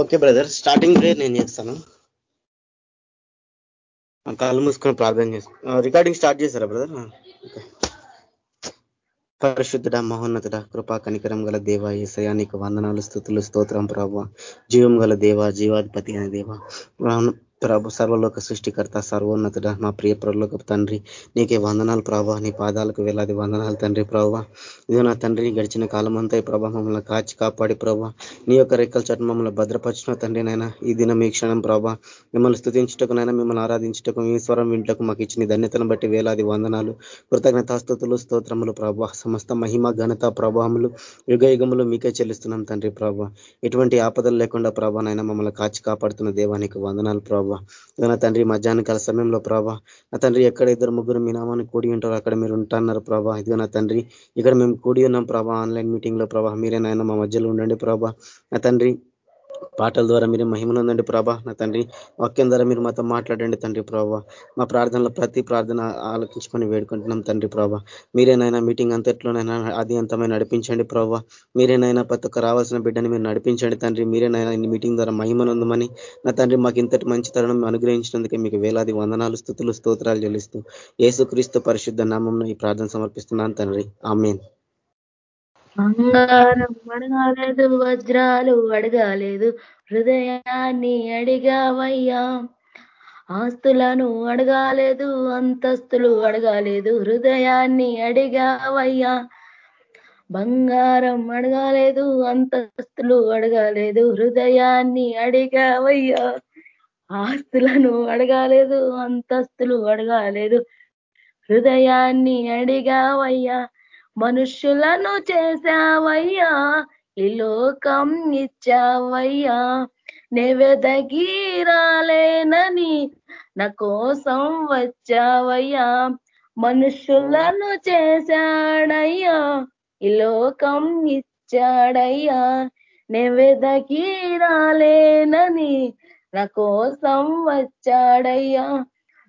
Okay brother. Starting prayer నేను చేస్తాను. కళ్ళు మూసుకొని ప్రార్థన చేస్తాను రికార్డింగ్ స్టార్ట్ చేశారా బ్రదర్? పరిశుద్ధుడ మహోన్నతుడ కృపా కనికరం గల దేవ ఏసయానికి వందనాలు స్థుతులు స్తోత్రం ప్రభావ జీవం గల దేవ జీవాధిపతి అనే దేవ. ప్రభు సర్వలోక సృష్టికర్త సర్వోన్నతుడ మా ప్రియ ప్రలోక తండ్రి. నీకే వందనాలు ప్రభావ నీ పాదాలకు వేలాది వందనాలు తండ్రి ప్రభావ ఇదో నా తండ్రి గడిచిన కాలం అంతా ప్రభా మమ్మల్ని కాచి కాపాడి ప్రభావ నీ యొక్క రెక్కల చట్టం మమ్మల్ని భద్రపరిచిన తండ్రి నైనా ఈ దినం ఈ క్షణం ప్రభా మిమ్మల్ని స్థుతించటకునైనా మిమ్మల్ని ఆరాధించటకు ఈ స్వరం వింటకు మాకు ఇచ్చిన ధన్యతను బట్టి వేలాది వందనాలు. కృతజ్ఞతాస్తుతులు స్తోత్రములు ప్రభా. సమస్త మహిమ ఘనత ప్రభావములు యుగ యుగములు మీకే చెల్లిస్తున్నాం తండ్రి ప్రభా. ఎటువంటి ఆపదలు లేకుండా ప్రభానైనా మమ్మల్ని కాచి కాపాడుతున్న దేవానికి వందనాలు ప్రభా. ప్రభావ నా తండ్రి మధ్యాహ్న కాల సమయంలో ప్రభా నా తండ్రి ఎక్కడ ఇద్దరు ముగ్గురు మీ నామాన్ని కూడి ఉంటారో అక్కడ మీరు ఉంటున్నారు ప్రభా. ఇదిగో నా తండ్రి ఇక్కడ మేము కూడి ఉన్నాం ప్రభా ఆన్లైన్ మీటింగ్లో ప్రభా. మీరే నాయన మా మధ్యలో ఉండండి ప్రభా. నా తండ్రి పాటల ద్వారా మీరు మహిమనుందండి ప్రభా. నా తండ్రి వాక్యం ద్వారా మీరు మాతో మాట్లాడండి తండ్రి ప్రభావ మా ప్రార్థనలో ప్రతి ప్రార్థన ఆలోచించుకొని వేడుకుంటున్నాం తండ్రి ప్రభావ మీరేనైనా మీటింగ్ అంతట్లోనైనా అది అంతమై నడిపించండి ప్రభావ మీరేనైనా ప్రతి ఒక్క రావాల్సిన బిడ్డని మీరు నడిపించండి తండ్రి. మీరేనైనా ఈ మీటింగ్ ద్వారా మహిమనుందమని నా తండ్రి మాకు ఇంతటి మంచి తరుణం అనుగ్రహించినందుకే మీకు వేలాది వందనాలు స్థుతులు స్తోత్రాలు చెల్లిస్తూ ఏసుక్రీస్తు పరిశుద్ధ నామంలో ఈ ప్రార్థన సమర్పిస్తున్నాను తండ్రి. ఆమెన్. బంగారం అడగాలేదు వజ్రాలు అడగాలేదు హృదయాన్ని అడిగావయ్యా. ఆస్తులను అడగాలేదు అంతస్తులు అడగాలేదు హృదయాన్ని అడిగావయ్యా. బంగారం అడగాలేదు అంతస్తులు అడగాలేదు హృదయాన్ని అడిగావయ్యా. ఆస్తులను అడగాలేదు అంతస్తులు అడగాలేదు హృదయాన్ని అడిగావయ్యా. మనుషులను చేశావయ్యా ఈ లోకం ఇచ్చావయ్యా. నెవెదగీరాలేనని నా కోసం వచ్చావయ్యా. మనుషులను చేశాడయ్యా ఈ లోకం ఇచ్చాడయ్యా. నెవెదగీరాలేనని నా కోసం వచ్చాడయ్యా.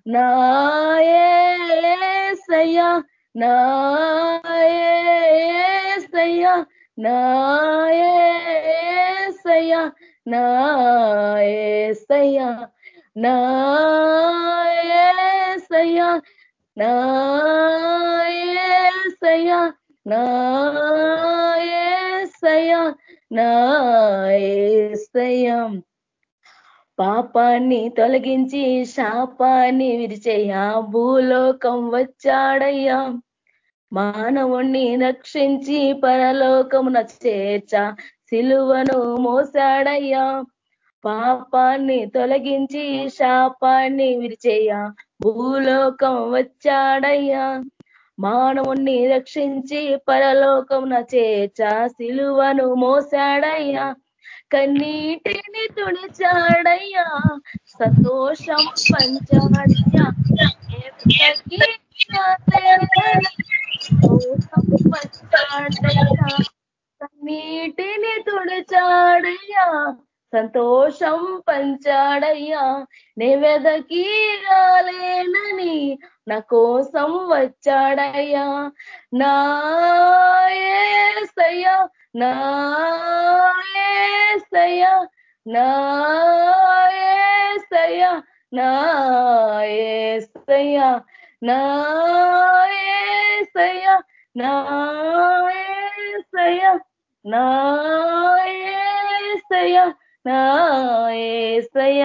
నాయసయ్యా నాయసయ్యా నాయసయ్యా నాయసయ్యా నాయసయ్యా నాయసయ్యా నాయసయ్యా నాయసయ్యా పాపాన్ని తొలగించి శాపాన్ని విరిచేయ. భూలోకం వచ్చాడయ్యా. మానవుణ్ణి రక్షించి పరలోకమున చేర్చ. సిలువను మోసాడయ్యా పాపాన్ని తొలగించి శాపాన్ని విరిచేయ. భూలోకం వచ్చాడయ్యా. మానవుణ్ణి రక్షించి పరలోకమున చేర్చ. సిలువను మోసాడయ్యా కన్నీటిని తుడిచాడయ్యా. సంతోషం పంచాడయ్యా కన్నీటిని తుడిచాడయ్యా. సంతోషం పంచాడయ్యా. నెవెదకి రాలేనని నా కోసం వచ్చాడయ్యా. నాయసయ్యా నాయసయ నాయసయ నాయసయ నాయసయ నాయసయ నాయసయ నాయసయ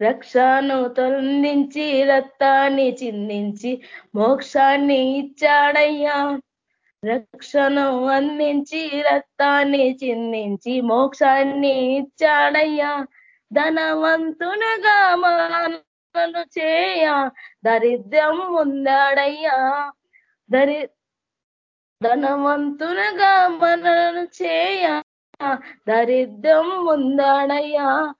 రక్షను తొలందించి రక్తాన్ని చిందించి మోక్షాన్ని ఇచ్చాడయ్యా. రక్షణ అందించి రక్తాన్ని చిందించి మోక్షాన్ని ఇచ్చాడయ్యా. ధనవంతునగా మానను చేయ. దరిద్రం ఉందాడయ్యా. దరి ధనవంతునగా మనను చేయ. దరిద్రం ఉందాడయ్యా.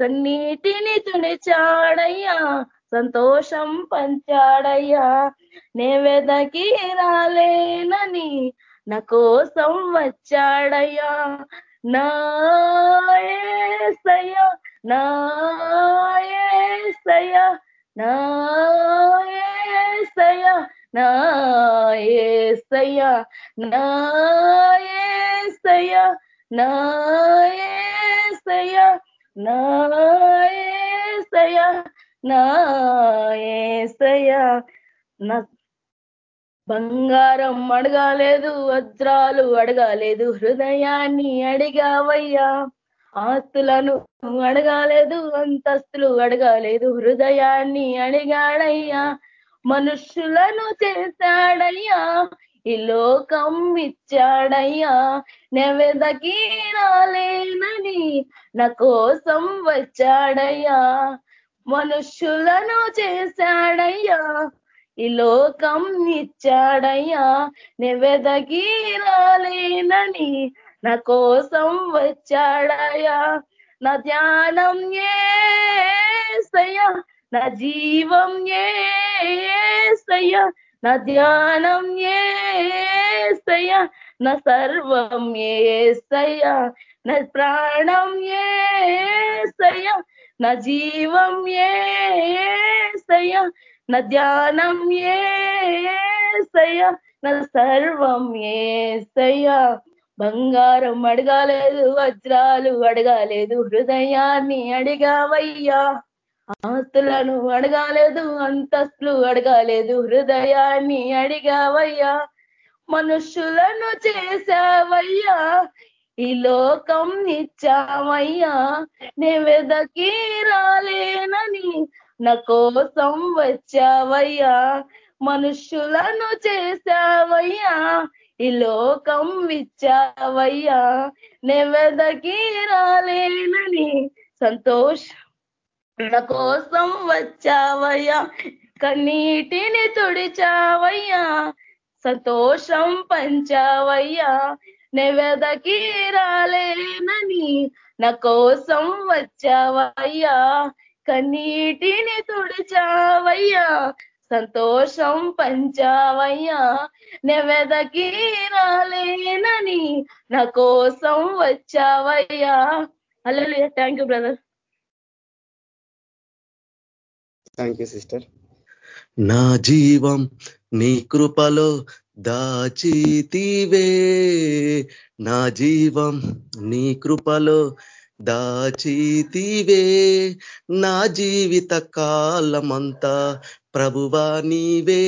కన్నీటిని తుడిచాడయ్యా. సంతోషం పంచాడయ్యా. నేవెదకి రాలేనని నా కోసం వచ్చాడయ్యా. నాయసయ్యా నాయసయ్యా నాయసయ్యా నాయసయ్యా నాయసయ్యా నాయసయ్యా ఏసయ్య నా నా బంగారం అడగాలేదు వజ్రాలు అడగాలేదు హృదయాన్ని అడిగావయ్యా ఆస్తులను అడగాలేదు అంతస్తులు అడగాలేదు హృదయాన్ని అడిగాడయ్యా మనుషులను చేశాడయ్యా ఈ లోకం ఇచ్చాడయ్యా నెవెదకీ రాలేనని నా కోసం వచ్చాడయ్యా మనుషులను చేశాడయ్యా ఈ లోకం ఇచ్చాడయ్యా నెవెదకి రాలేనని నా కోసం వచ్చాడయ్యా. నా ధ్యానం ఏసయ్యా నా జీవం ఏసయ్యా నా ధ్యానం ఏసయ్యా నా సర్వం ఏసయ్యా నా ప్రాణం ఏసయ్యా నా జీవం ఏసయ నా ధ్యానం ఏసయ నా సర్వం ఏసయ బంగారం అడగాలేదు వజ్రాలు అడగాలేదు హృదయాన్ని అడిగావయ్యా. ఆస్తులను అడగాలేదు అంతస్తులు అడగాలేదు హృదయాన్ని అడిగావయ్యా. మనుషులను చేశావయ్యా. ఈ లోకం ఇచ్చావయ్యా వెదకి రాలేనని నా కోసం వచ్చావయ్యా మనుషులను చేశావయ్యా ఈ లోకం విచ్చావయ్యా నెవెదకి రాలేనని సంతోష నా కోసం వచ్చావయ్యా కన్నీటిని తుడిచావయ్యా సంతోషం పంచావయ్యా నెవెదకి రాలేనని నా కోసం వచ్చావయ్యా. కన్నీటిని తుడిచావయ్యా. సంతోషం పంచావయ్యా. నెవెదకి రాలేనని నా కోసం వచ్చావయ్యా. Allu thank you brother thank you sister నా జీవం నీ కృపలో దాచితివే నా జీవం నీ కృపలో. దాచితివే నా జీవిత కాలమంతా ప్రభువా నీవే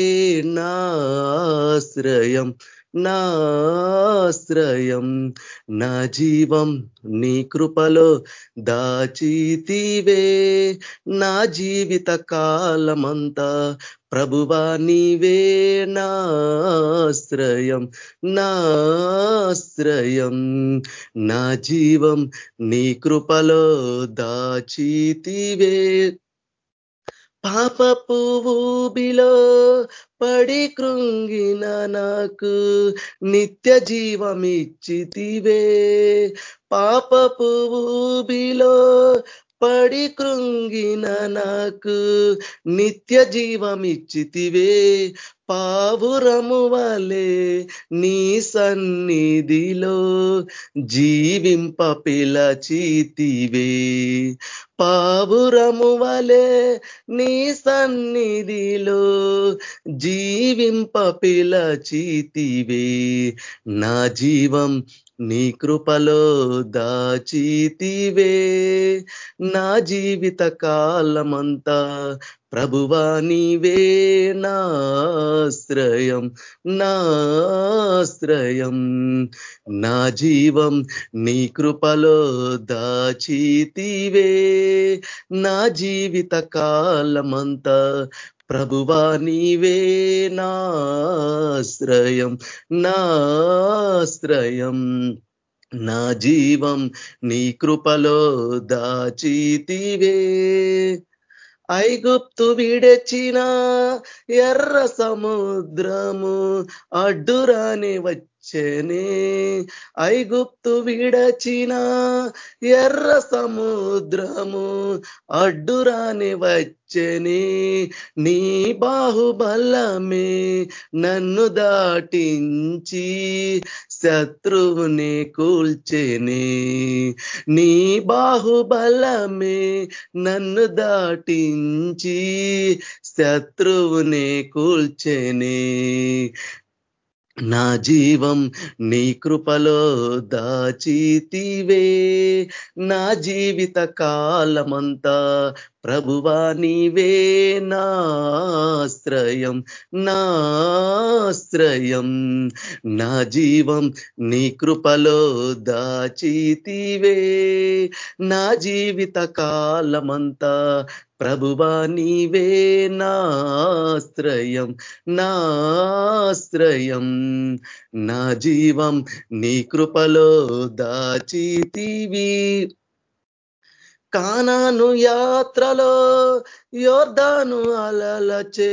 నాశ్రయం నాశ్రయం నా జీవం నీ కృపలో దాచితివే. నా జీవిత కాలమంతా ప్రభువా నీవే. నాశ్రయం నాశ్రయం నా జీవం నీ కృపలో దాచితివే. పాప పువ్వుబిలో పడి కృంగిన నాకు నిత్య జీవమిచ్చితివే. పాప పువ్వుబిలో పడి కృంగిన నాకు నిత్య జీవమిచ్చితివే. పావురము వలే నీ సన్నిధిలో జీవింప పిలచితివే. పావురము వలే నీ సన్నిధిలో జీవింప పిలచితివే. నా జీవం నీ కృపలో దాచితివే. నా జీవిత కాలమంతా ప్రభువా నీవే నాశ్రయం నాశ్రయం. నా జీవం నీ కృపలో దాచితివే. నా జీవిత కాలమంతా ప్రభువా నీవే నాశ్రయం నాశ్రయం. నా జీవం నీ కృపలో దాచితివే. ఐగుప్తు విడచిన ఎర్ర సముద్రము అడ్డురాని చెనే ఐగుప్తు విడచిన ఎర్ర సముద్రము అడ్డురాని వచ్చనే నీ బాహుబలమే నన్ను దాటించి శత్రువుని కూల్చెనే నీ బాహుబలమే నన్ను దాటించి శత్రువుని కూల్చెనే నా జీవం నీ కృపలో దాచితివే. నా జీవిత కాలమంతా ప్రభువా నీవే. నాశ్రయం నాశ్రయం నా జీవం నీ కృపలో దాచితివే. నా జీవిత కాలమంతా ప్రభువా నీవే నాశ్రయం నాశ్రయం. నా జీవం నీ కృపలో దాచితివి. కానాను యాత్రలో యోర్ధాను అలలచే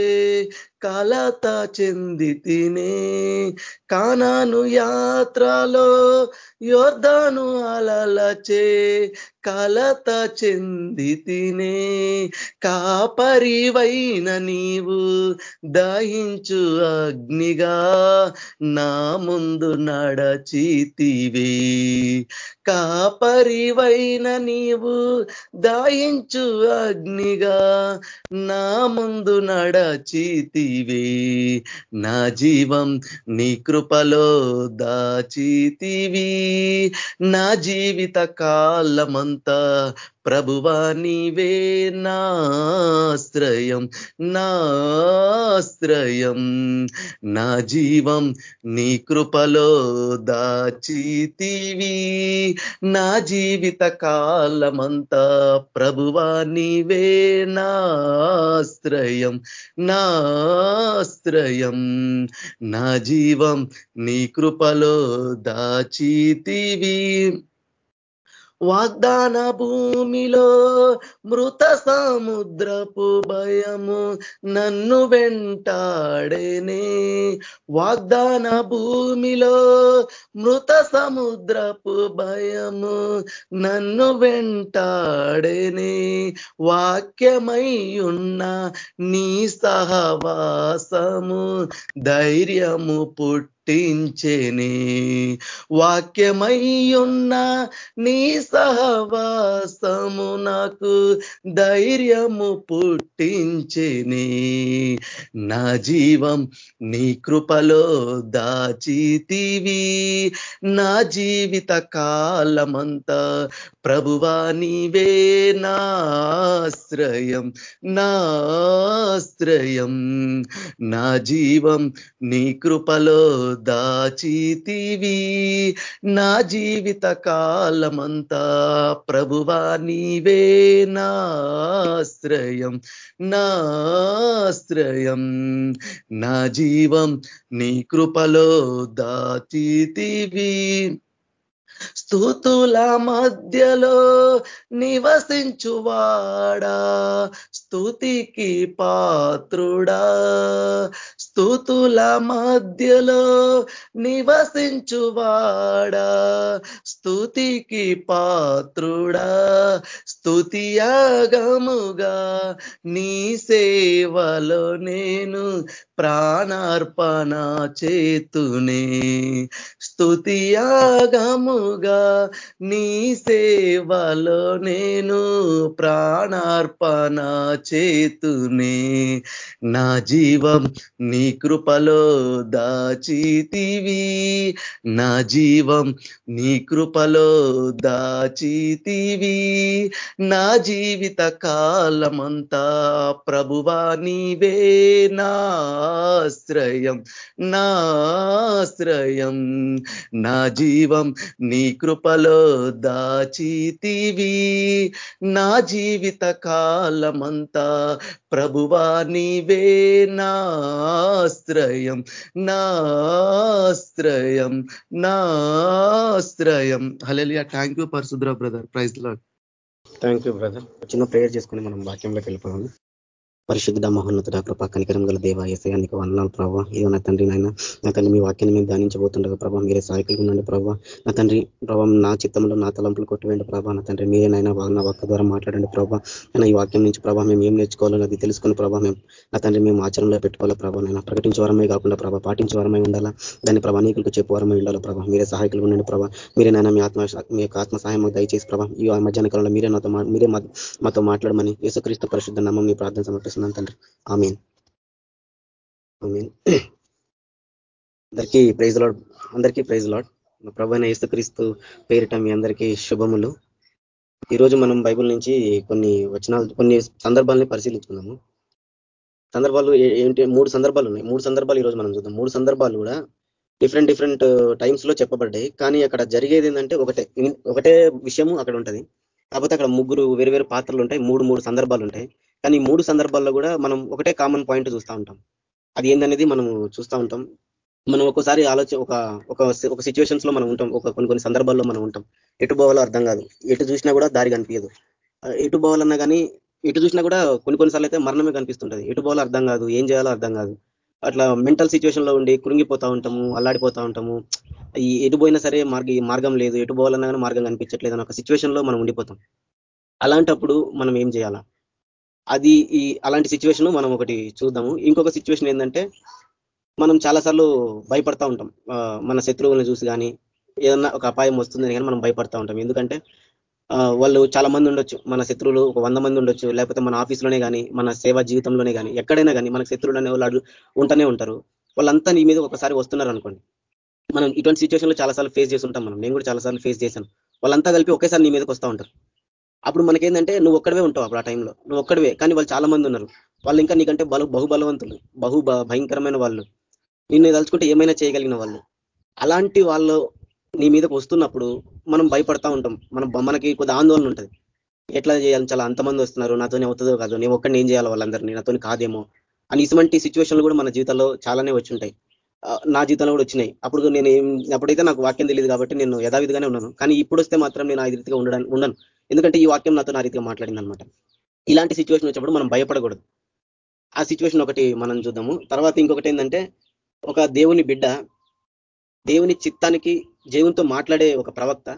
కలత చెంది తినే కానాను యాత్రలో యోర్ధాను అలలచే కలత చెంది తినే కాపరివైన నీవు దహించు అగ్నిగా నా ముందు నడచితివి. కాపరివైన నీవు దాయించు అగ్నిగా నా ముందు నడచితివే. నా జీవం నీ కృపలో దాచితివి. నా జీవిత కాలమంతా ప్రభువా నీవే. నాశ్రయం నాశ్రయం నా జీవం నీ కృపలో దాచితివి. నా జీవిత కాలమంతా ప్రభువా నీవే. నా నాశ్రయం నాశ్రయం. నా జీవం నీ కృపలో దాచితివి. వాగ్దాన భూమిలో మృత సముద్రపు భయము నన్ను వెంటాడేనే. వాగ్దాన భూమిలో మృత సముద్రపు భయము నన్ను వెంటాడేనే. వాక్యమయ్యున్న నీ సహవాసము ధైర్యము పుట్టు పుట్టించేని. వాక్యమయ్యున్న నీ సహవాసము నాకు ధైర్యము పుట్టించేని. నా జీవం నీ కృపలో దాచితివి. నా జీవిత కాలమంతా ప్రభువా నీవే నాశ్రయం నాశ్రయం నా జీవం నీ కృపలో దాచితివి. నా జీవిత కాలమంతా ప్రభువా నీవే నాశ్రయం నాశ్రయం నా జీవం నీ కృపలో దాచితివి. స్థూతుల మధ్యలో నివసించువాడా స్థుతికి పాత్రుడా. స్థుతుల మధ్యలో నివసించువాడా స్థుతికి పాత్రుడా స్తుతియాగముగా నీ సేవలో నేను ప్రాణార్పణ చేతునే. స్తుతియాగముగా నీ సేవలో నేను ప్రాణార్పణ చేతునే. నా జీవం నీ కృపలో దాచితివి. నా జీవం నీ కృపలో దాచితివి. నా జీవిత కాలమంతా ప్రభువా నీవే నాశ్రయం నాశ్రయం నా జీవం నీ కృపలో దాచితివి. నా జీవిత కాలమంతా ప్రభువా నీవే నాశ్రయం నాశ్రయం నాశ్రయం hallelujah thank you పరశుద్ర brother. Praise lord thank you brother. చిన్న ప్రేయర్ చేసుకుని మనం వాక్యంలోకి వెళ్ళిపోవాలి పరిశుద్ధ మహోన్నతుడ కృపా కనికరం గల దేవ ఏసయానికి వందనాలు ప్రభావ ఇదో నా తండ్రి నాయన నా తండ్రి మీ వాక్యాన్ని మేము ధ్యానించబోతుండగా ప్రభావ మీరే సహాయకులు ఉండండి ప్రభావ నా తండ్రి ప్రభావం నా చిత్తంలో నా తలంపులు కొట్టివేయండి ప్రభావ నా తండ్రి మీరే నాయన నా ఒక్క ద్వారా మాట్లాడండి ప్రభావ నేను ఈ వాక్యం నుంచి ప్రభావ మేము ఏం నేర్చుకోవాలో అది తెలుసుకుని ప్రభావ మేము నా తండ్రి మేము ఆచరణలో పెట్టుకోవాలి ప్రభావ నేను ప్రకటించే వరమే కాకుండా ప్రభావ పాటించే వరమై ఉండాలా? దాన్ని ప్రభానీకులకు చెప్పే వరమై ఉండాలి ప్రభావ మీరే సహాయకులు ఉండండి ప్రభావ మీరే నాయన మీ ఆత్మ మీ యొక్క ఆత్మ సహాయం దయచేసి ప్రభావ ఈ మధ్యాహ్న కాలంలో మీరే నాతో మీరే మాతో మాట్లాడమని యేసుక్రీస్తు పరిశుద్ధ నామం మీ ప్రార్థన సమర్పిస్తున్నాను తండ్రి. ఆమెన్. మీన్ అందరికీ ప్రైజ్ లాడ్. అందరికీ ప్రైజ్ లాడ్. మా అయిన యేసుక్రీస్తు పేరిట మీ అందరికీ శుభములు. ఈరోజు మనం బైబుల్ నుంచి కొన్ని వచనాలు కొన్ని సందర్భాలని పరిశీలించుకున్నాము సందర్భాలు ఏంటి? మూడు సందర్భాలు ఉన్నాయి. మూడు సందర్భాలు ఈరోజు మనం చూద్దాం. మూడు సందర్భాలు కూడా డిఫరెంట్ డిఫరెంట్ టైమ్స్లో చెప్పబడ్డాయి. కానీ అక్కడ జరిగేది ఏంటంటే ఒకటే. ఒకటే విషయము అక్కడ ఉంటది. కాకపోతే అక్కడ ముగ్గురు వేరు వేరు పాత్రలు ఉంటాయి. మూడు మూడు సందర్భాలు ఉంటాయి. కానీ మూడు సందర్భాల్లో కూడా మనం ఒకటే కామన్ పాయింట్ చూస్తూ ఉంటాం. అది ఏందనేది మనం చూస్తూ ఉంటాం. మనం ఒక్కోసారి ఆలోచన ఒక ఒక సిచ్యువేషన్స్లో మనం ఉంటాం. ఒక కొన్ని కొన్ని సందర్భాల్లో మనం ఉంటాం. ఎటు పోవాలో అర్థం కాదు. ఎటు చూసినా కూడా దారి కనిపించదు. ఎటు పోవాలన్నా కానీ ఎటు చూసినా కూడా కొన్ని కొన్నిసార్లు అయితే మరణమే కనిపిస్తుంటుంది. ఎటు పోవాలో అర్థం కాదు. ఏం చేయాలో అర్థం కాదు. అట్లా మెంటల్ సిచ్యువేషన్లో ఉండి కృంగిపోతా ఉంటాము అల్లాడిపోతా ఉంటాము. ఈ ఎటు పోయినా సరే మార్గ మార్గం లేదు. ఎటు పోవాలన్నా కానీ మార్గం కనిపించట్లేదు అని ఒక సిచ్యువేషన్లో మనం ఉండిపోతాం. అలాంటప్పుడు మనం ఏం చేయాలా? అది ఈ అలాంటి సిచ్యువేషన్ మనం ఒకటి చూద్దాము. ఇంకొక సిచ్యువేషన్ ఏంటంటే మనం చాలాసార్లు భయపడతా ఉంటాం. మన శత్రువులను చూసి కానీ ఏదన్నా ఒక అపాయం వస్తుందని కానీ మనం భయపడతా ఉంటాం. ఎందుకంటే వాళ్ళు చాలా మంది ఉండొచ్చు. మన శత్రువులు ఒక వంద మంది ఉండొచ్చు. లేకపోతే మన ఆఫీస్లోనే కానీ మన సేవా జీవితంలోనే కానీ ఎక్కడైనా కానీ మన శత్రువులు అనే వాళ్ళు ఉంటూనే ఉంటారు. వాళ్ళంతా నీ మీద ఒకసారి వస్తున్నారు అనుకోండి. మనం ఇటువంటి సిచ్యువేషన్లో చాలాసార్లు ఫేస్ చేసి ఉంటాం మనం. నేను కూడా చాలాసార్లు ఫేస్ చేశాను. వాళ్ళంతా కలిపి ఒకేసారి నీ మీదకి వస్తూ ఉంటారు. అప్పుడు మనకేంటంటే నువ్వు ఒక్కడవే ఉంటావు అప్పుడు ఆ టైంలో నువ్వు ఒక్కడవే. కానీ వాళ్ళు చాలా మంది ఉన్నారు. వాళ్ళు ఇంకా నీకంటే బలు బహుబలవంతులు. బహు భయంకరమైన వాళ్ళు. నిన్ను తలుచుకుంటే ఏమైనా చేయగలిగిన వాళ్ళు. అలాంటి వాళ్ళు నీ మీదకి వస్తున్నప్పుడు మనం భయపడతా ఉంటాం. మనం మనకి కొద్ది ఆందోళన ఉంటుంది. ఎట్లా చేయాలి? చాలా అంతమంది వస్తున్నారు. నాతోనే అవుతుందో కాదు? నేను ఒక్కడిని ఏం చేయాలి వాళ్ళందరినీ? నాతో కాదేమో? అని ఇటువంటి సిచ్యువేషన్లు కూడా మన జీవితంలో చాలానే వచ్చుంటాయి. నా జీవితంలో కూడా వచ్చినాయి. అప్పుడు నేను అప్పుడైతే నాకు వాక్యం తెలియదు కాబట్టి నేను యథావిధిగానే ఉన్నాను. కానీ ఇప్పుడు వస్తే మాత్రం నేను ఆ రీతిగా ఉండడానికి ఉండను. ఎందుకంటే ఈ వాక్యం నాతో నా రీతిగా మాట్లాడింది అనమాట ఇలాంటి సిచ్యువేషన్ వచ్చినప్పుడు మనం భయపడకూడదు. ఆ సిచ్యువేషన్ ఒకటి మనం చూద్దాము. తర్వాత ఇంకొకటి ఏంటంటే ఒక దేవుని బిడ్డ దేవుని చిత్తానికి దేవునితో మాట్లాడే ఒక ప్రవక్త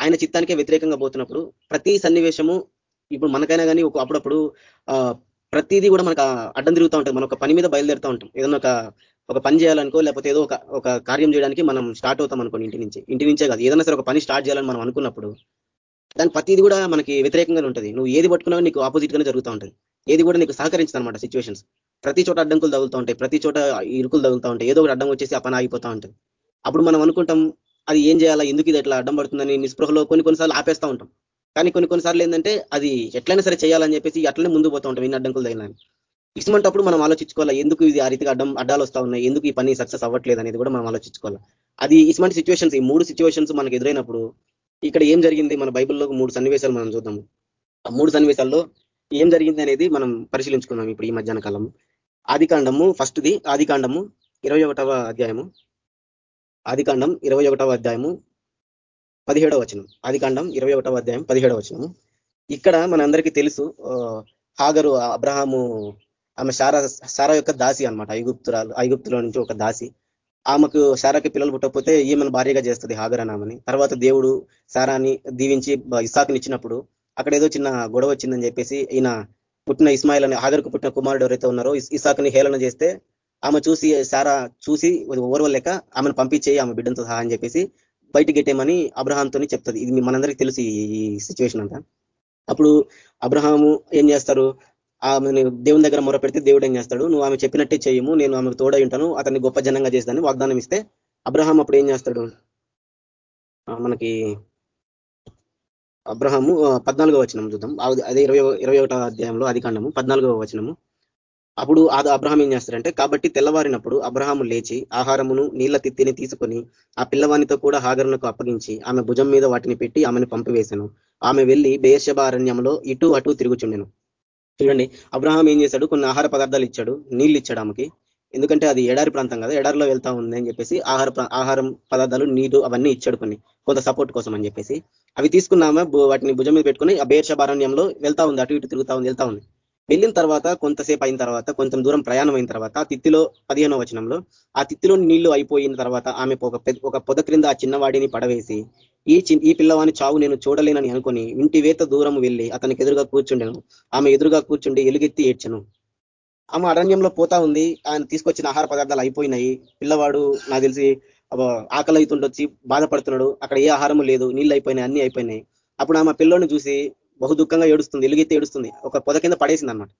ఆయన చిత్తానికే వ్యతిరేకంగా పోతున్నప్పుడు ప్రతి సన్నివేశము ఇప్పుడు మనకైనా కానీ ఒక అప్పుడప్పుడు ప్రతిదీ కూడా మనకు అడ్డం తిరుగుతూ ఉంటుంది. మనం ఒక పని మీద బయలుదేరుతూ ఉంటాం. ఏదన్నా ఒక ఒక పని చేయాలనుకో లేకపోతే ఏదో ఒక ఒక కార్యం చేయడానికి మనం స్టార్ట్ అవుతాం అనుకోండి ఇంటి నుంచి. ఇంటి నుంచే కాదు. ఏదైనా సరే ఒక పని స్టార్ట్ చేయాలని మనం అనుకున్నప్పుడు దాని ప్రతిది కూడా మనకి వ్యతిరేకంగా ఉంటుంది. నువ్వు ఏది పట్టుకున్నా నీకు ఆపోజిట్ గానే జరుగుతూ ఉంటుంది. ఏది కూడా నీకు సహకరించదు అనమాట సిచ్యువేషన్స్ ప్రతి చోట అడ్డంకులు తగులుతూ ఉంటాయి. ప్రతి చోట ఇరుకులు తగులుతూ ఉంటాయి. ఏదో ఒకటి అడ్డం వచ్చేసి ఆ పని ఆగిపోతూ ఉంటుంది. అప్పుడు మనం అనుకుంటాం అది ఏం చేయాలా? ఎందుకు ఇది ఎట్లా అడ్డం పడుతుందని నిస్పృహలో కొన్ని కొన్నిసార్లు ఆపేస్తూ ఉంటాం. కానీ కొన్ని కొన్నిసార్లు ఏంటంటే అది ఎట్లయినా సరే చేయాలని చెప్పేసి అట్లనే ముందు పోతూ ఉంటాం ఇన్ని అడ్డంకులు తగిన ఇసుమంటప్పుడు మనం ఆలోచించుకోవాలి ఎందుకు ఇది ఆ రీతిగా అడ్డం అడ్డాలు వస్తా ఉన్నాయి? ఎందుకు ఈ పని సక్సెస్ అవ్వట్లేదు అనేది కూడా మనం ఆలోచించుకోవాలి? అది ఇటువంటి సిచ్యువేషన్స్ ఈ మూడు సిచ్యువేషన్స్ మనకు ఎదురైనప్పుడు ఇక్కడ ఏం జరిగింది? మన బైబిల్లో మూడు సన్నివేశాలు మనం చూద్దాము. ఆ మూడు సన్నివేశాల్లో ఏం జరిగింది అనేది మనం పరిశీలించుకున్నాం ఇప్పుడు ఈ మధ్యాహ్న కాలం ఆది కాండము ఫస్ట్ది ఆది కాండము ఇరవై అధ్యాయము. ఆది కాండం ఇరవై అధ్యాయము పదిహేడవ వచనం. ఆది కాండం ఇరవై అధ్యాయం పదిహేడవ వచనము. ఇక్కడ మనందరికీ తెలుసు హాగరు అబ్రహాము ఆమె సారా సారా యొక్క దాసి అనమాట ఐగుప్తురాలు ఐగుప్తులో నుంచి ఒక దాసి. ఆమెకు శారాకి పిల్లలు పుట్టకపోతే ఈమెను భార్యగా చేస్తుంది హాగరనామని తర్వాత దేవుడు శారాని దీవించి ఇసాకుని ఇచ్చినప్పుడు అక్కడ ఏదో చిన్న గొడవ వచ్చిందని చెప్పేసి ఈయన పుట్టిన ఇస్మాయిల్ అని హాగర్కు పుట్టిన కుమారుడు ఎవరైతే ఉన్నారో ఇసాకుని హేళన చేస్తే ఆమె చూసి సారా చూసి ఓర్వలేక ఆమెను పంపించేయి ఆమె బిడ్డంతో సహా అని చెప్పేసి బయటికి గెట్టేమని అబ్రహాంతో చెప్తుంది. ఇది మనందరికీ తెలుసు ఈ సిచ్యువేషన్ అంతా. అప్పుడు అబ్రహాము ఏం చేస్తారు? ఆమెను దేవుని దగ్గర మొర పెడితే దేవుడు ఏం చేస్తాడు? నువ్వు ఆమె చెప్పినట్టే చేయము నేను ఆమెకు తోడై ఉంటాను అతన్ని గొప్ప జనంగా చేస్తాను వాగ్దానం ఇస్తే అబ్రహాం అప్పుడు ఏం చేస్తాడు? మనకి అబ్రహాము పద్నాలుగో వచనం చూద్దాం. అదే ఇరవై ఇరవై ఒకటో అధ్యాయంలో అధికాండము పద్నాలుగో వచనము. అప్పుడు అది అబ్రహం ఏం చేస్తారంటే కాబట్టి తెల్లవారినప్పుడు అబ్రహాము లేచి ఆహారమును నీళ్ళ తిత్తిని తీసుకొని ఆ పిల్లవానితో కూడా హాగరునకు అప్పగించి ఆమె భుజం మీద వాటిని పెట్టి ఆమెను పంపివేశాను. ఆమె వెళ్ళి బేర్షభ అరణ్యంలో ఇటు అటు తిరుగుచుండెను. చూడండి అబ్రహాం ఏం చేశాడు? కొన్ని ఆహార పదార్థాలు ఇచ్చాడు నీళ్ళు ఇచ్చాడు ఆమెకి. ఎందుకంటే అది ఎడారి ప్రాంతం కదా ఎడారిలో వెళ్తా ఉంది అని చెప్పేసి ఆహార ఆహారం పదార్థాలు నీరు అవన్నీ ఇచ్చాడు కొన్ని కొంత సపోర్ట్ కోసం అని చెప్పేసి. అవి తీసుకున్నామా వాటిని భుజం మీద పెట్టుకుని ఆ బేర్షభారణ్యంలో వెళ్తా ఉంది అటు ఇటు తిరుగుతా ఉంది వెళ్తా ఉంది. వెళ్ళిన తర్వాత కొంతసేపు అయిన తర్వాత కొంచెం దూరం ప్రయాణం అయిన తర్వాత ఆ తిత్తిలో పదిహేనో వచనంలో ఆ తిత్తిలో నీళ్ళు అయిపోయిన తర్వాత ఆమె ఒక ఒక పొద క్రింద ఆ చిన్నవాడిని పడవేసి ఈ ఈ పిల్లవాని చావు నేను చూడలేనని అనుకొని ఇంటి వేత దూరం వెళ్ళి అతనికి ఎదురుగా కూర్చుండెను. ఆమె ఎదురుగా కూర్చుండి ఎలుగెత్తి ఏడ్చను. ఆమె అరణ్యంలో పోతా ఉంది. ఆయన తీసుకొచ్చిన ఆహార పదార్థాలు అయిపోయినాయి. పిల్లవాడు నాకు తెలిసి ఆకలి అవుతుండొచ్చి బాధపడుతున్నాడు. అక్కడ ఏ ఆహారము లేదు. నీళ్ళు అయిపోయినాయి. అన్ని అయిపోయినాయి. అప్పుడు ఆమె పిల్లోని చూసి బహు దుఃఖంగా ఏడుస్తుంది ఎలుగైతే ఏడుస్తుంది ఒక పొద కింద పడేసింది అనమాట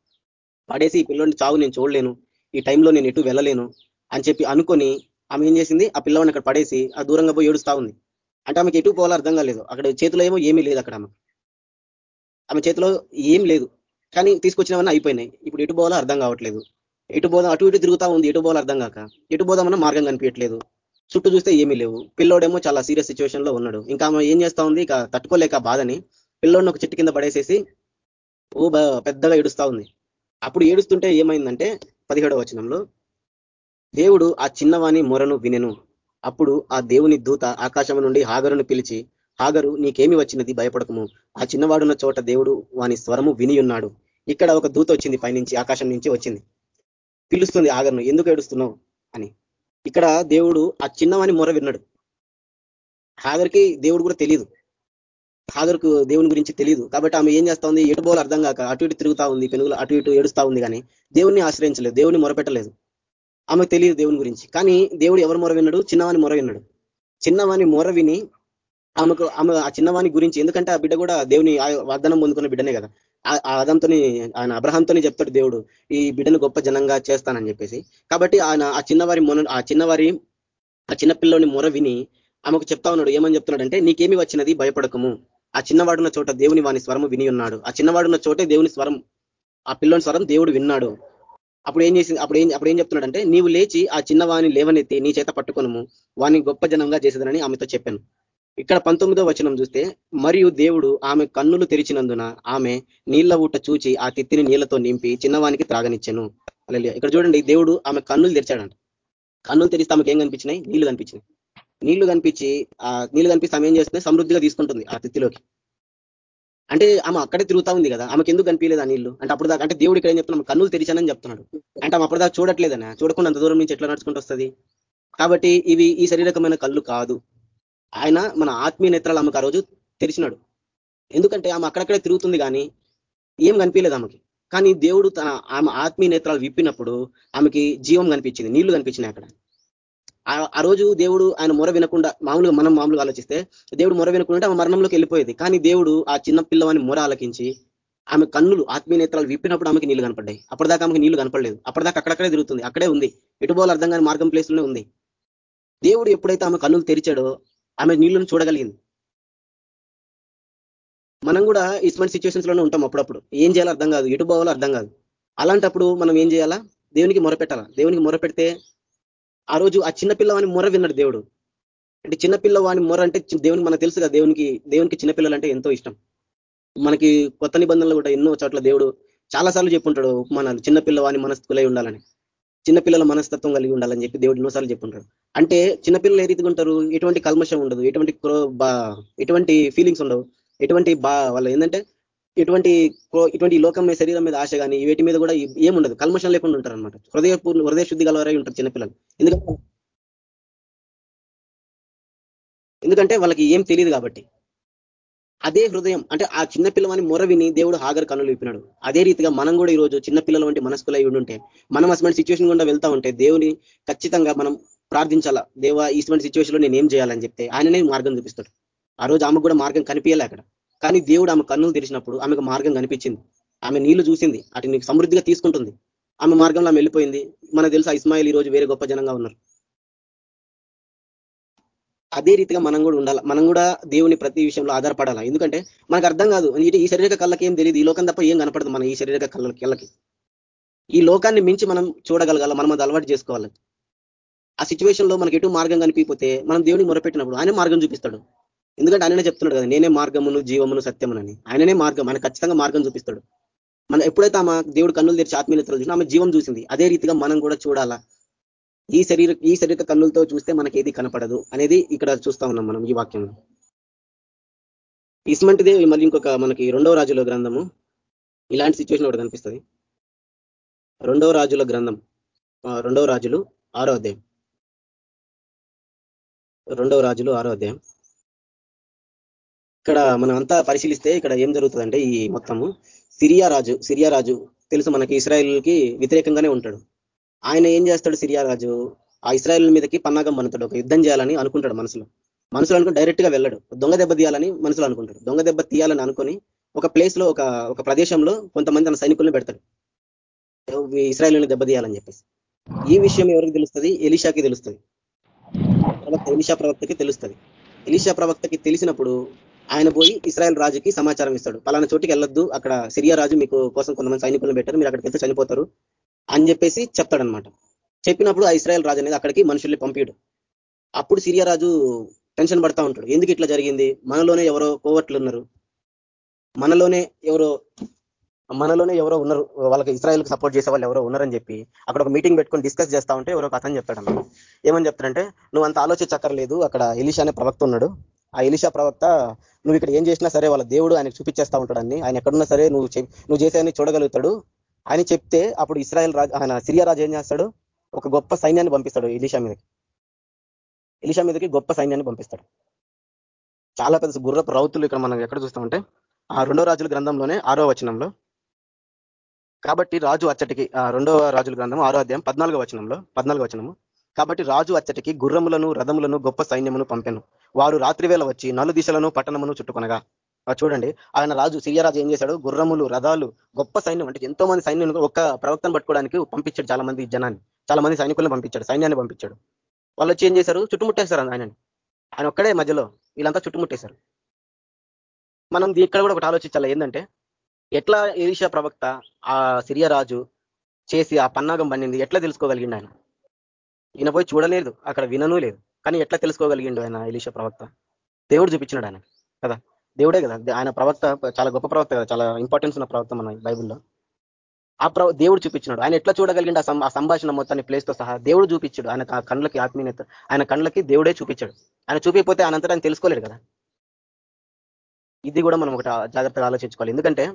పడేసి ఈ పిల్లోని చావు నేను చూడలేను ఈ టైంలో నేను ఎటు వెళ్ళలేను అని చెప్పి అనుకొని ఆమె ఏం చేసింది? ఆ పిల్లవాడిని అక్కడ పడేసి ఆ దూరంగా పోయి ఏడుస్తా ఉంది. అంటే ఆమెకి ఎటు పోవాలో అర్థం కాలేదు. అక్కడ చేతిలో ఏమో ఏమీ లేదు అక్కడ ఆమె. ఆమె చేతిలో ఏం లేదు. కానీ తీసుకొచ్చినవన్నీ అయిపోయినాయి. ఇప్పుడు ఎటు పోవాలో అర్థం కావట్లేదు. ఎటు పోదాం అటు ఇటు తిరుగుతా ఉంది ఎటు పోవాలో అర్థం కాక ఎటు పోదామన్నా మార్గం కనిపించట్లేదు. చుట్టూ చూస్తే ఏమీ లేవు. పిల్లోడేమో చాలా సీరియస్ సిచ్యువేషన్లో ఉన్నాడు. ఇంకా ఆమె ఏం చేస్తా ఉంది? ఇక తట్టుకోలేక బాధని పిల్లోడిని ఒక చెట్టు కింద పడేసేసి ఓ పెద్దగా ఏడుస్తా ఉంది. అప్పుడు ఏడుస్తుంటే ఏమైందంటే పదిహేడవ వచనంలో దేవుడు ఆ చిన్నవాణి మొరను వినెను. అప్పుడు ఆ దేవుని దూత ఆకాశం నుండి హాగరును పిలిచి హాగరు నీకేమి వచ్చినది? భయపడకము. ఆ చిన్నవాడున్న చోట దేవుడు వాని స్వరము విని ఉన్నాడు ఇక్కడ ఒక దూత వచ్చింది పైనుంచి ఆకాశం నుంచి వచ్చింది. పిలుస్తుంది ఆగరును ఎందుకు ఏడుస్తున్నావు? అని. ఇక్కడ దేవుడు ఆ చిన్నవాని మొర విన్నాడు. హాగర్కి దేవుడు కూడా తెలియదు హాగర్కు దేవుని గురించి తెలియదు కాబట్టి ఆమె ఏం చేస్తా ఉంది ఎటు అర్థం కాక అటు ఇటు తిరుగుతా ఉంది. పెనుగులు అటు ఇటు ఏడుస్తా ఉంది కానీ దేవుణ్ణి ఆశ్రయించలేదు. దేవుని మొరపెట్టలేదు. ఆమెకు తెలియదు దేవుని గురించి. కానీ దేవుడు ఎవరు మొర విన్నాడు? చిన్నవాని మొర విన్నాడు. చిన్నవాని మొర విని ఆమెకు ఆమె ఆ చిన్నవాని గురించి ఎందుకంటే ఆ బిడ్డ కూడా దేవుని వాగ్దానం పొందుకున్న బిడ్డనే కదా. ఆ అదంతో ఆయన అబ్రహంతో చెప్తాడు దేవుడు ఈ బిడ్డను గొప్ప జనంగా చేస్తానని చెప్పేసి. కాబట్టి ఆయన ఆ చిన్నవారి మొన ఆ చిన్నవారి ఆ చిన్నపిల్లని మొర విని ఆమెకు చెప్తా ఉన్నాడు. ఏమని చెప్తున్నాడు అంటే నీకేమి వచ్చినది? భయపడకము. ఆ చిన్నవాడున్న చోట దేవుని వాని స్వరము విని ఉన్నాడు. ఆ చిన్నవాడున్న చోటే దేవుని స్వరం ఆ పిల్లోని స్వరం దేవుడు విన్నాడు. అప్పుడు ఏం చేసింది అప్పుడు ఏం అప్పుడు ఏం చెప్తున్నాడంటే నీవు లేచి ఆ చిన్నవాణి లేవనెత్తి నీ చేత పట్టుకొనము. వాని గొప్ప జనంగా చేసేదనని ఆమెతో చెప్పాను. ఇక్కడ పంతొమ్మిదో వచనం చూస్తే మరియు దేవుడు ఆమె కన్నులు తెరిచినందున ఆమె నీళ్ళ ఊట చూచి ఆ తిత్తిని నీళ్ళతో నింపి చిన్నవానికి త్రాగనిచ్చాను. అలా ఇక్కడ చూడండి దేవుడు ఆమె కన్నులు తెరిచాడంట. కన్నులు తెరిస్తే ఆమెకి ఏం కనిపించినాయి? నీళ్ళు కనిపించినాయి. నీళ్ళు కనిపించి ఆ నీళ్ళు కనిపిస్తే ఆమె ఏం చేస్తుంది? సమృద్ధిగా తీసుకుంటుంది ఆ తిత్తిలోకి. అంటే ఆమె అక్కడే తిరుగుతా ఉంది కదా ఆమెకి ఎందుకు కనిపించలేదు ఆ నీళ్ళు? అంటే అప్పుడు దాకా అంటే దేవుడు ఇక్కడ ఏం చెప్తున్నాం కన్నులు తెరిచానని చెప్తున్నాడు. అంటే ఆమె అప్పటిదాకా చూడట్లేదనా? చూడకుండా అంత దూరం నుంచి ఎట్లా నడుచుకుంటూ వస్తుంది? కాబట్టి ఇవి ఈ శరీరకమైన కళ్ళు కాదు. ఆయన మన ఆత్మీయ నేత్రాలు ఆమెకు ఆ రోజు తెరిచినాడు. ఎందుకంటే ఆమె అక్కడక్కడే తిరుగుతుంది కానీ ఏం కనిపించలేదు ఆమెకి. కానీ దేవుడు తన ఆమె ఆత్మీయ నేత్రాలు విప్పినప్పుడు ఆమెకి జీవం కనిపించింది నీళ్ళు కనిపించినాయి అక్కడ. ఆ రోజు దేవుడు ఆయన మొర వినకుండా మామూలుగా మనం మామూలుగా ఆలోచిస్తే దేవుడు మొర వినకుండా ఆమె మరణంలోకి వెళ్ళిపోయేది. కానీ దేవుడు ఆ చిన్న పిల్లవాని మొర ఆలకించి ఆమె కన్నులు ఆత్మీయ నేత్రాలు విప్పినప్పుడు ఆమెకి నీళ్ళు కనపడ్డాయి. అప్పటిదాకా ఆమెకి నీళ్ళు కనపడలేదు. అప్పటిదాకా అక్కడక్కడే తిరుగుతుంది. అక్కడే ఉంది. ఎటుబోలు అర్థం కాని మార్గం ప్లేస్లోనే ఉంది. దేవుడు ఎప్పుడైతే ఆమె కన్నులు తెరిచాడో ఆమె నీళ్ళను చూడగలిగింది. మనం కూడా ఇటువంటి సిచ్యువేషన్స్లోనే ఉంటాం అప్పుడప్పుడు. ఏం చేయాలో అర్థం కాదు. ఎటు పోవాలో అర్థం కాదు. అలాంటప్పుడు మనం ఏం చేయాలా? దేవునికి మొరపెట్టాలా దేవునికి మొరపెడితే ఆ రోజు ఆ చిన్నపిల్లవాని మొర విన్నాడు దేవుడు. అంటే చిన్నపిల్లవాని మొర అంటే దేవునికి మనకు తెలుసు కదా దేవునికి దేవునికి చిన్నపిల్లలు అంటే ఎంతో ఇష్టం. మనకి కొత్త నిబంధనలు కూడా ఎన్నో చోట్ల దేవుడు చాలాసార్లు చెప్పుంటాడు ఉపమానాలు. చిన్నపిల్లవాని మనస్థులై ఉండాలని. చిన్నపిల్లల మనస్తత్వం కలిగి ఉండాలని చెప్పి దేవుడు ఎన్నోసార్లు చెప్పుంటాడు. అంటే చిన్నపిల్లలు ఏ రీతిగా ఉంటారు? ఎటువంటి కల్మషం ఉండదు. ఎటువంటి ఎటువంటి ఫీలింగ్స్ ఉండవు. ఎటువంటి బా వాళ్ళు ఏంటంటే ఎటువంటి ఇటువంటి లోకం మీద శరీరం మీద ఆశ కానీ వీటి మీద కూడా ఏముండదు. కల్మషం లేకుండా ఉంటారు అనమాట హృదయ హృదయ శుద్ధి గలవరై ఉంటారు చిన్నపిల్లలు. ఎందుకంటే ఎందుకంటే వాళ్ళకి ఏం తెలియదు కాబట్టి. అదే హృదయం అంటే ఆ చిన్న పిల్లవాని మొర విని దేవుడు హాగర్ కన్నులు విప్పినాడు. అదే రీతిగా మనం కూడా ఈరోజు చిన్నపిల్లల వంటి మనస్కులై అయి ఉంటే మనం అటువంటి సిచ్యువేషన్ గుండా వెళ్తా ఉంటే దేవుని ఖచ్చితంగా మనం ప్రార్థించాలా? దేవ ఇటువంటి సిచ్యువేషన్లో నేను ఏం చేయాలని చెప్తే ఆయననే మార్గం చూపిస్తాడు. ఆ రోజు ఆమెకు కూడా మార్గం కనిపించాలి అక్కడ. కానీ దేవుడు ఆమె కన్నులు తెరిచినప్పుడు ఆమెకు మార్గం కనిపించింది. ఆమె నీళ్ళు చూసింది. వాటిని సమృద్ధిగా తీసుకుంటుంది. ఆమె మార్గంలో ఆమె వెళ్ళిపోయింది. మనకు తెలుసా ఇస్మాయిల్ ఈ రోజు వేరే గొప్ప జనంగా ఉన్నారు. అదే రీతిగా మనం కూడా ఉండాలి మనం కూడా దేవుని ప్రతి విషయంలో ఆధారపడాలా? ఎందుకంటే మనకు అర్థం కాదు. ఈ శరీరక కళ్ళకి ఏం తెలియదు. ఈ లోకం తప్ప ఏం కనపడదు మన ఈ శరీరక కళ్ళ కళ్ళకి. ఈ లోకాన్ని మించి మనం చూడగలగాల మనం అది అలవాటు చేసుకోవాలి. ఆ సిచ్యువేషన్లో మనకి ఎటు మార్గం కనిపిపోతే మనం దేవుడిని మొరపెట్టినప్పుడు ఆయన మార్గం చూపిస్తాడు. ఎందుకంటే ఆయననే చెప్తున్నాడు కదా నేనే మార్గమును జీవమును సత్యమునని. ఆయననే మార్గం ఆయన ఖచ్చితంగా మార్గం చూపిస్తాడు. మనం ఎప్పుడైతే ఆమె దేవుడు కన్నులు తెరిచి ఆత్మీయతలు చూసినా ఆమె జీవం చూసింది. అదే రీతిగా మనం కూడా చూడాలా? ఈ శరీర ఈ శరీర కన్నులతో చూస్తే మనకి ఏది కనపడదు అనేది ఇక్కడ చూస్తా ఉన్నాం మనం ఈ వాక్యంలో. ఇస్మంటిదే మళ్ళీ ఇంకొక మనకి రెండవ రాజుల గ్రంథము. ఇలాంటి సిచ్యువేషన్ ఒకటి కనిపిస్తుంది. రెండవ రాజుల గ్రంథం. రెండవ రాజులు ఆరో అధ్యాయం. రెండవ రాజులు ఆరో అధ్యాయం. ఇక్కడ మనం అంతా పరిశీలిస్తే ఇక్కడ ఏం జరుగుతుందంటే ఈ మొత్తము సిరియా రాజు సిరియా రాజు తెలుసు మనకి ఇస్రాయల్కి వ్యతిరేకంగానే ఉంటాడు. ఆయన ఏం చేస్తాడు సిరియా రాజు? ఆ ఇస్రాయల్ మీదకి పన్నాగం పనుతాడు ఒక యుద్ధం చేయాలని అనుకుంటాడు మనసులో. మనసులో అనుకుని డైరెక్ట్గా వెళ్ళాడు. దొంగ దెబ్బ తీయాలని మనసులో అనుకుంటాడు. దొంగ దెబ్బ తీయాలని అనుకొని ఒక ప్లేస్లో ఒక ఒక ప్రదేశంలో కొంతమంది తన సైనికులను పెడతాడు. ఇస్రాయల్ని దెబ్బతీయాలని చెప్పేసి. ఈ విషయం ఎవరికి తెలుస్తుంది? ఎలిషాకి తెలుస్తుంది. ప్రవక్త ఎలిషా ప్రవక్తకి తెలుస్తుంది. ఎలిషా ప్రవక్తకి తెలిసినప్పుడు ఆయన పోయి ఇస్రాయల్ రాజుకి సమాచారం ఇస్తాడు. పలానా చోటికి వెళ్ళొద్దు. అక్కడ సిరియా రాజు మీకు కోసం కొంతమంది సైనికులను పెట్టారు. మీరు అక్కడికి వెళ్తే చనిపోతారు అని చెప్పేసి చెప్తాడనమాట చెప్పినప్పుడు ఆ ఇస్రాయల్ రాజు అనేది అక్కడికి మనుషుల్ని పంపిడు. అప్పుడు సిరియా రాజు టెన్షన్ పడతా ఉంటాడు. ఎందుకు ఇట్లా జరిగింది? మనలోనే ఎవరో కోవట్లు ఉన్నారు. మనలోనే ఎవరో మనలోనే ఎవరో ఉన్నారు. వాళ్ళకి ఇస్రాయల్కి సపోర్ట్ చేసే వాళ్ళు ఎవరో ఉన్నారని చెప్పి అక్కడ ఒక మీటింగ్ పెట్టుకొని డిస్కస్ చేస్తా ఉంటే ఎవరో అతను చెప్తాడు ఏమని చెప్తాడంటే నువ్వు అంత ఆలోచించక్కర్లేదు. అక్కడ ఎలిషా అనే ప్రవక్త ఉన్నాడు. ఆ ఎలిషా ప్రవక్త నువ్వు ఇక్కడ ఏం చేసినా సరే వాళ్ళ దేవుడు ఆయనకు చూపించేస్తా ఉంటాడని ఆయన ఎక్కడున్నా సరే నువ్వు నువ్వు చేసేయని చూడగలుగుతాడు. అని చెప్తే అప్పుడు ఇస్రాయల్ రాజు ఆయన సిరియా రాజు ఏం చేస్తాడు? ఒక గొప్ప సైన్యాన్ని పంపిస్తాడు ఎలిషా మీదకి. ఎలిషా మీదకి గొప్ప సైన్యాన్ని పంపిస్తాడు. చాలా పెద్ద గుర్రపు రౌతులు ఇక్కడ మనం ఎక్కడ చూస్తామంటే ఆ రెండో రాజుల గ్రంథంలోనే ఆరో వచనంలో. కాబట్టి రాజు అచ్చటికి రెండవ రాజుల గ్రంథం ఆరో అధ్యాయం పద్నాలుగో వచనంలో పద్నాలుగో వచనము. కాబట్టి రాజు అచ్చటికి గుర్రములను రథములను గొప్ప సైన్యమును పంపెను. వారు రాత్రి వేళ వచ్చి నలు దిశలను పట్టణమును చుట్టుకొనగా. చూడండి ఆయన రాజు సిరియరాజు ఏం చేశాడు? గుర్రములు రథాలు గొప్ప సైన్యం అంటే ఎంతో మంది సైన్యం ఒక్క ప్రవక్తను పట్టుకోవడానికి పంపించాడు చాలా మంది జనాన్ని. చాలా మంది సైనికులను పంపించాడు సైన్యాన్ని పంపించాడు. వాళ్ళు వచ్చి ఏం చేశారు? చుట్టుముట్టేశారు ఆయనని. ఆయన ఒక్కడే మధ్యలో వీళ్ళంతా చుట్టుముట్టేశారు. మనం ఇక్కడ కూడా ఒకటి ఆలోచించాలి. ఏంటంటే ఎట్లా ఏషియా ప్రవక్త ఆ సిరియా రాజు చేసి ఆ పన్నాగం పండింది? ఎట్లా తెలుసుకోగలిగింది ఆయన? ఈయన పోయి చూడలేదు అక్కడ వినను లేదు. కానీ ఎట్లా తెలుసుకోగలిగిండు ఆయన ఎలీషా ప్రవక్త? దేవుడు చూపించినాడు ఆయన కదా? దేవుడే కదా? ఆయన ప్రవక్త చాలా గొప్ప ప్రవక్త కదా? చాలా ఇంపార్టెన్స్ ఉన్న ప్రవక్త మన బైబుల్లో. ఆ దేవుడు చూపించినాడు. ఆయన ఎట్లా చూడగలిగిండు ఆ సంభాషణ మొత్తాన్ని ప్లేస్తో సహా? దేవుడు చూపించాడు. ఆయన కళ్ళకి ఆత్మీయత ఆయన కళ్ళకి దేవుడే చూపించాడు. ఆయన చూపిపోతే ఆయనంతటా ఆయన తెలుసుకోలేడు కదా? ఇది కూడా మనం ఒకటి జాగ్రత్తగా ఆలోచించుకోవాలి. ఎందుకంటే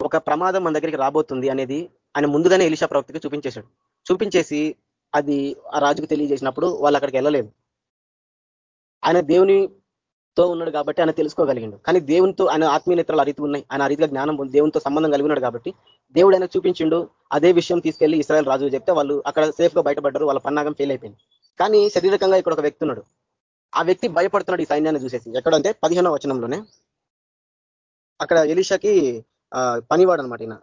ఒక ప్రమాదం మన దగ్గరికి రాబోతుంది అనేది ఆయన ముందుగానే ఎలిషా ప్రవక్తకి చూపించేశాడు. చూపించేసి అది ఆ రాజుకు తెలియజేసినప్పుడు వాళ్ళు అక్కడికి వెళ్ళలేదు. ఆయన దేవునితో ఉన్నాడు కాబట్టి ఆయన తెలుసుకోగలిగిండు. కానీ దేవునితో ఆయన ఆత్మీయతలు అరీతి ఉన్నాయి. ఆయన అరీతిగా జ్ఞానం దేవునితో సంబంధం కలిగి ఉన్నాడు కాబట్టి దేవుడు ఆయన చూపించిండు. అదే విషయం తీసుకెళ్ళి ఇస్రాయల్ రాజు చెప్తే వాళ్ళు అక్కడ సేఫ్గా బయటపడ్డారు. వాళ్ళ పన్నాగం ఫెయిల్ అయిపోయింది. కానీ శారీరకంగా ఇక్కడ ఒక వ్యక్తి ఉన్నాడు. ఆ వ్యక్తి భయపడుతున్నాడు ఈ సైన్యాన్ని చూసేసి. ఎక్కడంటే పదిహేనో వచనంలోనే. అక్కడ ఎలిషాకి పనివాడు అనమాట ఈయన.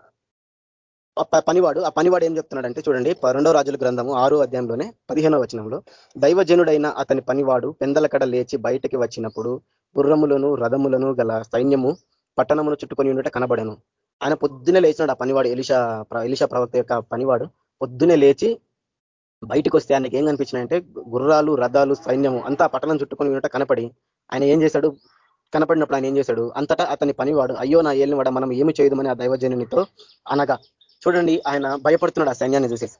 పనివాడు ఆ పనివాడు ఏం చెప్తున్నాడంటే చూడండి రెండో రాజుల గ్రంథము ఆరో అధ్యాయంలోనే పదిహేనో వచనంలో దైవజనుడైన అతని పనివాడు పెందలకడ లేచి బయటకి వచ్చినప్పుడు గుర్రములను రథములను గల సైన్యము పట్టణమును చుట్టుకొని ఉండట కనబడను. ఆయన పొద్దునే లేచినాడు ఆ పనివాడు ఎలిషా ఎలిషా ప్రవక్త యొక్క పనివాడు. పొద్దునే లేచి బయటకు వస్తే ఆయనకి ఏం కనిపించినాయంటే గుర్రాలు రథాలు సైన్యము అంతా పట్టణం చుట్టుకొని ఉన్నట్టు కనపడి ఆయన ఏం చేశాడు? కనపడినప్పుడు ఆయన ఏం చేశాడు? అంతటా అతని పనివాడు అయ్యో నా ఏలినవాడ మనం ఏమి చేయదమని ఆ దైవజనునితో అనగా చూడండి ఆయన భయపడుతున్నాడు ఆ సైన్యాన్ని చూసేసి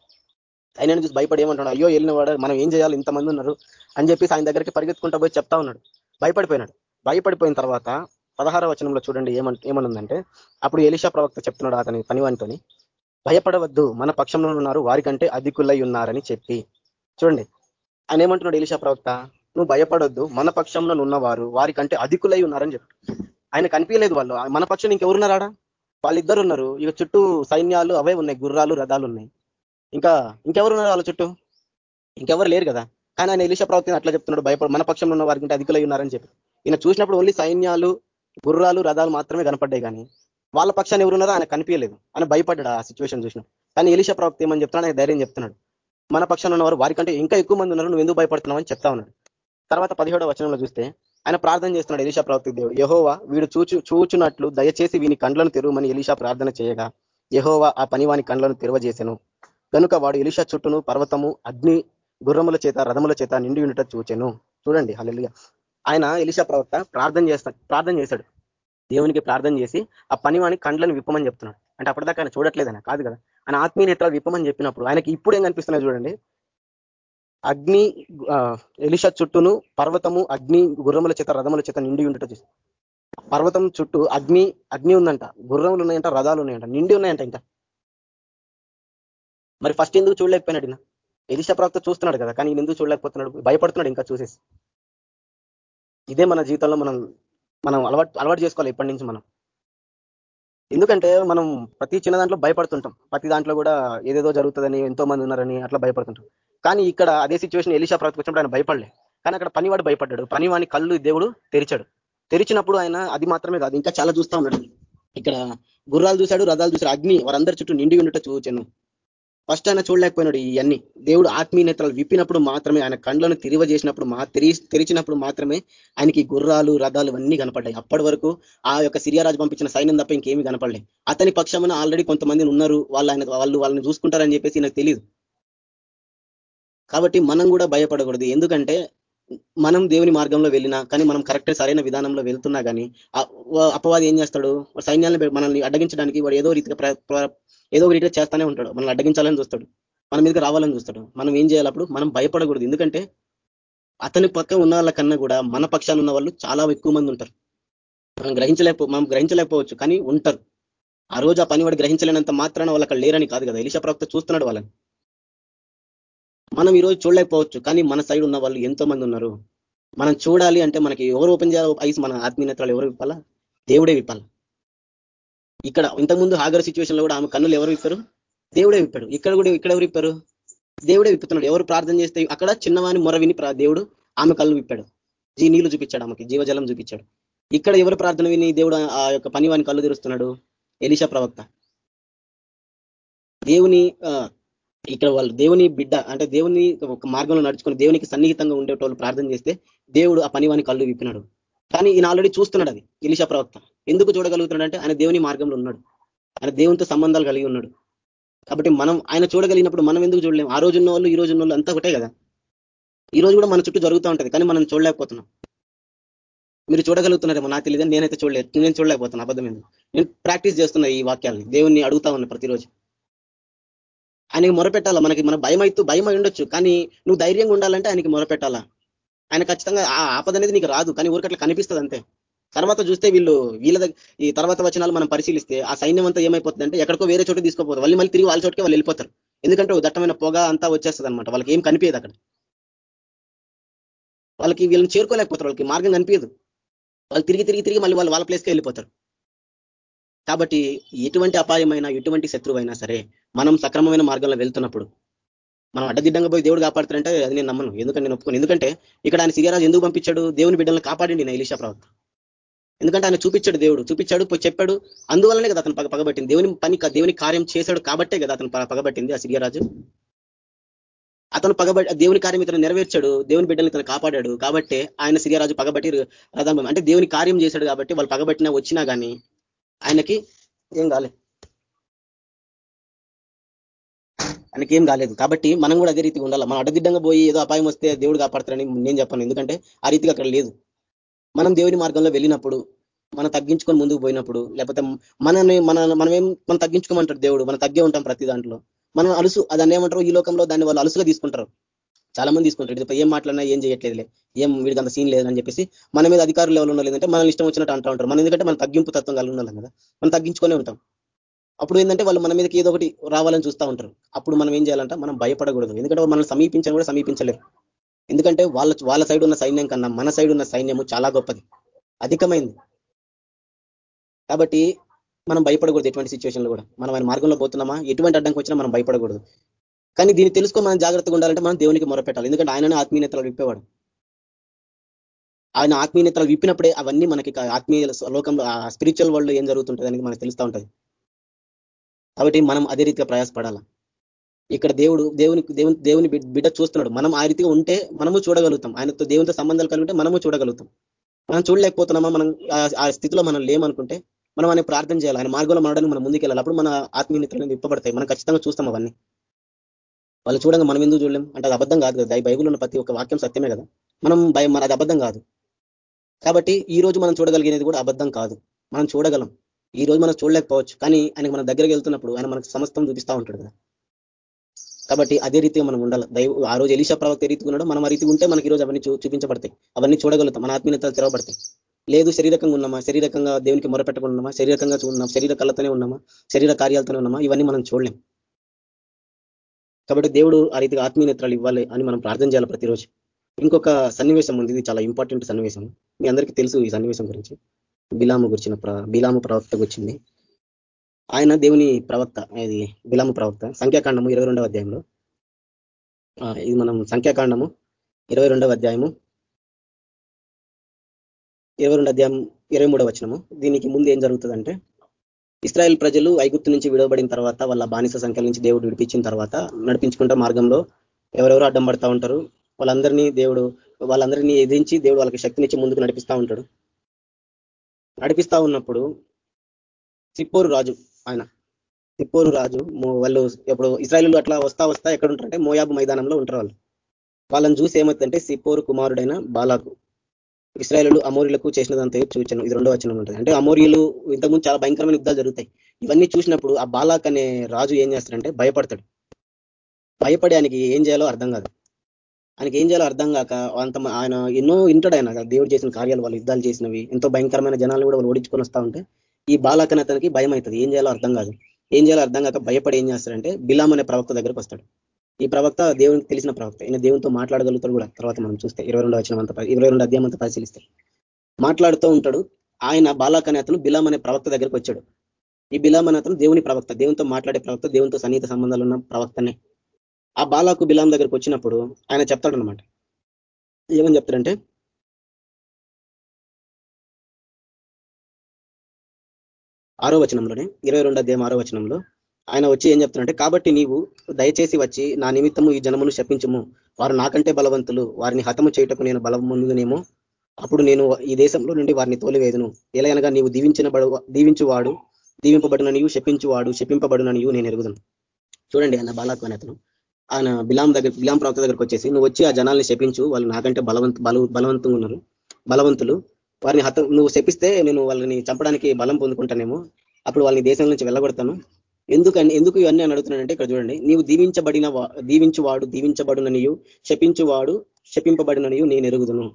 సైన్యాన్ని చూసి భయపడి ఏమంటున్నాడు అయ్యో వెళ్ళినవాడు మనం ఏం చేయాలి? ఇంతమంది ఉన్నారు. అని చెప్పేసి ఆయన దగ్గరికి పరిగెత్తుకుంటా పోయి చెప్తా ఉన్నాడు. భయపడిపోయినాడు. భయపడిపోయిన తర్వాత పదహార వచనంలో చూడండి ఏమన్ ఏమనుందంటే అప్పుడు ఎలిషా ప్రవక్త చెప్తున్నాడు అతని పనివానితోని భయపడవద్దు మన పక్షంలో ఉన్నారు వారికంటే అధికులై ఉన్నారని చెప్పి. చూడండి ఆయన ఏమంటున్నాడు ఎలిషా ప్రవక్త నువ్వు భయపడొద్దు మన పక్షంలో ఉన్నవారు వారికంటే అధికులై ఉన్నారని చెప్పి. ఆయన కనిపించలేదు వాళ్ళు మన పక్షం ఇంకెవరున్నారాడా? వాళ్ళిద్దరు ఉన్నారు. ఇక చుట్టూ సైన్యాలు అవే ఉన్నాయి. గుర్రాలు రథాలు ఉన్నాయి. ఇంకా ఇంకెవరున్నారు వాళ్ళ చుట్టూ? ఇంకెవరు లేరు కదా. కానీ ఆయన ఎలిష ప్రవర్తన అట్లా చెప్తున్నాడు. భయపడు మన పక్షంలో ఉన్న వారికి అధికులై ఉన్నారని చెప్పి. ఈయన చూసినప్పుడు ఓన్లీ సైన్యాలు గుర్రాలు రథాలు మాత్రమే కనపడ్డాయి కానీ వాళ్ళ పక్షాన్ని ఎవరున్నారో ఆయన కనిపించలేదు. ఆయన భయపడ్డాడు ఆ సిచ్యువేషన్ చూసినప్పుడు కానీ ఎలిష ప్రవక్త ఏమని చెప్తున్నాడు? ఆయన ధైర్యం చెప్తున్నాడు. మన పక్షంలో ఉన్నవారు వారికంటే ఇంకా ఎక్కువ మంది ఉన్నారు. నువ్వు ఎందుకు భయపడుతున్నావు అని చెప్తా ఉన్నాడు. తర్వాత పదిహేడో వచనంలో చూస్తే ఆయన ప్రార్థన చేస్తున్నాడు ఎలీషా ప్రవక్త దేవుడు. యహోవా వీడు చూచు చూచున్నట్లు దయచేసి వీని కండ్లను తెరువమని ఎలీషా ప్రార్థన చేయగా యహోవా ఆ పని వాని కండ్లను తెరవజేసెను. కనుక వాడు ఎలీషా చుట్టూను పర్వతము అగ్ని గుర్రముల చేత రథముల చేత నిండి ఉండట చూచెను. చూడండి హలెలుగా ఆయన ఎలిషా ప్రవక్త ప్రార్థన చేస్తా ప్రార్థన చేశాడు. దేవునికి ప్రార్థన చేసి ఆ పనివాని కండ్లను విప్పమని చెప్తున్నాడు. అంటే అప్పటిదాకా ఆయన చూడట్లేదన్న కాదు కదా. ఆయన ఆత్మీయ నేత్రాలు విప్పమని చెప్పినప్పుడు ఆయనకి ఇప్పుడు ఏం కనిపిస్తున్నాయి చూడండి. అగ్ని ఎలిష చుట్టూను పర్వతము అగ్ని గుర్రముల చేత రథముల చేత నిండి ఉండట చూసి. పర్వతం చుట్టూ అగ్ని అగ్ని ఉందంట. గుర్రములు ఉన్నాయంట రథాలు ఉన్నాయంట. నిండి ఉన్నాయంట ఇంకా. మరి ఫస్ట్ ఎందుకు చూడలేకపోయినాడు ఈయన? ఎలిష ప్రవక్త చూస్తున్నాడు కదా కానీ ఎందుకు చూడలేకపోతున్నాడు? భయపడుతున్నాడు ఇంకా చూసేసి. ఇదే మన జీవితంలో మనం మనం అలవాటు అలవాటు చేసుకోవాలి ఇప్పటి నుంచి మనం. ఎందుకంటే మనం ప్రతి చిన్న దాంట్లో భయపడుతుంటాం. ప్రతి దాంట్లో కూడా ఏదేదో జరుగుతుందని ఎంతో మంది ఉన్నారని అట్లా భయపడుతుంటాం. కానీ ఇక్కడ అదే సిచ్యువేషన్ ఎలిషా ప్రవక్త వచ్చినప్పుడు ఆయన భయపడలే. కానీ అక్కడ పనివాడు భయపడ్డాడు. పనివాని కళ్ళు దేవుడు తెరిచాడు. తెరిచినప్పుడు ఆయన అది మాత్రమే కాదు ఇంకా చాలా చూస్తా ఉన్నాడు. ఇక్కడ గుర్రాలు చూశాడు రథాలు చూశాడు అగ్ని వారందరి చుట్టూ నిండి ఉండట చూచాను ఫస్ట్ ఆయన చూడలేకపోయినాడు ఇవన్నీ దేవుడు ఆత్మీయ నేత్రాలు విప్పినప్పుడు మాత్రమే ఆయన కండ్లను తిరివ చేసినప్పుడు మా తెరిచినప్పుడు మాత్రమే ఆయనకి గుర్రాలు రథాలు అన్నీ కనపడ్డాయి. అప్పటి వరకు ఆ యొక్క సిరియారాజు పంపించిన సైన్యం తప్ప ఇంకేమీ కనపడలేదు అతని పక్షమున ఆల్రెడీ కొంతమంది ఉన్నారు. వాళ్ళు ఆయన వాళ్ళు వాళ్ళని చూసుకుంటారని చెప్పేసి నాకు తెలియదు కాబట్టి మనం కూడా భయపడకూడదు. ఎందుకంటే మనం దేవుని మార్గంలో వెళ్ళినా కానీ మనం కరెక్ట్ సరైన విధానంలో వెళ్తున్నా కానీ అపవాది ఏం చేస్తాడు? సైన్యాన్ని మనల్ని అడ్డగించడానికి వాడు ఏదో రీతిగా ఏదో ఒక రీతిగా చేస్తానే ఉంటాడు. మనల్ని అడ్డగించాలని చూస్తాడు. మన మీదకి రావాలని చూస్తాడు. మనం ఏం చేయాలప్పుడు మనం భయపడకూడదు. ఎందుకంటే అతని పక్క ఉన్న వాళ్ళ కన్నా కూడా మన పక్షాలు ఉన్న వాళ్ళు చాలా ఎక్కువ మంది ఉంటారు. మనం గ్రహించలేకపో మనం గ్రహించలేకపోవచ్చు కానీ ఉంటారు. ఆ రోజు ఆ పని వాడు గ్రహించలేనంత మాత్రాన వాళ్ళు అక్కడ లేరని కాదు కదా. ఇలిష ప్రవక్త చూస్తున్నాడు వాళ్ళని. మనం ఈరోజు చూడలేకపోవచ్చు కానీ మన సైడ్ ఉన్న వాళ్ళు ఎంతో మంది ఉన్నారు. మనం చూడాలి అంటే మనకి ఎవరు ఓపెన్ చేయాలి ఐస్ మన ఆత్మీయతలు ఎవరు విప్పాలా? దేవుడే విప్పాల? ఇక్కడ ఇంతకుముందు హాగర్ సిచ్యువేషన్లో కూడా ఆమె కన్నులు ఎవరు విప్పారు? దేవుడే విప్పాడు. ఇక్కడ కూడా ఇక్కడ ఎవరు విప్పారు? దేవుడే విప్పుతున్నాడు. ఎవరు ప్రార్థన చేస్తే అక్కడ చిన్నవాని మొర విని దేవుడు ఆమె కళ్ళు విప్పాడు. జీ నీళ్ళు చూపించాడు ఆమెకి జీవజలం చూపించాడు. ఇక్కడ ఎవరు ప్రార్థన విని దేవుడు ఆ యొక్క పని వాని కళ్ళు తెరుస్తున్నాడు? ఎలిషా ప్రవక్త. దేవుని ఇక్కడ వాళ్ళు దేవుని బిడ్డ అంటే దేవుని ఒక మార్గంలో నడుచుకొని దేవునికి సన్నిహితంగా ఉండేటోళ్ళు ప్రార్థన చేస్తే దేవుడు ఆ పని వాని కళ్ళు విప్పినాడు. కానీ ఈయన ఆల్రెడీ చూస్తున్నాడు అది ఎలిషా ప్రవక్త. ఎందుకు చూడగలుగుతున్నాడు అంటే ఆయన దేవుని మార్గంలో ఉన్నాడు. ఆయన దేవునితో సంబంధాలు కలిగి ఉన్నాడు. కాబట్టి మనం ఆయన చూడగలిగినప్పుడు మనం ఎందుకు చూడలేము? ఆ రోజున్న వాళ్ళు ఈ రోజున్న వాళ్ళు అంతా ఒకటే కదా. ఈ రోజు కూడా మన చుట్టూ జరుగుతూ ఉంటుంది కానీ మనం చూడలేకపోతున్నాం. మీరు చూడగలుగుతున్నారేమో? నాకు తెలియదు నేనైతే చూడలేదు నేను చూడలేకపోతున్నా అబద్ధం ఎందుకు నేను ప్రాక్టీస్ చేస్తున్నా ఈ వాక్యాలని దేవుణ్ణి అడుగుతా ఉన్నా ప్రతిరోజు. ఆయనకి మొరపెట్టాలా? మనకి మన భయం అయితే భయం ఉండొచ్చు. కానీ నువ్వు ధైర్యంగా ఉండాలంటే ఆయనకి మొరపెట్టాలా? ఆయన ఖచ్చితంగా ఆ ఆపద అనేది నీకు రాదు. కానీ ఊరికట్లా కనిపిస్తుంది అంతే. తర్వాత చూస్తే వీళ్ళు వీళ్ళ ఈ తర్వాత వచనాలు మనం పరిశీలిస్తే ఆ సైన్యం అంతా ఏమైపోతుంది అంటే ఎక్కడికో వేరే చోటు తీసుకోపోతారు. వాళ్ళు మళ్ళీ తిరిగి వాళ్ళ చోటుకే వాళ్ళు వెళ్ళిపోతారు. ఎందుకంటే దట్టమైన పొగ అంతా వచ్చేస్తుంది అనమాట వాళ్ళకి ఏం కనిపించదు అక్కడ. వాళ్ళకి వీళ్ళని చేరుకోలేకపోతారు. వాళ్ళకి మార్గం కనిపించదు వాళ్ళు తిరిగి తిరిగి తిరిగి మళ్ళీ వాళ్ళు వాళ్ళ ప్లేస్కే వెళ్ళిపోతారు. కాబట్టి ఎటువంటి అపాయమైనా ఎటువంటి శత్రువైనా సరే మనం సక్రమమైన మార్గంలో వెళ్తున్నప్పుడు మనం అడ్డదిడ్డంగా పోయి దేవుడు కాపాడుతారంటే అది నేను నమ్మను. ఎందుకంటే నేను ఒప్పుకోను. ఎందుకంటే ఇక్కడ ఆయన సిరియరాజు ఎందుకు పంపించాడు? దేవుని బిడ్డలను కాపాడండి నా ఇలిషా ప్రవక్త. ఎందుకంటే ఆయన చూపించాడు దేవుడు. చూపించాడు చెప్పాడు. అందువల్లనే కదా అతను పగబట్టింది. దేవుని పని దేవుని కార్యం చేశాడు కాబట్టే కదా అతను పగబట్టింది ఆ సిరియరాజు అతను పగబట్టి దేవుని కార్యం ఇతను నెరవేర్చాడు. దేవుని బిడ్డలు ఇతను కాపాడాడు కాబట్టి ఆయన సిరియరాజు పగబట్టి అంటే దేవుని కార్యం చేశాడు కాబట్టి వాళ్ళు పగబట్టినా వచ్చినా కానీ ఆయనకి ఏం కాలే. ఆయనకి ఏం కాలేదు. కాబట్టి మనం కూడా అదే రీతిగా ఉండాలి? మనం అడ్డదిడ్డంగా పోయి ఏదో అపాయం వస్తే దేవుడు కాపాడతారని నేను చెప్పాను. ఎందుకంటే ఆ రీతిగా అక్కడ లేదు. మనం దేవుని మార్గంలో వెళ్ళినప్పుడు మనం తగ్గించుకొని ముందుకు పోయినప్పుడు లేకపోతే మనని మన మనమేం మనం తగ్గించుకోమంటారు దేవుడు. మనం తగ్గే ఉంటాం ప్రతి దాంట్లో. మనం అలుసు దాన్ని ఏమంటారు? ఈ లోకంలో దాన్ని వాళ్ళు అలుసుగా తీసుకుంటారు. చాలా మంది తీసుకుంటారు ఏం మాట్లాడినా ఏం చేయట్లేదులే. ఏం వీడికి అంత సీన్ లేదని చెప్పేసి మన మీద అధికారులు ఎవరు ఉన్నారు లేదంటే మనం ఇష్టం వచ్చినట్టు అంటూ ఉంటారు. మనం ఎందుకంటే మనం తగ్గింపు తత్వం కలిగి ఉండాలి కదా. మనం తగ్గించుకొనే ఉంటాం. అప్పుడు ఏంటంటే వాళ్ళు మన మీదకి ఏదో ఒకటి రావాలని చూస్తూ ఉంటారు. అప్పుడు మనం ఏం చేయాలంటే మనం భయపడకూడదు. ఎందుకంటే మనల్ని సమీపించని కూడా సమీపించలేరు. ఎందుకంటే వాళ్ళ వాళ్ళ సైడ్ ఉన్న సైన్యం కన్నా మన సైడ్ ఉన్న సైన్యము చాలా గొప్పది. అధికమైంది. కాబట్టి మనం భయపడకూడదు ఎటువంటి సిచ్యువేషన్లో కూడా. మనం ఆయన మార్గంలో పోతున్నామా? ఎటువంటి అడ్డంకి వచ్చినా మనం భయపడకూడదు. కానీ దీన్ని తెలుసుకో మనం జాగ్రత్తగా ఉండాలంటే మనం దేవునికి మొరపెట్టాలి. ఎందుకంటే ఆయననే ఆత్మీయతలు విప్పేవాడు. ఆయన ఆత్మీయతలు విప్పినప్పుడే అవన్నీ మనకి ఆత్మీయ లోకంలో స్పిరిచువల్ వరల్డ్ ఏం జరుగుతుంటుంది అనేది మనకు తెలుస్తూ ఉంటుంది. కాబట్టి మనం అదే రీతిగా ప్రయాసపడాలా? ఇక్కడ దేవుడు దేవుని దేవుని దేవుని బిడ్డ చూస్తున్నాడు. మనం ఆ రీతిగా ఉంటే మనము చూడగలుగుతాం. ఆయనతో దేవునితో సంబంధాలు కలిగి ఉంటే మనము చూడగలుగుతాం. మనం చూడలేకపోతున్నామా? మనం ఆ స్థితిలో మనం లేమనుకుంటే మనం ఆయన ప్రార్థన చేయాలి. ఆయన మార్గంలో మనడానికి మనం ముందుకెళ్ళాలి. అప్పుడు మన ఆత్మీయతలు విప్పబడతాయి మనం ఖచ్చితంగా చూస్తాం అవన్నీ. వాళ్ళు చూడంగా మనం ఎందుకు చూడలేం? అంటే అది అబద్ధం కాదు కదా. బైబుల్ ఉన్న ప్రతి ఒక్క వాక్యం సత్యమే కదా. మనం భయం మన అది అబద్ధం కాదు. కాబట్టి ఈ రోజు మనం చూడగలిగినది కూడా అబద్ధం కాదు. మనం చూడగలం. ఈ రోజు మనం చూడలేకపోవచ్చు. కానీ ఆయనకు మన దగ్గరికి వెళ్తున్నప్పుడు ఆయన మనకు సమస్తం చూపిస్తూ ఉంటాడు కదా. కాబట్టి అదే రీతిగా మనం ఉండాలి. దైవ ఆ రోజు ఎలిషా ప్రవక్త రీతిగా ఉన్నాడు మనం ఆ రీతి ఉంటే మనకి ఈరోజు అవన్నీ చూపించబడతాయి. అవన్నీ చూడగలుగుతాం. మన ఆత్మీయతలు తెరవబడతాయి. లేదు శరీరకంగా ఉన్నామా? శరీరకంగా దేవునికి మొరపెట్టకుండా ఉన్నామా? శరీరకంగా ఉన్నామా శరీర కళ్ళతోనే ఉన్నామా? శరీర కార్యాలతోనే ఉన్నామా? ఇవన్నీ మనం చూడలేం. కాబట్టి దేవుడు ఆ రీతిగా ఆత్మీయనేత్రాలు ఇవ్వాలి అని మనం ప్రార్థన చేయాలి ప్రతిరోజు. ఇంకొక సన్నివేశం ఉంది. ఇది చాలా ఇంపార్టెంట్ సన్నివేశం. మీ అందరికీ తెలుసు ఈ సన్నివేశం గురించి. బిలాము గురించిన బిలాము ప్రవక్త గుర్చింది. ఆయన దేవుని ప్రవక్త ఇది బిలాము ప్రవక్త. సంఖ్యాకాండము ఇరవై రెండవ అధ్యాయంలో. ఇది మనం సంఖ్యాకాండము ఇరవై రెండవ అధ్యాయము. ఇరవై రెండు అధ్యాయం ఇరవై మూడవ వచనము. దీనికి ముందు ఏం జరుగుతుందంటే ఇస్రాయల్ ప్రజలు ఐగుప్తు నుంచి విడవబడిన తర్వాత వాళ్ళ బానిస సంఖ్యల నుంచి దేవుడు విడిపించిన తర్వాత నడిపించుకుంటే మార్గంలో ఎవరెవరు అడ్డం పడతా ఉంటారు వాళ్ళందరినీ దేవుడు వాళ్ళందరినీ ఎదిరించి దేవుడు వాళ్ళకి శక్తినిచ్చి ముందుకు నడిపిస్తూ ఉంటాడు. నడిపిస్తా ఉన్నప్పుడు సిప్పోరు రాజు ఆయన. సిప్పోరు రాజు వాళ్ళు ఇప్పుడు ఇస్రాయలు అట్లా వస్తా వస్తా ఎక్కడ ఉంటారంటే మోయాబు మైదానంలో ఉంటారు వాళ్ళు. వాళ్ళని చూసి ఏమవుతుందంటే సిప్పోరు కుమారుడైన బాలాకు ఇస్రాయలు అమోరిలకు చేసినదంతా చూచాను ఇది రెండో వచనం ఉంటుంది. అంటే అమోరియలు ఇంతకుముందు చాలా భయంకరమైన యుద్ధాలు జరుగుతాయి. ఇవన్నీ చూసినప్పుడు ఆ బాలాక్ అనే రాజు ఏం చేస్తాడంటే భయపడతాడు. భయపడి ఏం చేయాలో అర్థం కాదు. ఆయనకి ఏం చేయాలో అర్థం కాక అంత ఆయన ఎన్నో వింటాడు ఆయన దేవుడు చేసిన కార్యాలు వాళ్ళు యుద్ధాలు చేసినవి ఎంతో భయంకరమైన జనాలు కూడా వాళ్ళు ఓడించుకొని వస్తూ ఉంటే ఈ బాలకన అతనికి భయం అవుతుంది ఏం చేయాలో అర్థం కాదు. ఏం చేయాలో అర్థం కాక భయపడి ఏం చేస్తాడంటే బిలాం అనే ప్రవక్త దగ్గరకు వస్తాడు. ఈ ప్రవక్త దేవునికి తెలిసిన ప్రవక్త. ఈయన దేవునితో మాట్లాడగలుగుతాడు కూడా. తర్వాత మనం చూస్తే ఇరవై రెండు వచ్చిన అంత ఇరవై రెండు అధ్యాయం అంతా పరిశీలిస్తే. మాట్లాడుతూ ఉంటాడు. ఆయన బాలాక్ అనే అతను బిలాం అనే ప్రవక్త దగ్గరికి వచ్చాడు. ఈ బిలాం అనే అతను దేవుని ప్రవక్త. దేవునితో మాట్లాడే ప్రవక్త దేవునితో సన్నిహిత సంబంధాలు ఉన్న ప్రవక్తనే. ఆ బాలాకు బిలాం దగ్గరికి వచ్చినప్పుడు ఆయన చెప్తాడనమాట ఏమని చెప్తాడంటే ఆరో వచనంలోనే ఇరవై రెండు అధ్యాయం ఆరో వచనంలో ఆయన వచ్చి ఏం చెప్తున్నాడంటే కాబట్టి నీవు దయచేసి వచ్చి నా నిమిత్తము ఈ జనమును శపించము. వారు నాకంటే బలవంతులు. వారిని హతము చేయటకు నేను బలం ముందునేమో అప్పుడు నేను ఈ దేశంలో నుండి వారిని తోలివేదును ఎలాగనగా నీవు దీవించిన దీవించువాడు దీవింపబడిన నీవు శపించువాడు శపింపబడిన నీవు నేను ఎరుగుదను. చూడండి ఆయన బాలాకు అనే అతను. ఆయన బిలాం దగ్గర బిలాం ప్రవక్త దగ్గరకు వచ్చేసి నువ్వు వచ్చి ఆ జనాల్ని శపించు. వాళ్ళు నాకంటే బలవంత బల బలవంతంగా ఉన్నారు బలవంతులు. వారిని హత నువ్వు శపిస్తే నేను వాళ్ళని చంపడానికి బలం పొందుకుంటానేమో. అప్పుడు వాళ్ళని దేశం నుంచి వెళ్ళగొడతాను. ఎందుకని ఎందుకు ఇవన్నీ అని అడుగుతున్నానంటే ఇక్కడ చూడండి. నీవు దీవించబడిన దీవించువాడు దీవించబడిననియు శపించువాడు శపింపబడిననియు నేను ఎరుగుదును.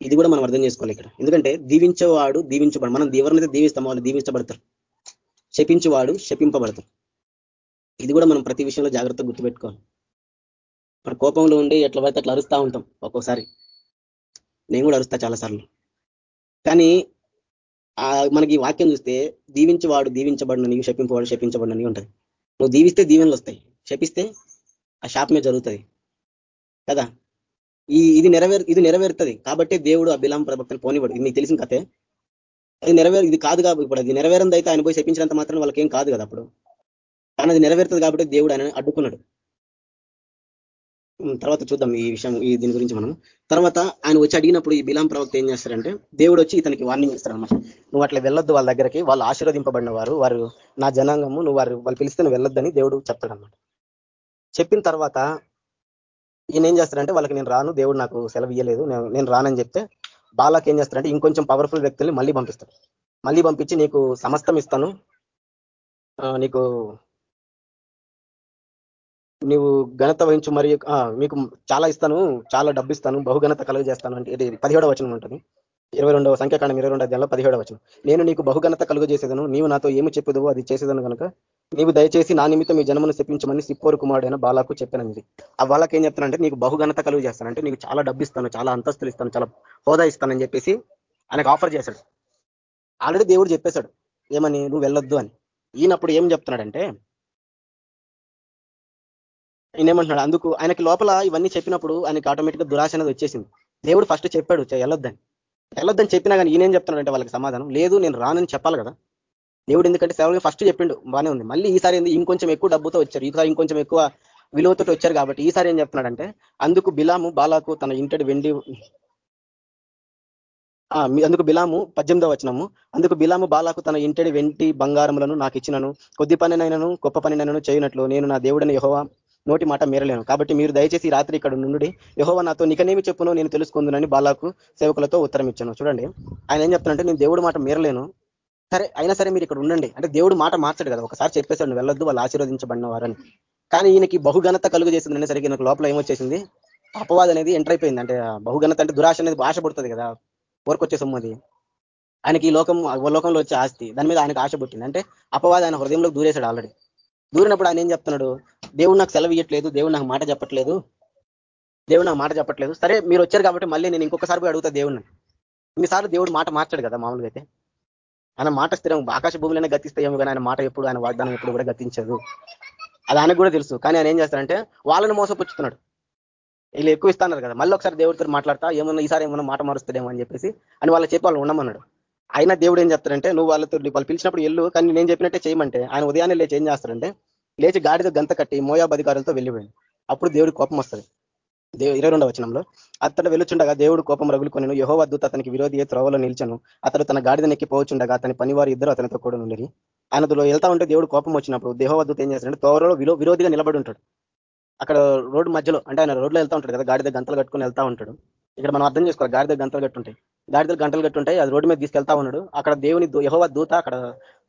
ఇది కూడా మనం అర్థం చేసుకోవాలి ఇక్కడ. ఎందుకంటే దీవించేవాడు దీవించబడు మనం ఎవరినైతే దీవిస్తామో వాళ్ళు దీవించబడతారు. శపించువాడు శపింపబడతారు ఇది కూడా మనం ప్రతి విషయంలో జాగ్రత్తగా గుర్తుపెట్టుకోవాలి. మన కోపంలో ఉండి ఎట్లా పడితే అట్లా అరుస్తూ ఉంటాం ఒక్కోసారి. నేను కూడా అరుస్తా చాలాసార్లు. కానీ మనకి వాక్యం చూస్తే దీవించేవాడు దీవించబడిన నీవు శపింపవాడు శపించబడిన నీవు ఉంటుంది. నువ్వు దీవిస్తే దీవెనలు వస్తాయి. శపిస్తే ఆ శాపమే జరుగుతుంది. కదా? ఈ ఇది నెరవేరు ఇది నెరవేరుతుంది. కాబట్టి దేవుడు అభిలాం ప్రభక్తను పోనివాడు ఇది నీకు తెలిసిన కథే. అది నెరవేరు ఇది కాదు కాబట్టి ఇప్పుడు అది నెరవేరంది అయితే ఆయన పోయి శపించినంత మాత్రం వాళ్ళకి ఏం కాదు కదా అప్పుడు. అన్నది నెరవేరుతుంది కాబట్టి దేవుడు ఆయన అడ్డుకున్నాడు. తర్వాత చూద్దాం ఈ విషయం ఈ దీని గురించి మనం. తర్వాత ఆయన వచ్చి అడిగినప్పుడు ఈ బిలాం ప్రవక్త ఏం చేస్తారంటే దేవుడు వచ్చి ఇతనికి వార్నింగ్ ఇస్తారనమాట నువ్వు అట్లా వెళ్ళొద్దు వాళ్ళ దగ్గరికి వాళ్ళు ఆశీర్వదింపబడిన వారు వారు నా జనాంగము నువ్వు వారు వాళ్ళు పిలిస్తే నువ్వు వెళ్ళొద్దని దేవుడు చెప్తాడనమాట చెప్పిన తర్వాత ఈయన ఏం చేస్తారంటే వాళ్ళకి నేను రాను దేవుడు నాకు సెలవు ఇయ్యలేదు నేను రానని చెప్తే బాలాకి ఏం చేస్తారంటే ఇంకొంచెం పవర్ఫుల్ వ్యక్తుల్ని మళ్ళీ పంపిస్తాడు. మళ్ళీ పంపించి నీకు సమస్తం ఇస్తాను. నీకు నీవు ఘనత వహించు మరియు మీకు చాలా ఇస్తాను చాలా డబ్బు ఇస్తాను బహుఘనత కలుగు చేస్తాను అంటే ఇది పదిహేడవ వచనం ఉంటుంది. ఇరవై రెండవ సంఖ్యాకాండం ఇరవై రెండవ అధ్యాయంలో పదిహేడవ వచనం. నేను నీకు బహుఘనత కలుగు చేసేదను నీవు నాతో ఏమి చెప్పదు అది చేసేదను కనుక నీవు దయచేసి నా నిమిత్తం మీ జన్మను చెప్పించమని సిప్పోరు కుమారుడైన బాలాకు చెప్పానది. ఆ వాళ్ళకి ఏం చెప్తానంటే నీకు బహుఘనత కలుగు చేస్తానంటే నీకు చాలా డబ్బు ఇస్తాను చాలా అంతస్తులు ఇస్తాను చాలా హోదా ఇస్తానని చెప్పేసి ఆయనకు ఆఫర్ చేశాడు. ఆల్రెడీ దేవుడు చెప్పేశాడు ఏమని నువ్వు వెళ్ళొద్దు అని. ఈయనప్పుడు ఏం చెప్తున్నాడంటే ఆయన ఏమంటున్నాడు అందుకు ఆయనకి లోపల ఇవన్నీ చెప్పినప్పుడు ఆయనకి ఆటోమేటిక్గా దురాశ అనేది వచ్చేసింది. దేవుడు ఫస్ట్ చెప్పాడు వెళ్ళొద్దని. వెళ్ళొద్దని చెప్పినా కానీ ఈయనేం చెప్తున్నాడంటే వాళ్ళకి సమాధానం? లేదు నేను రానని చెప్పాలి కదా. దేవుడు ఎందుకంటే సేవలు ఫస్ట్ చెప్పిండు బానే ఉంది. మళ్ళీ ఈసారి ఇంకొంచెం ఎక్కువ డబ్బుతో వచ్చారు. ఈసారి ఇంకొంచెం ఎక్కువ విలువతో వచ్చారు కాబట్టి ఈసారి ఏం చెప్తున్నాడంటే అందుకు బిలాము బాలాకు తన ఇంటడి వెండి అందుకు బిలాము పద్దెనిమిదో వచ్చినము అందుకు బిలాము బాలాకు తన ఇంటడి వెంటి బంగారములను నాకు ఇచ్చినను కొద్ది పనినైనను గొప్ప పనినైనను చేయనట్లు నేను నా దేవుడిని యహోవా నోటి మాట మీరలేను. కాబట్టి మీరు దయచేసి రాత్రి ఇక్కడ నుండి యహోవ నాతో నికనేమి చెప్పునో నేను తెలుసుకుందునని బాలాకు సేవకులతో ఉత్తరం ఇచ్చాను చూడండి. ఆయన ఏం చెప్తానంటే నేను దేవుడు మాట మేరలేను. సరే అయినా సరే మీరు ఇక్కడ ఉండండి. అంటే దేవుడు మాట మార్చడు కదా. ఒకసారి చెప్పేసాడు వెళ్ళొద్దు వాళ్ళు ఆశీర్వదించబడిన వారని కానీ ఈయనకి బహుఘనత కలుగు చేసింది అనేసరికి నాకు లోపల ఏమొచ్చేసింది? అపవాదం అనేది ఎంటర్ అయిపోయింది. అంటే బహుఘనత అంటే దురాశ అనేది ఆశ పడుతుంది కదా. కోరుకొచ్చే సొమ్మది ఆయనకి ఈ లోకం లోకంలో వచ్చే ఆస్తి. దాని మీద ఆయనకు ఆశ పుట్టింది. అంటే అపవాద ఆయన హృదయంలో దూరేశాడు ఆల్రెడీ. దూరినప్పుడు ఆయన ఏం చెప్తున్నాడు? దేవుడు నాకు సెలవు ఇయ్యట్లేదు దేవుడు నాకు మాట చెప్పట్లేదు. దేవుడు నాకు మాట చెప్పట్లేదు. సరే మీరు వచ్చారు కాబట్టి మళ్ళీ నేను ఇంకొకసారి పోయి అడుగుతా దేవుడిని ఇన్నిసార్లు దేవుడు మాట మార్చాడు కదా మామూలుగా అయితే. ఆయన మాట స్థిరం ఆకాశ భూములైనా గతిస్తాయేమో కానీ ఆయన మాట ఎప్పుడు ఆయన వాగ్దానం ఎప్పుడు కూడా గతించదు. అది ఆయనకు కూడా తెలుసు. కానీ ఆయన ఏం చేస్తారంటే వాళ్ళని మోసపుచ్చుతున్నాడు. వీళ్ళు ఎక్కువ ఇస్తున్నారు కదా మళ్ళీ ఒకసారి దేవుడితో మాట్లాడతా ఏమన్నా ఈసారి ఏమన్నా మాట మారుస్తాడేమో అని చెప్పేసి అని వాళ్ళ చెప్పి వాళ్ళు ఉండమన్నాడు. అయినా దేవుడు ఏం చెప్తారంటే నువ్వు వాళ్ళతో వాళ్ళు పిలిచినప్పుడు ఎల్లు కానీ నేను చెప్పినట్టే చేయమంటే ఆయన ఉదయాన్నే లేచి ఏం చేస్తారంటే లేచి గాడిద గంత కట్టి మోయాబ్ అధికారులతో వెళ్ళిపోయింది. అప్పుడు దేవుడి కోపం వస్తుంది. దేవు ఇరవై రెండవ వచనంలో అతడు వెళ్ళుచుండగా దేవుడు కోపం రగులుకొని యహో దూత అతనికి విరోధి త్రోవలో నిలిచను. అతడు తన గాడిద నెక్కి పోవచ్చుండగా అతని పనివారు ఇద్దరు అతనితో కూడా ఉండేది ఆయనలో వెళ్తా ఉంటే దేవుడు కోపం వచ్చినప్పుడు దేహోవద్దత ఏం చేస్తాడంటే తోరలో విరోధిగా నిలబడి ఉంటాడు. అక్కడ రోడ్డు మధ్యలో అంటే ఆయన రోడ్లో వెళ్తా ఉంటాడు కదా గాడిద గంతలు కట్టుకొని వెళ్తా ఉంటాడు. ఇక్కడ మనం అర్థం చేసుకోవాలి. గాడిద గంటలు కట్టుంటాయి. గాడిదలు గంటలు కట్టుంటాయి. అది రోడ్డు మీద తీసుకెళ్తా ఉన్నాడు. అక్కడ దేవుని యహోవ దూత అక్కడ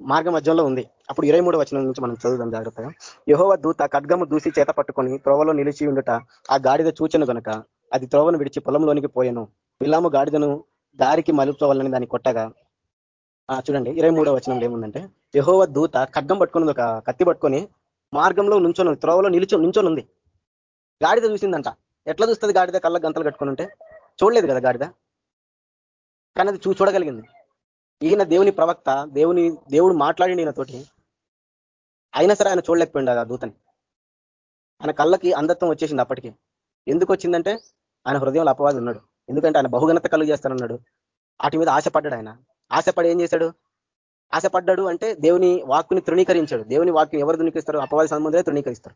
మార్గ మధ్యంలో ఉంది. అప్పుడు ఇరవై మూడు వచనం నుంచి మనం చదువుదాం జాగ్రత్తగా. యహోవ దూత ఖడ్గము దూసి చేత పట్టుకొని త్రోవలో నిలిచి ఉండుట ఆ గాడిద చూచను గనక అది త్రోవను విడిచి పొలంలోనికి పోయాను. పిల్లాము గాడిదను దారికి మలుపుకోవాలని దాన్ని కొట్టగా చూడండి ఇరవై మూడో వచనంలో ఏముందంటే యహోవ దూత ఖడ్గం పట్టుకుని ఒక కత్తి పట్టుకొని మార్గంలో నుంచొని త్రోవలో నిలుచో నుంచొని ఉంది గాడిద చూసిందంట. ఎట్లా చూస్తుంది గాడిద? కళ్ళ గంతలు కట్టుకుని ఉంటే చూడలేదు కదా గాడిద? కానీ అది చూ చూడగలిగింది. ఈయన దేవుని ప్రవక్త దేవుని దేవుడు మాట్లాడి ఈయనతోటి. అయినా సరే ఆయన చూడలేకపోయింది ఆ దూతని. ఆయన కళ్ళకి అంధత్వం వచ్చేసింది అప్పటికి. ఎందుకు వచ్చిందంటే ఆయన హృదయంలో అపవాది ఉన్నాడు. ఎందుకంటే ఆయన బహుఘనత కలుగు చేస్తానన్నాడు. వాటి మీద ఆశపడ్డాడు ఆయన. ఆశపడి ఏం చేశాడు? ఆశపడ్డాడు అంటే దేవుని వాక్కుని తృణీకరించాడు. దేవుని వాక్యం ఎవరు తృణీకరిస్తారు అపవాది సంబంధమే తృణీకరిస్తారు.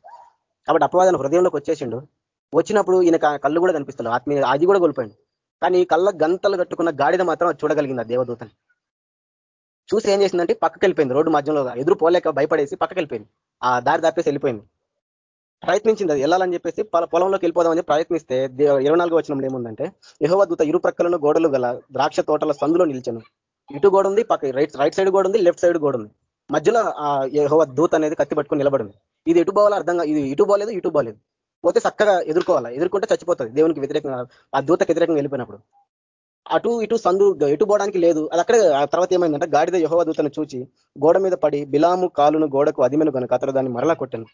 కాబట్టి అపవాదన హృదయంలోకి వచ్చేసిండు. వచ్చినప్పుడు ఈయన కళ్ళు కూడా కనిపిస్తారు ఆత్మీయ అది కూడా కోల్పోయింది కానీ కళ్ళ గంతలు కట్టుకున్న గాడిద మాత్రం చూడగలిగింది ఆ దేవదూతని. చూసి ఏం చేసిందంటే పక్కకి వెళ్ళిపోయింది రోడ్డు మధ్యలో ఎదురు పోలేక భయపడేసి పక్కకి వెళ్ళిపోయింది ఆ దారి దాపేసి వెళ్ళిపోయింది. ప్రయత్నించింది అది. వెళ్ళాలని చెప్పేసి పొలంలోకి వెళ్ళిపోదామని ప్రయత్నిస్తే ఇరవై నాలుగు వచ్చినప్పుడు ఏముందంటే యహోవ దూత ఇరు ప్రక్కలను గోడలు గల ద్రాక్ష తోటల సందులో నిలిచాను. ఇటు గోడ ఉంది పక్క రైట్ రైట్ సైడ్ గోడ ఉంది లెఫ్ట్ సైడ్ గోడ ఉంది. మధ్యలో ఆ యహోవ దూత అనేది కత్తి పట్టుకుని నిలబడింది. ఇది ఎటు పోవాలో అర్థంగా ఇది ఇటు పోలేదు ఇటు పోలేదు. పోతే చక్కగా ఎదుర్కోవాలా? ఎదుర్కొంటే చచ్చిపోతుంది. దేవునికి వ్యతిరేకంగా ఆ దూతకు వ్యతిరేకంగా వెళ్ళిపోయినప్పుడు. అటు ఇటు సందు ఎటు పోవడానికి లేదు. అది అక్కడ తర్వాత ఏమైందంటే గాడిద యహోవ దూతను చూచి గోడ మీద పడి బిలాము కాలును గోడకు అదిమెను కనుక అతడు దాన్ని మరలా కొట్టాను.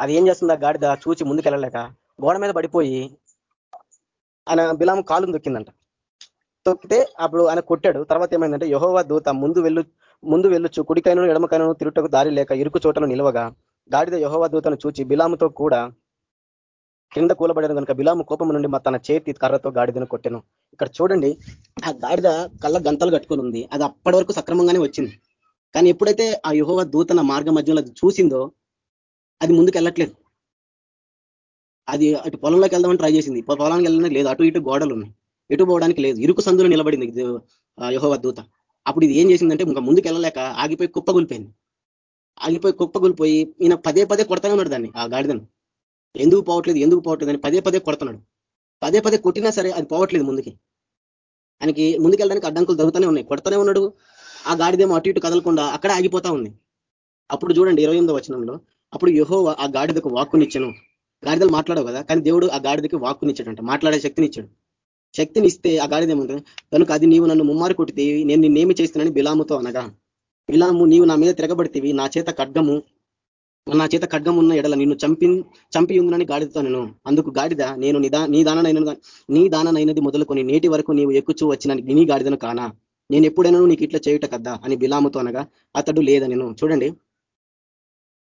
అది ఏం చేస్తుంది ఆ గాడిద? చూచి ముందుకెళ్ళలేక గోడ మీద పడిపోయి ఆయన బిలాము కాలును దొక్కిందంట తొక్కితే అప్పుడు ఆయన కొట్టాడు. తర్వాత ఏమైందంటే యహోవ దూత ముందు వెళ్ళు ముందు వెళ్ళొచ్చు. కుడికైనను ఎడమకైనను తిరుటకు దారి లేక ఇరుకు చోటను నిలవగా గాడిద యహోవ దూతను చూచి బిలాముతో కూడా కింద కూలబడేది కనుక బిలాము కోపం నుండి మా తన చేతి కర్రతో గాడిదను కొట్టాను. ఇక్కడ చూడండి ఆ గాడిద కళ్ళ గంతలు కట్టుకొని ఉంది. అది అప్పటి వరకు సక్రమంగానే వచ్చింది. కానీ ఎప్పుడైతే ఆ యుహోవ దూతన మార్గ మధ్యలో చూసిందో అది ముందుకు వెళ్ళట్లేదు. అది అటు పొలంలోకి వెళ్దామని ట్రై చేసింది. పొలానికి వెళ్ళడానికి లేదు. అటు ఇటు గోడలు ఉన్నాయి. ఎటు పోవడానికి లేదు. ఇరుకు సందులో నిలబడింది యహోవ దూత. అప్పుడు ఇది ఏం చేసిందంటే ఇంకా ముందుకు వెళ్ళలేక ఆగిపోయి కుప్పగొలిపోయింది ఆగిపోయి కుప్పగొలిపోయి ఈయన పదే పదే కొడతానే ఉన్నాడు దాన్ని ఆ గాడిదను. ఎందుకు పోవట్లేదు ఎందుకు పోవట్లేదు అని పదే పదే కొడుతున్నాడు. పదే పదే కొట్టినా సరే అది పోవట్లేదు ముందుకి. ఆయనకి ముందుకెళ్ళడానికి అడ్డంకులు జరుగుతూనే ఉన్నాయి. కొడతానే ఉన్నాడు ఆ గాడిదేమో అటు ఇటు కదలకుండా అక్కడ ఆగిపోతా ఉంది. అప్పుడు చూడండి ఇరవై ఎనిమిదో వచనంలో అప్పుడు యహో ఆ గాడిదకు వాక్కునిచ్చాను. గాడిదలు మాట్లాడవు కదా కానీ దేవుడు ఆ గాడిదకి వాక్కునిచ్చాడంట మాట్లాడే శక్తిని ఇచ్చాడు శక్తిని ఇస్తే ఆ గాడిద ఏమంటుంది కనుక అది నీవు నన్ను ముమ్మారు కొట్టితే నేను నిన్నేమి చేస్తున్నానని బిలాముతో అనగా బిలాము నీవు నా మీద తిరగబడితేవి నా చేత ఖడ్గము నా చేత ఖడ్గం ఉన్న ఎడల నిన్ను చంపి చంపి ఉందని గాడిదతో నేను అందుకు గాడిద నేను నిదా నీ దాననైన నీ దాననైనది మొదలుకొని నేటి వరకు నీవు ఎక్కుచూ వచ్చిన నీ గాడిదను కానా? నేను ఎప్పుడైనా నీకు ఇట్లా చేయుట కదా అని బిలాముతో అనగా అతడు లేదని చూడండి.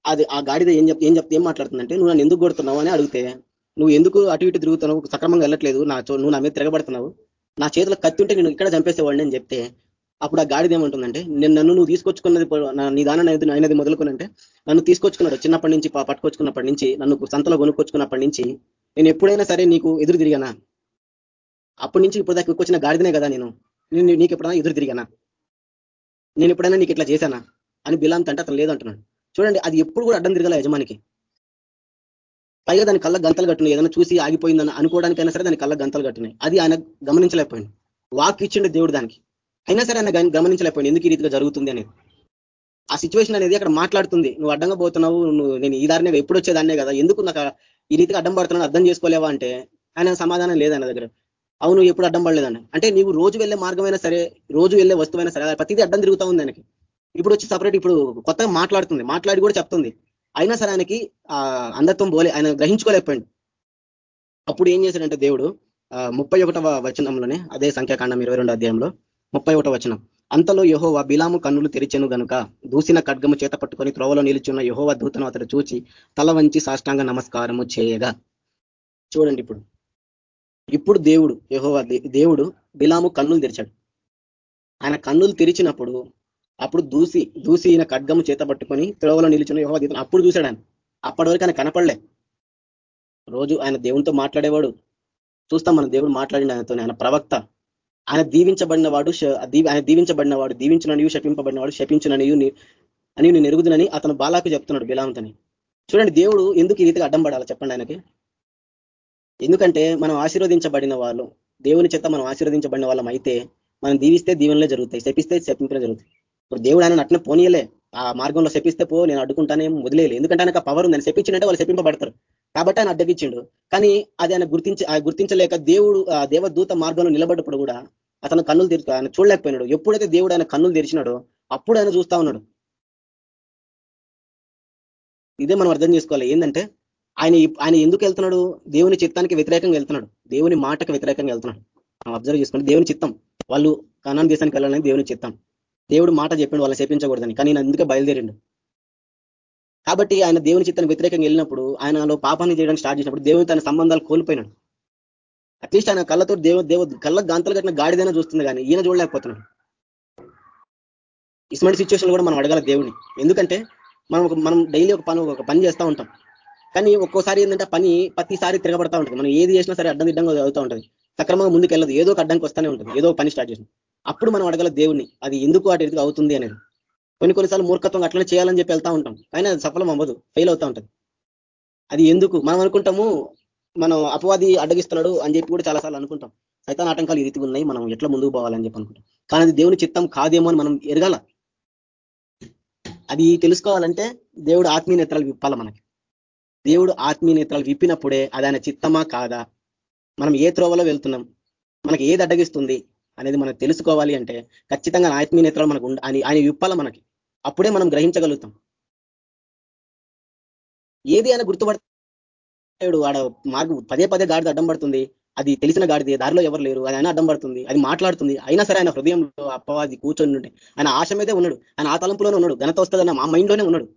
అది ఆ గాడిద ఏం చెప్ ఏం చెప్తే ఏం మాట్లాడుతుందంటే నువ్వు నన్ను ఎందుకు కొడుతున్నావు? అని అడిగితే నువ్వు ఎందుకు అటు ఇటు తిరుగుతున్నావు? సక్రమంగా వెళ్ళట్లేదు. నా నువ్వు నా మీద తిరగబడుతున్నావు. నా చేతిలో కత్తి ఉంటే నేను ఇక్కడ చంపేసేవాడిని అని చెప్తే అప్పుడు ఆ గాడిద ఏమంటుందంటే నేను నన్ను నువ్వు తీసుకొచ్చుకున్నది నీ దాన అయినది మొదలుకునంటే నన్ను తీసుకొచ్చుకున్నాడు. చిన్నప్పటి నుంచి పట్టుకొచ్చుకున్నప్పటి నుంచి నన్ను సంతలో కొనుక్కొచ్చుకున్నప్పటి నుంచి నేను ఎప్పుడైనా సరే నీకు ఎదురు తిరిగానా? అప్పటి నుంచి ఇప్పుడు దాకా వచ్చిన గాడిదనే కదా నేను. నేను నీకు ఎప్పుడైనా ఎదురు తిరిగానా? నేను ఎప్పుడైనా నీకు ఇట్లా చేశానా? అని బిలాం అంటే అతను లేదంటున్నాడు. చూడండి అది ఎప్పుడు కూడా అడ్డం తిరగల యజమానికి. పైగా దాని కళ్ళ గంతలు కట్టున్నాయి ఏదైనా చూసి ఆగిపోయిందని అనుకోవడానికైనా సరే దాని కళ్ళ గంతలు కట్టున్నాయి అది ఆయన గమనించలేకపోయింది. వాక్ ఇచ్చిండు దేవుడు దానికి. అయినా సరే ఆయన గమనించలేకపోయింది ఎందుకు ఈ రీతిగా జరుగుతుంది అనేది? ఆ సిచ్యువేషన్ అనేది అక్కడ మాట్లాడుతుంది. నువ్వు అడ్డంగా పోతున్నావు నువ్వు నేను ఈ దారినే ఎప్పుడు వచ్చేదాన్నే కదా. ఎందుకు నాకు ఈ రీతిగా అడ్డం పడుతున్నాను అర్థం చేసుకోలేవా అంటే ఆయన సమాధానం లేదు ఆయన దగ్గర. అవును ఎప్పుడు అడ్డం పడలేదండి అంటే నీవు రోజు వెళ్ళే మార్గమైనా సరే రోజు వెళ్ళే వస్తువైనా సరే ప్రతిదీ అడ్డం తిరుగుతా ఉంది ఆయనకి. ఇప్పుడు వచ్చి సపరేట్ ఇప్పుడు కొత్తగా మాట్లాడుతుంది. మాట్లాడి కూడా చెప్తుంది. అయినా సరే ఆయనకి అందత్వం పోలే ఆయన గ్రహించుకోలేకపోయింది అప్పుడు ఏం చేశాడంటే దేవుడు ముప్పై ఒకటవ వచనంలోనే అదే సంఖ్యాకాండం ఇరవై అధ్యాయంలో ముప్పై వచనం. అంతలో యహోవా బిలాము కన్నులు తెరిచెను గనుక దూసిన ఖడ్గము చేత పట్టుకొని త్రోవలో నిలుచున్న యహోవ దూతను అతడు చూచి తల వంచి సాష్టాంగ నమస్కారము చేయగా. చూడండి ఇప్పుడు. ఇప్పుడు దేవుడు యహోవా దేవుడు బిలాము కన్నులు తెరిచాడు. ఆయన కన్నులు తెరిచినప్పుడు అప్పుడు దూసి దూసి ఈయన ఖడ్గము చేత పట్టుకొని త్రోవలో నిలిచిన యోహో అప్పుడు చూశాడు ఆయన. అప్పటి వరకు ఆయన కనపడలే. రోజు ఆయన దేవునితో మాట్లాడేవాడు. చూస్తాం మన దేవుడు మాట్లాడిన ఆయనతో ఆయన ప్రవక్త. ఆయన దీవించబడిన వాడు ఆయన దీవించబడిన వాడు దీవించిననియు శపింపబడిన వాడు శపించిననియు అని నేను ఎరుగుదనని అతను బాలాకు చెప్తున్నాడు బిలాంతని చూడండి దేవుడు ఎందుకు ఈ రీతిగా అడ్డం పడాలి చెప్పండి ఆయనకి? ఎందుకంటే మనం ఆశీర్వదించబడిన వాళ్ళు దేవుని చేత మనం ఆశీర్వదించబడిన వాళ్ళం అయితే మనం దీవిస్తే దీవెనలే జరుగుతాయి శపిస్తే శపింపలే జరుగుతాయి. ఇప్పుడు దేవుడు ఆయన అట్నే పోనీయలే. ఆ మార్గంలో శపిస్తే పో నేను అడ్డుకుంటానే వదిలేదు ఎందుకంటే ఆయనకు పవర్ ఉంది ఆయన శపించినట్టే వాళ్ళు శపింపబడతారు. కాబట్టి ఆయన అడ్డగించిండు కానీ అది ఆయన గుర్తించి గుర్తించలేక దేవుడు ఆ దేవదూత మార్గంలో నిలబడ్డప్పుడు కూడా అతను కన్నులు తెరుచు ఆయన చూడలేకపోయినాడు. ఎప్పుడైతే దేవుడు ఆయన కన్నులు తెరిచినాడో అప్పుడు ఆయన చూస్తా ఉన్నాడు. ఇదే మనం అర్థం చేసుకోవాలి. ఏంటంటే ఆయన ఆయన ఎందుకు వెళ్తున్నాడు? దేవుని చిత్తానికి వ్యతిరేకంగా వెళ్తున్నాడు. దేవుని మాటకు వ్యతిరేకంగా వెళ్తున్నాడు. మనం అబ్జర్వ్ చేసుకోండి. దేవుని చిత్తం. వాళ్ళు కనాన్ దేశానికి వెళ్ళాలని దేవుని చిత్తం. దేవుడు మాట చెప్పిండు వాళ్ళని చేపించకూడదని కానీ నేను అందుకే బయలుదేరిండు. కాబట్టి ఆయన దేవుని చిత్తానికి వ్యతిరేకంగా వెళ్ళినప్పుడు ఆయనలో పాపాన్ని చేయడానికి స్టార్ట్ చేసినప్పుడు దేవుని తన సంబంధాలు కోల్పోయినాడు. అట్లీస్ట్ ఆయన కళ్ళతో దేవ దేవ కళ్ళ గాంతలు కట్టిన గాడిదైనా చూస్తుంది కానీ ఈయన చూడలేకపోతున్నాడు. ఇటువంటి సిచ్యువేషన్ కూడా మనం అడగాల దేవుని ఎందుకంటే మనం మనం డైలీ ఒక పని ఒక పని చేస్తూ ఉంటాం. కానీ ఒక్కోసారి ఏంటంటే పని ప్రతిసారి తిరగబడతా ఉంటుంది. మనం ఏది చేసినా సరే అడ్డం దిడ్డంగా అవుతూ ఉంటుంది. సక్రమంగా ముందుకు వెళ్ళదు ఏదో ఒక అడ్డంకి వస్తూనే ఉంటుంది. ఏదో పని స్టార్ట్ చేసిన. అప్పుడు మనం అడగల దేవుని అది ఎందుకు అటు అవుతుంది అనేది. కొన్ని కొన్నిసార్లు మూర్ఖత్వం అట్లనే చేయాలని చెప్పి వెళ్తా ఉంటాం. కానీ అది సఫలం అవ్వదు. ఫెయిల్ అవుతా ఉంటుంది. అది ఎందుకు? మనం అనుకుంటాము మనం అపవాది అడ్డగిస్తున్నాడు అని చెప్పి కూడా చాలాసార్లు అనుకుంటాం. సైతాన్ ఆటంకాలు ఈ రీతిగా ఉన్నాయి మనం ఎట్లా ముందుకు పోవాలని చెప్పి అనుకుంటాం. కానీ అది దేవుని చిత్తం కాదేమో అని మనం ఎరగాల. అది తెలుసుకోవాలంటే దేవుడు ఆత్మీయ నేత్రాలు విప్పాల మనకి. దేవుడు ఆత్మీయ నేత్రాలు విప్పినప్పుడే అది ఆయన చిత్తమా కాదా? మనం ఏ త్రోవలో వెళ్తున్నాం? మనకి ఏది అడ్డగిస్తుంది అనేది మనం తెలుసుకోవాలి అంటే ఖచ్చితంగా ఆత్మీయ నేత్రాలు మనకు ఆయన విప్పాల మనకి. అప్పుడే మనం గ్రహించగలుగుతాం. ఏది ఆయన గుర్తుపడతాడు ఆడ మార్గం పదే పదే గాడిద అడ్డం పడుతుంది. అది తెలిసిన గాడిది దారిలో ఎవరు లేరు అది అయినా అడ్డం పడుతుంది అది మాట్లాడుతుంది. అయినా సరే ఆయన హృదయంలో అప్పవాది కూర్చొని ఉంటే ఆయన ఆశ మీదే ఉన్నాడు. ఆయన ఆ తలంపులోనే ఉన్నాడు. ఘనత వస్తుందన్న మా మైండ్లోనే ఉన్నాడు.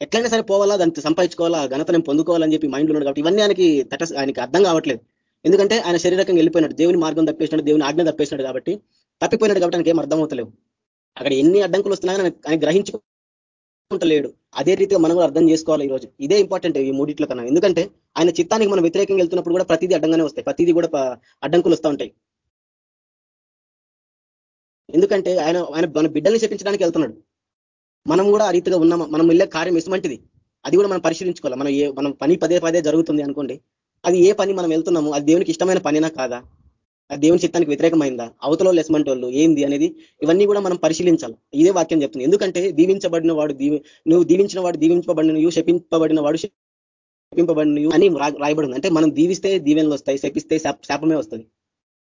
ఎట్లయినా సరే పోవాలా దాన్ని సంపాదించుకోవాలా ఘనత నేను పొందుకోవాలని చెప్పి మైండ్లో ఉన్నాడు కాబట్టి ఇవన్నీ ఆయనకి తట ఆయనకి అర్థం కావట్లేదు. ఎందుకంటే ఆయన శరీరకంగా వెళ్ళిపోయినాడు. దేవుని మార్గం తప్పేసినాడు దేవుని ఆజ్ఞ తప్పేసినాడు కాబట్టి తప్పిపోయినాడు కాబట్టి ఆయనకి ఏం అర్థం అవుతలేవు. అక్కడ ఎన్ని అడ్డంకులు వస్తున్నాయని ఆయన గ్రహించుకుంటలేడు అదే రీతిగా మనం కూడా అర్థం చేసుకోవాలి ఈ రోజు. ఇదే ఇంపార్టెంట్ ఈ మూడిట్లో కన్నా. ఎందుకంటే ఆయన చిత్తానికి మనం వ్యతిరేకంగా వెళ్తున్నప్పుడు కూడా ప్రతిదీ అడ్డంగానే వస్తాయి. ప్రతిదీ కూడా అడ్డంకులు వస్తూ ఉంటాయి. ఎందుకంటే ఆయన ఆయన మన బిడ్డల్ని చెప్పించడానికి వెళ్తున్నాడు. మనం కూడా ఆ రీతిగా ఉన్నాం మనం వెళ్ళే కార్యం ఇసుమంటిది అది కూడా మనం పరిశీలించుకోవాలి. మనం ఏ మనం పని పదే పదే జరుగుతుంది అనుకోండి. అది ఏ పని మనం వెళ్తున్నాము అది దేవునికి ఇష్టమైన పనినా కాదా? దేవుని చిత్తానికి వ్యతిరేకమైందా? అవతలో లెస్మంటి వాళ్ళు ఏంది అనేది ఇవన్నీ కూడా మనం పరిశీలించాలి. ఇదే వాక్యం చెప్తుంది. ఎందుకంటే దీవించబడిన వాడు నువ్వు దీవించిన వాడు దీవించబడిన శపింపబడిన వాడు శపింపబడిన అని రాయబడింది అంటే మనం దీవిస్తే దీవెనలు వస్తాయి శపిస్తే శాపమే వస్తుంది.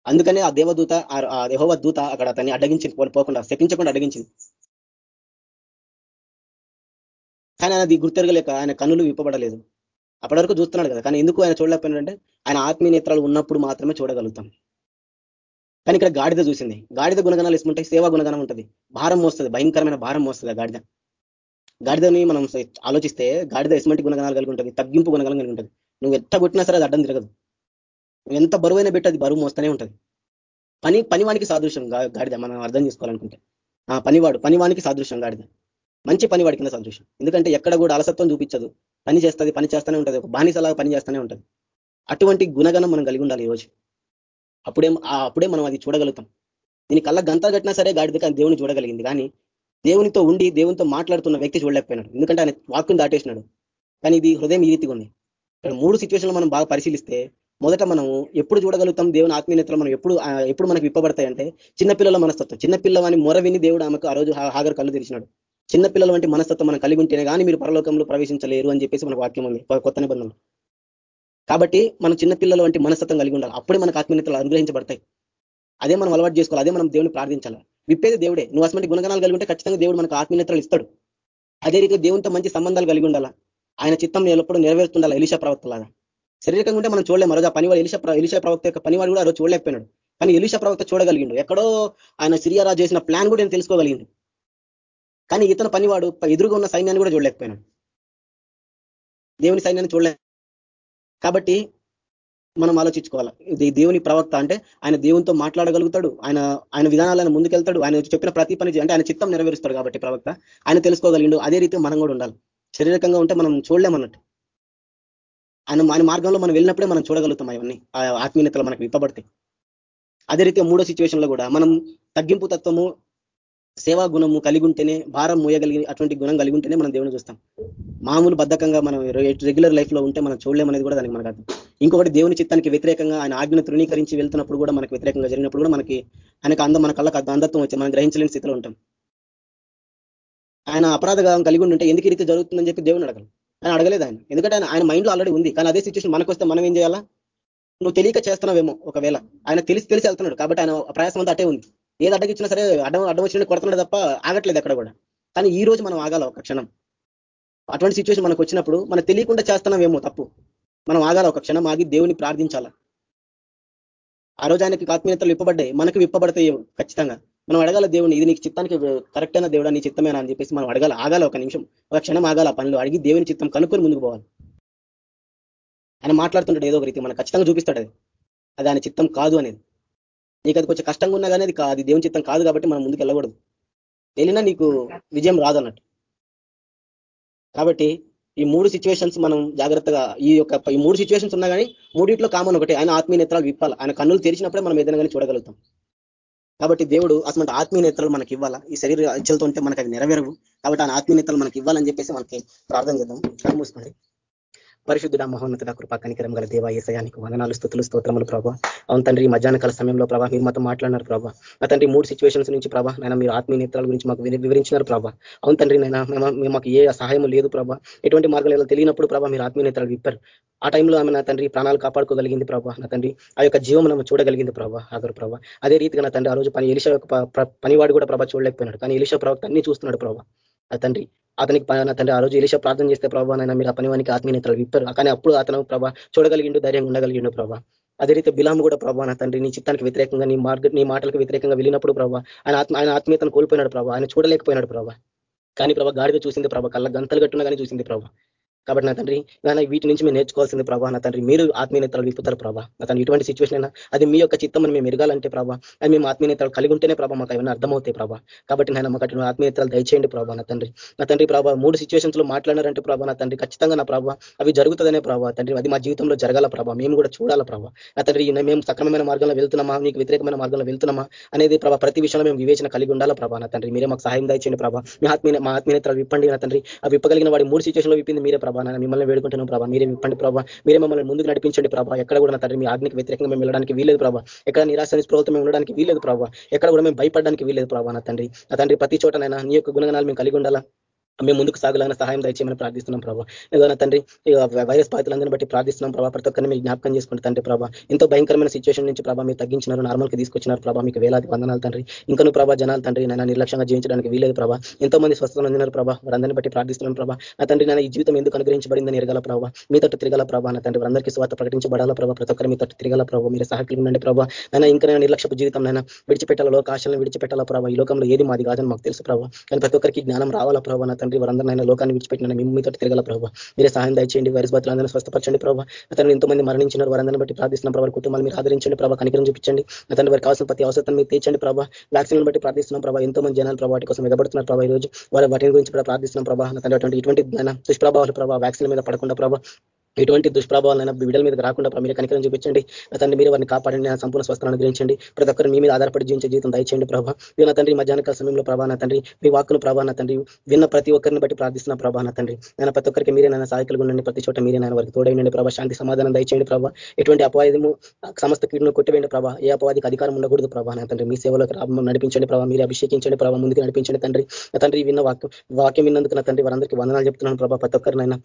అందుకనే ఆ దేవదూత ఆ దేహోవ దూత అక్కడ అతన్ని అడ్డగించింది. పోకుండా శపించకుండా అడ్డగించింది. కానీ ఆయన అది గుర్తెరగలేక ఆయన కన్నులు విప్పబడలేదు. అప్పటి వరకు చూస్తున్నాడు కదా. కానీ ఎందుకు ఆయన చూడలేకపోయినాడంటే ఆయన ఆత్మీయ నేత్రాలు ఉన్నప్పుడు మాత్రమే చూడగలుగుతాం. కానీ ఇక్కడ గాడిద చూసింది. గాడిద గుణగణాలు ఇసుకుంటాయి సేవా గుణగణం ఉంటుంది. భారం మోస్తుంది. భయంకరమైన భారం మోస్తుంది గాడిద. గాడిదని మనం ఆలోచిస్తే గాడిద ఎస్మెంట్ గుణగణాలు కలిగి ఉంటుంది. తగ్గింపు గుణగణం కలిగి ఉంటుంది. నువ్వు ఎంత కొట్టినా సరే అది అడ్డం తిరగదు. నువ్వు ఎంత బరువైన పెట్టి అది బరువు మోస్తూనే ఉంటుంది. పని పనివానికి సాదృశ్యం గాడిద మనం అర్థం చేసుకోవాలనుకుంటే. ఆ పనివాడు పనివానికి సాదృశ్యం గాడిద. మంచి పనివాడి కింద సాదృశ్యం. ఎందుకంటే ఎక్కడ కూడా అలసత్వం చూపించదు. పని చేస్తుంది పని చేస్తూనే ఉంటుంది. ఒక బానిసలాగా పని చేస్తూనే ఉంటుంది. అటువంటి గుణగణం మనం కలిగి ఉండాలి ఈరోజు అప్పుడే అప్పుడే మనం అది చూడగలుగుతాం. దీని కళ్ళ గంత కట్టినా సరే గాడిద కానీ దేవుని చూడగలిగింది. కానీ దేవునితో ఉండి దేవునితో మాట్లాడుతున్న వ్యక్తి చూడలేకపోయినాడు. ఎందుకంటే ఆయన వాక్యం దాటేసినాడు. కానీ ఇది హృదయం ఈ రీతిగా ఉంది. ఇక్కడ మూడు సిచ్యువేషన్లు మనం బాగా పరిశీలిస్తే మొదట మనము ఎప్పుడు చూడగలుగుతాం? దేవుని ఆత్మీయతలు మనం ఎప్పుడు ఎప్పుడు మనకు విప్పబడతాయంటే చిన్నపిల్లల మనస్తత్వం. చిన్నపిల్లవాని మొర విని దేవుడు ఆమెకు ఆ రోజు హాగర్ కళ్ళు తెరిచినాడు. చిన్నపిల్లల వంటి మనస్తత్వం మనం కలిగి ఉంటేనే కానీ మీరు పరలోకంలో ప్రవేశించలేరు అని చెప్పేసి మనకు వాక్యం ఉంది. కొత్త నిబంధనలు. కాబట్టి మనం చిన్నపిల్లల వంటి మనస్తత్వం కలిగి ఉండాలి. అప్పుడే మనకు ఆత్మీయతలు అనుగ్రహించబడతాయి. అదే మనం అలవాటు చేసుకోవాలి. అదే మనం దేవుని ప్రార్థించాలి. విప్పేది దేవుడే. నువ్వు అసలు గుణగణాలు కలిగి ఉంటే ఖచ్చితంగా దేవుడు మనకు ఆత్మీయతలు ఇస్తాడు. అదే రీతిలో దేవునితో మంచి సంబంధాలు కలిగి ఉండాలా. ఆయన చిత్తం ఎప్పుడు నెరవేరుతుండాలి ఎలిషా ప్రవక్తలాగా. శరీరకంగా ఉంటే మనం చూడలేము. రోజు ఆ పనివాడు ఎలిషా ఎలిషా ప్రవక్త యొక్క పనివాడు కూడా ఆ రోజు చూడలేకపోయినాడు. కానీ ఎలిషా ప్రవక్త చూడగలిగిండు. ఎక్కడో ఆయన సిరియారా చేసిన ప్లాన్ కూడా నేను తెలుసుకోగలిగింది కానీ ఇతను పనివాడు ఎదురుగా ఉన్న సైన్యాన్ని కూడా చూడలేకపోయినాడు. దేవుని సైన్యాన్ని చూడలే కాబట్టి మనం ఆలోచించుకోవాలి? ఇది దేవుని ప్రవక్త అంటే ఆయన దేవునితో మాట్లాడగలుగుతాడు. ఆయన ఆయన విధానాలను ముందుకెళ్తాడు. ఆయన చెప్పిన ప్రతి పని అంటే ఆయన చిత్తం నెరవేరుస్తాడు కాబట్టి ప్రవక్త. ఆయన తెలుసుకోగలిగిండు. అదే రీతి మనం కూడా ఉండాలి. శారీరకంగా ఉంటే మనం చూడలేమన్నట్టు ఆయన ఆయన మార్గంలో మనం వెళ్ళినప్పుడే మనం చూడగలుగుతాం అవన్నీ ఆత్మీయతలు మనకు విప్పబడతాయి. అదే రీతి మూడో సిచ్యువేషన్లో కూడా మనం తగ్గింపు తత్వము సేవా గుణము కలిగి ఉంటేనే భారం మోయగలిగి అటువంటి గుణం కలిగి ఉంటేనే మనం దేవుని చూస్తాం. మామూలు బద్ధకంగా మనం రెగ్యులర్ లైఫ్లో ఉంటే మనం చూడలేమనేది కూడా దానికి మనకు అర్థం. ఇంకొకటి దేవుని చిత్తానికి వ్యతిరేకంగా ఆయన ఆజ్ఞను తృణీకరించి వెళ్తున్నప్పుడు కూడా మనకు వ్యతిరేకంగా జరిగినప్పుడు కూడా మనకి ఆయనకు అందం మన కళ్ళకు అందత్వం వచ్చి మనం గ్రహించలేని స్థితిలో ఉంటాం. ఆయన అపరాధం కలిగి ఉంటే ఎందుకు రీతి జరుగుతుందని చెప్పి దేవుని అడగలు ఆయన అడగలేదు ఆయన. ఎందుకంటే ఆయన ఆయన మైండ్లో ఆల్రెడీ ఉంది. కానీ అదే సిచ్యువేషన్ మనకు వస్తే మనం ఏం చేయాలా? నువ్వు తెలియక చేస్తున్నావేమో ఒకవేళ. ఆయన తెలిసి తెలిసి వెళ్తున్నాడు కాబట్టి ఆయన ప్రయాసం అంతా అటే ఉంది. ఏది అడ్డగిచ్చినా సరే అడ్డం అడ్డం వచ్చిన కొడుతున్నాడు తప్ప ఆగట్లేదు అక్కడ కూడా. కానీ ఈ రోజు మనం ఆగాల ఒక క్షణం. అటువంటి సిచ్యువేషన్ మనకు వచ్చినప్పుడు మనం తెలియకుండా చేస్తున్నామేమో తప్పు. మనం ఆగాల ఒక క్షణం ఆగి దేవుని ప్రార్థించాల. ఆ రోజు ఆయనకి ఆత్మీయతలు విప్పబడ్డాయి. మనకు విప్పబడతాయి ఖచ్చితంగా. మనం అడగాల దేవుని ఇది నీకు చిత్తానికి కరెక్ట్ అయిన దేవుడా నీ చిత్తమేనా? అని చెప్పేసి మనం అడగాల ఆగాల ఒక నిమిషం. ఒక క్షణం ఆగాల పనులు. అడిగి దేవుని చిత్తం కనుక్కొని ముందుకు పోవాలి. ఆయన మాట్లాడుతుంటాడు ఏదో ఒక రీతి మనం ఖచ్చితంగా చూపిస్తాడు అది. అది ఆయన చిత్తం కాదు అనేది. నీకు అది కొంచెం కష్టంగా ఉన్నా కానీ అది అది దేవుని చిత్తం కాదు కాబట్టి మనం ముందుకు వెళ్ళకూడదు. వెళ్ళినా నీకు విజయం రాదన్నట్టు. కాబట్టి ఈ మూడు సిచ్యువేషన్స్ మనం జాగ్రత్తగా ఈ యొక్క ఈ మూడు సిచ్యువేషన్స్ ఉన్నా కానీ మూడిట్లో కామన్ ఒకటి ఆయన ఆత్మీయ నేత్రాలు విప్పాలి. ఆయన కన్నులు తెరిచినప్పుడే మనం ఏదైనా కానీ చూడగలుగుతాం. కాబట్టి దేవుడు అటువంటి ఆత్మీయ నేత్రాలు మనకి ఇవ్వాలా? ఈ శరీర ఇచ్చలతో ఉంటే మనకు అది నెరవేరవు. కాబట్టి ఆయన ఆత్మీయ నేత్రాలు మనకి ఇవ్వాలని చెప్పేసి మనకి ప్రార్థన చేద్దాం. కనుమూసుకోండి పరిశుద్ధుడ మహోన్నతుడ కృపా కనికరం గల దేవ ఏసయానికి వందనాలు స్థుతులు స్తోత్రములు ప్రభావ అవును తండ్రి మధ్యాహ్నకాల సమయంలో ప్రభావ మీరు మాతో మాట్లాడినారు ప్రభావ నా తండ్రి మూడు సిచ్యువేషన్స్ నుంచి ప్రభా నేను మీరు ఆత్మీయ నేత్రాల గురించి మాకు వివరించినారు ప్రభా. అవును తండ్రి నేను మేము మాకు ఏ సహాయం లేదు ప్రభా. ఎటువంటి మార్గాలు తెలియనప్పుడు ప్రభా మీరు ఆత్మీయ నేత్రాలు విప్పారు. ఆ టైంలో ఆమె నా తండ్రి ప్రాణాలు కాపాడుకోగలిగింది ప్రభా. నా తండ్రి ఆ యొక్క జీవం మనం చూడగలిగింది ప్రభా. అదరు ప్రభా. అదే రీతిగా నా తండ్రి ఆ రోజు పని ఎలిష పనివాడు కూడా ప్రభా చూడలేకపోయినాడు. కానీ ఎలిష ప్రవక్త అన్ని చూస్తున్నాడు ప్రభా. తండ్రి. అతనికి తండ్రి ఆ రోజు ఎలిష ప్రార్థన చేస్తే ప్రభావ నైనా మీరు ఆ పనివానికి ఆత్మీయతలు విప్పారు. కానీ అప్పుడు అతను ప్రభా చూడగలిగిండు ధైర్యంగా ఉండగలిగిండు ప్రభా. అదే రీతి బిలాము కూడా ప్రభా నా తండ్రి నీ చిత్తానికి వ్యతిరేకంగా నీ మార్గ నీ మాటలకు వ్యతిరేకంగా వెళ్ళినప్పుడు ప్రభావ ఆయన ఆత్మ ఆయన ఆత్మీయతను కోల్పోయినాడు ప్రభా. ఆయన చూడలేకపోయినాడు ప్రభా. కానీ ప్రభా గాడిద చూసింది ప్రభా కళ్ళ గంతలు కట్టున్నా కానీ చూసింది ప్రభా. కాబట్టి నా తండ్రి నా వీటి నుంచి మేము నేర్చుకోవాల్సింది ప్రభా నా తండ్రి. మీరు ఆత్మీయతలు విప్పుతారు ప్రభా. నా తండ్రి ఇటువంటి సిచ్యువేషన్ అయినా అది మీ యొక్క చిత్తం మేము ఎరగాలంటే ప్రభా అది మేము ఆత్మీయతలు కలిగి ఉంటేనే ప్రభా మాకు ఏమైనా అర్థమవుతాయి ప్రభా. కాబట్టి నేను మాకు అటువంటి ఆత్మీయ నేతలు దయచేయండి ప్రభా నా తండ్రి. నా తండ్రి ప్రభా మూడు సిచ్యువేషన్స్లో మాట్లాడారంటే ప్రభా నా తండ్రి ఖచ్చితంగా నా ప్రభావ అవి జరుగుతుందనే ప్రభావ తండ్రి. అది మా జీవితంలో జరగాల ప్రభా మేము కూడా చూడాల ప్రభా. నా తండ్రి మేము సక్రమమైన మార్గంలో వెళ్తున్నామా మీకు వ్యతిరేకమైన మార్గంలో వెళ్తున్నామా అనేది ప్రభా ప్రతి విషయంలో మేము వివేచన కలిగి ఉండాలా ప్రభా నా తండ్రి. మీరే మాకు సహాయం దయచేయండి ప్రభా. మీ ఆత్మీయ మా ఆత్మీయతలు విప్పండి నా తండ్రి. అవి విప్పగలిగిన వాడి మూడు సిచ్యువేషన్లో విప్పింది మీరే ప్రభా. మిమ్మల్ని వేడుకుంటున్నాం ప్రభా. మీరే ఇప్పండి ప్రభా. మీరే మమ్మల్ని ముందుకు నడిపించండి ప్రభా. ఎక్కడ కూడా నా తండ్రి మీ ఆజ్ఞకి వ్యతిరేకంగా మేము వెళ్ళడానికి వీలేదు ప్రభా. ఎక్కడ నిరాశ నిస్పృహతో మేము ఉండడానికి వీలేదు ప్రభా. ఎక్కడ కూడా మేము భయపడడానికి వీలేదు ప్రభా నా తండ్రి. నా తండ్రి ప్రతి చోటనైనా నీ యొక్క గుణగణాలు మేము కలిగి ఉండాలా? మేము ముందుకు సాగలాగిన సహాయం దయచేయమని ప్రార్థిస్తున్నాం ప్రభావ ఏదైనా తండ్రి వైరస్ బాధితులందరినీ బట్టి ప్రార్థిస్తున్నాం ప్రభావ ప్రతి ఒక్కరిని మీరు జ్ఞాపకం చేసుకుంటే తండ్రి ప్రభావ ఎంతో భయంకరమైన సిచ్యువేషన్ నుంచి ప్రభావ మీరు తగ్గించినారు నార్మల్కి తీసుకొచ్చినారు ప్రభావ మీకు వేలాది వందనాలు తండ్రి. ఇంకను ప్రభా జనాలు తండ్రి నేను నిర్లక్ష్యంగా జీవించడానికి వీలేదు ప్రభావ ఎంతో మంది స్వస్థత అందినారు ప్రభావ వారందరిని బట్టి ప్రార్థిస్తున్నాం ప్రభావ నా తండ్రి నేను ఈ జీవితం ఎందుకు అనుగ్రహించబడిందని ఎరగల ప్రభావ మీ తట్టు తిరగల ప్రభావ నా తండ్రి అందరికీ స్వార్థ ప్రకటించబడాల ప్రభావ ప్రతి ఒక్కరి మీ తట్టు తిరగల ప్రభావ మీరు సహాయకులు ఉండండి ప్రభావ నేను ఇంకా నేను నిర్లక్ష్యపు జీవితం నైనా విడిచిపెట్టాల లోకాశాలను విడిచిపెట్టాల ప్రభావ ఈ లోకంలో ఏది మాది కాదని మాకు తెలుసు ప్రభావ కానీ ప్రతి ఒక్కరికి జ్ఞానం రావాలా ప్రభావ నా తండ్రి వారందరినైనా లోకాన్ని లోకాన్ని విడిచిపెట్టిన మేము మీతో తిరగల ప్రభావ. మీరే సహాయం దయచేయండి వైరస్ అందరినీ స్వస్థపరచండి ప్రభావ. అతను ఎంతో మంది మరణించినారు వారందరిని బట్టి ప్రార్థిస్తున్న ప్రభావ కుటుంబాలు మీరు ఆదరించండి ప్రభావ. కనికరం చూపించండి. అతని వారికి కావాల్సిన ప్రతి అవసరం మీరు తీర్చండి ప్రభావ. వ్యాక్సిన్ బట్టి ప్రార్థిస్తున్నాం ప్రభావ. ఎంతో మంది జనాలు ప్రభావ కోసం ఎగబడుతున్నారు ప్రభావ ఈ రోజు. వారి వాటి గురించి కూడా ప్రార్థిస్తున్నాం ప్రభావ. అటువంటి ఇటువంటి దుష్ప్రభావాలు ప్రభావ వ్యాక్సిన్ మీద పడకుండా ప్రభావ ఎటువంటి దుష్ప్రభావాలైనా బిడ్డల మీద రాకుండా మీరు కనికరం చూపించండి. తండ్రి మీరు వారిని కాపాడండి. సంపూర్ణ స్వస్థలను అనుగ్రహించండి. ప్రతి ఒక్కరు మీ మీద ఆధారపడి జీవించే జీవితం దయచేయండి ప్రభావ నా తండ్రి మధ్యాహ్న సమయంలో ప్రభాన తండ్రి మీ వాక్కును ప్రభాన తండ్రి విన్న ప్రతి ఒక్కరిని బట్టి ప్రార్థిస్తున్న ప్రభాన తండ్రి. నేను ప్రతి ఒక్కరికి మీరే నన్ను సహాయకులు ఉండండి. ప్రతి చోట మీరే నేను వారికి తోడైండి ప్రభా. శాంతి సమాధానం దయచేయండి ప్రభా. ఎటువంటి అపవాదము సమస్త కీడును కొట్టివేయండి ప్రభా. ఏ అపవాదికి అధికారం ఉండకూడదు ప్రభా నా తండ్రి. మీ సేవలకు నడిపించండి ప్రభా. మీరు అభిషేకించండి ప్రభావ ముందుకు నడిపించండి తండ్రి. నా తండ్రి విన్న వాక్యం వాక్యం విన్నందుకు నా తండ్రి వారందరికీ వందనాలు చెప్తున్నాను ప్రభా. ప్రతి ఒక్కరినైనా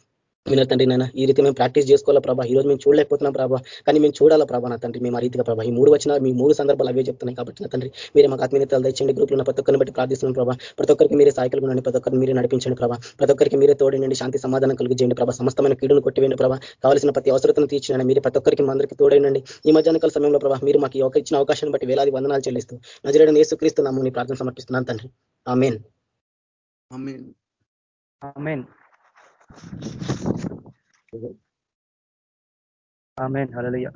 మీరు తండ్రి నాయన. ఈ రీతి మేము ప్రాక్టీస్ చేసుకోవాలా ప్రభా? ఈ రోజు మేము చూడలేకపోతున్నాం ప్రభా. కానీ మేము చూడాలా ప్రభా నా తండ్రి? మేము ఆ రీతిగా ప్రభా ఈ మూడు వచ్చిన మీ మూడు సందర్భాలు అవే చెప్తున్నాయి కాబట్టి నా తండ్రి మీరు మాకు ఆత్మీయతలు తెచ్చండి గ్రూప్లో ఉన్న ప్రతి ఒక్కరిని బట్టి ప్రార్థిస్తున్నాం ప్రభా. ప్రతి ఒక్కరికి మీరే సాయకులు ఉండండి. ప్రతి ఒక్కరిని మీరే నడిపించండి ప్రభా. ప్రతి ఒక్కరికి మీరే తోడండి శాంతి సమాధానం కలిగించండి ప్రభా. సమస్తమైన కీడును కొట్టివేయండి ప్రభా. కావాల్సిన ప్రతి అవసరతను తీర్చినండి. మీరు ప్రతి ఒక్కరికి అందరికీ తోడైనండి ఈ మధ్యాహ్నకాల సమయంలో ప్రభా మీరు మాకు ఒక ఇచ్చిన అవకాశాన్ని బట్టి వేలాది వందనాలు చెల్లిస్తూ నజరేడని ఏసుక్రీస్తున్నాము ప్రార్థన సమర్పిస్తున్నాను తండ్రి. Amen amen. ఆమెన్. హల్లెలూయా.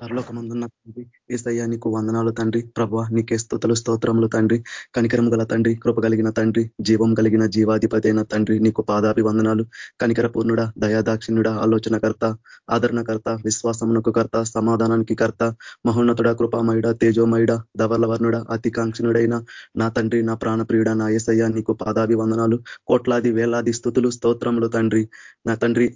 పరలోకమందున్న తండ్రి ఏసయ్యా నీకు వందనాలు తండ్రి. ప్రభా నీకే స్థుతులు స్తోత్రములు తండ్రి. కనికరం గల తండ్రి కృప కలిగిన తండ్రి. జీవం కలిగిన జీవాధిపతి అయిన తండ్రి నీకు పాదాభివందనాలు కనికర పూర్ణుడ దయాదాక్షిణ్యుడ ఆలోచనకర్త ఆదరణకర్త విశ్వాసమునకు కర్త సమాధానానికి కర్త మహోన్నతుడ కృపామయుడ తేజోమయుడ ధవర్లవర్ణుడ అతికాంక్షణుడైన నా తండ్రి నా ప్రాణప్రియుడ నా ఏసయ్యా నీకు పాదాభివందనాలు కోట్లాది వేలాది స్థుతులు స్తోత్రములు తండ్రి. నా తండ్రి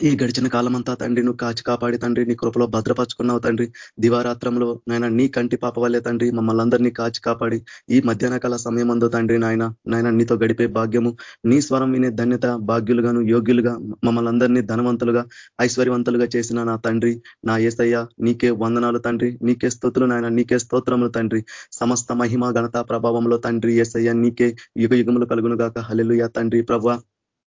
ఈ గడిచిన కాలమంతా తండ్రి నువ్వు కాచి కాపాడి తండ్రి నీ కృపలో భద్రపరుచుకున్నావు తండ్రి. దివారాత్రంలో నాయన నీ కంటి పాప వల్లే తండ్రి మమ్మల్ని అందరినీ కాచి కాపాడి. ఈ మధ్యాహ్న కాల సమయం అందు తండ్రి నాయన నాయన నీతో గడిపే భాగ్యము నీ స్వరం వినే ధన్యత భాగ్యులుగాను యోగ్యులుగా మమ్మల్ని అందరినీ ధనవంతులుగా ఐశ్వర్యవంతులుగా చేసిన నా తండ్రి నా ఏసయ్య నీకే వందనాలు తండ్రి నీకే స్థుతులు నాయన నీకే స్తోత్రములు తండ్రి. సమస్త మహిమ ఘనత ప్రభావంలో తండ్రి ఏసయ్య నీకే యుగ యుగములు కలుగును గాక హలెలుయా తండ్రి ప్రభా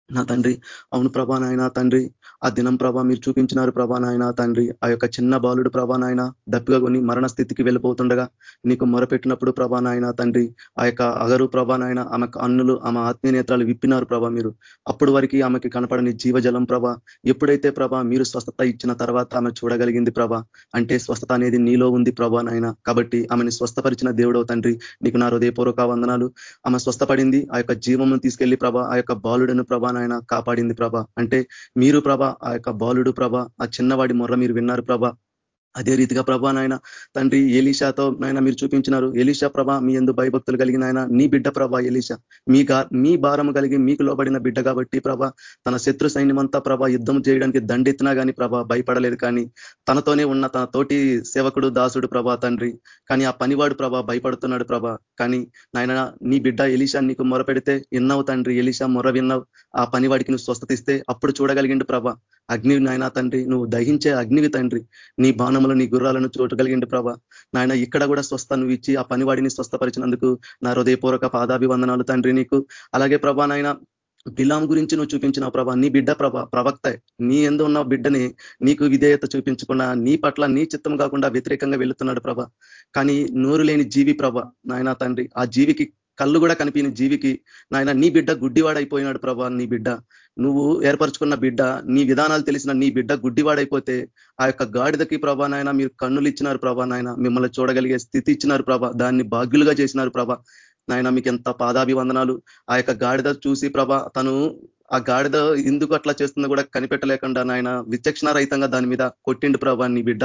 నా తండ్రి అవును ప్రభా నాయన తండ్రి. ఆ దినం ప్రభా మీరు చూపించినారు ప్రభా నాయన తండ్రి. ఆ యొక్క చిన్న బాలుడు ప్రభా నాయన దప్పిగా కొని మరణ స్థితికి వెళ్ళిపోతుండగా నీకు మొరపెట్టినప్పుడు ప్రభా నాయన తండ్రి. ఆ యొక్క అగరు ప్రభా నాయన ఆమె అన్నులు ఆమె ఆత్మీయ నేత్రాలు విప్పినారు ప్రభా మీరు. అప్పుడు వరకు ఆమెకి కనపడని జీవజలం ప్రభా. ఎప్పుడైతే ప్రభా మీరు స్వస్థత ఇచ్చిన తర్వాత ఆమె చూడగలిగింది ప్రభా అంటే స్వస్థత అనేది నీలో ఉంది ప్రభా నాయన. కాబట్టి ఆమెని స్వస్థపరిచిన దేవుడో తండ్రి నీకు నా హృదయపూర్వక వందనాలు. ఆమె స్వస్థపడింది ఆ యొక్క జీవమును తీసుకెళ్ళి ప్రభా ఆ యొక్క బాలుడను ప్రభా నాయన కాపాడింది ప్రభ. అంటే మీరు ప్రభ ఆ యొక్క బాలుడు ప్రభ ఆ చిన్నవాడి మొర్ర మీరు విన్నారు ప్రభ. అదే రీతిగా ప్రభా నాయన తండ్రి ఎలీషాతో నాయన మీరు చూపించినారు. ఎలీషా ప్రభా మీ ఎందు భయభక్తులు కలిగిన ఆయన నీ బిడ్డ ప్రభా ఎలీషా. మీ మీ భారం కలిగి మీకు లోబడిన బిడ్డ కాబట్టి ప్రభా తన శత్రు సైన్యమంతా ప్రభా యుద్ధం చేయడానికి దండెత్తినా కానీ ప్రభా భయపడలేదు కానీ తనతోనే ఉన్న తన తోటి సేవకుడు దాసుడు ప్రభా తండ్రి. కానీ ఆ పనివాడు ప్రభా భయపడుతున్నాడు ప్రభా. కానీ నాయన నీ బిడ్డ ఎలీషా నీకు మొరపెడితే విన్నావు తండ్రి ఎలీషా మొర విన్నావు. ఆ పనివాడికి నువ్వు స్వస్థతిస్తే అప్పుడు చూడగలిగిండు ప్రభ. అగ్ని నాయన తండ్రి నువ్వు దహించే అగ్నివి తండ్రి. నీ బాణం బాణములు నీ గుర్రాలను చూడగలిగిండు ప్రభా. నాయన ఇక్కడ కూడా స్వస్థ నువ్వు ఇచ్చి ఆ పనివాడిని స్వస్థపరిచినందుకు నా హృదయపూర్వక పాదాభివందనాలు తండ్రి నీకు. అలాగే ప్రభా నాయన బిలాం గురించి నువ్వు చూపించిన ప్రభా. నీ బిడ్డ ప్రభ ప్రవక్త. నీ ఎందు ఉన్న బిడ్డని నీకు విధేయత చూపించకుండా నీ పట్ల నీ చిత్తం కాకుండా వ్యతిరేకంగా వెళుతున్నాడు ప్రభ. కానీ నోరు లేని జీవి ప్రభ నాయన తండ్రి. ఆ జీవికి కళ్ళు కూడా కనిపించిన జీవికి నాయన నీ బిడ్డ గుడ్డివాడైపోయినాడు ప్రభా నీ బిడ్డ. నువ్వు ఏర్పరచుకున్న బిడ్డ నీ విధానాలు తెలిసిన నీ బిడ్డ గుడ్డివాడైపోతే ఆ యొక్క గాడిదకి ప్రభానైనా నాయన మీరు కన్నులు ఇచ్చినారు ప్రభానైనా నాయన. మిమ్మల్ని చూడగలిగే స్థితి ఇచ్చినారు ప్రభా. దాన్ని భాగ్యులుగా చేసినారు ప్రభా నాయన. మీకు ఎంత పాదాభివందనాలు. ఆ యొక్క గాడిద చూసి ప్రభ తను ఆ గాడిద ఎందుకు అట్లా చేస్తుందో కూడా కనిపెట్టలేకుండా నాయన విచక్షణ రహితంగా దాని మీద కొట్టిండు ప్రభా నీ బిడ్డ.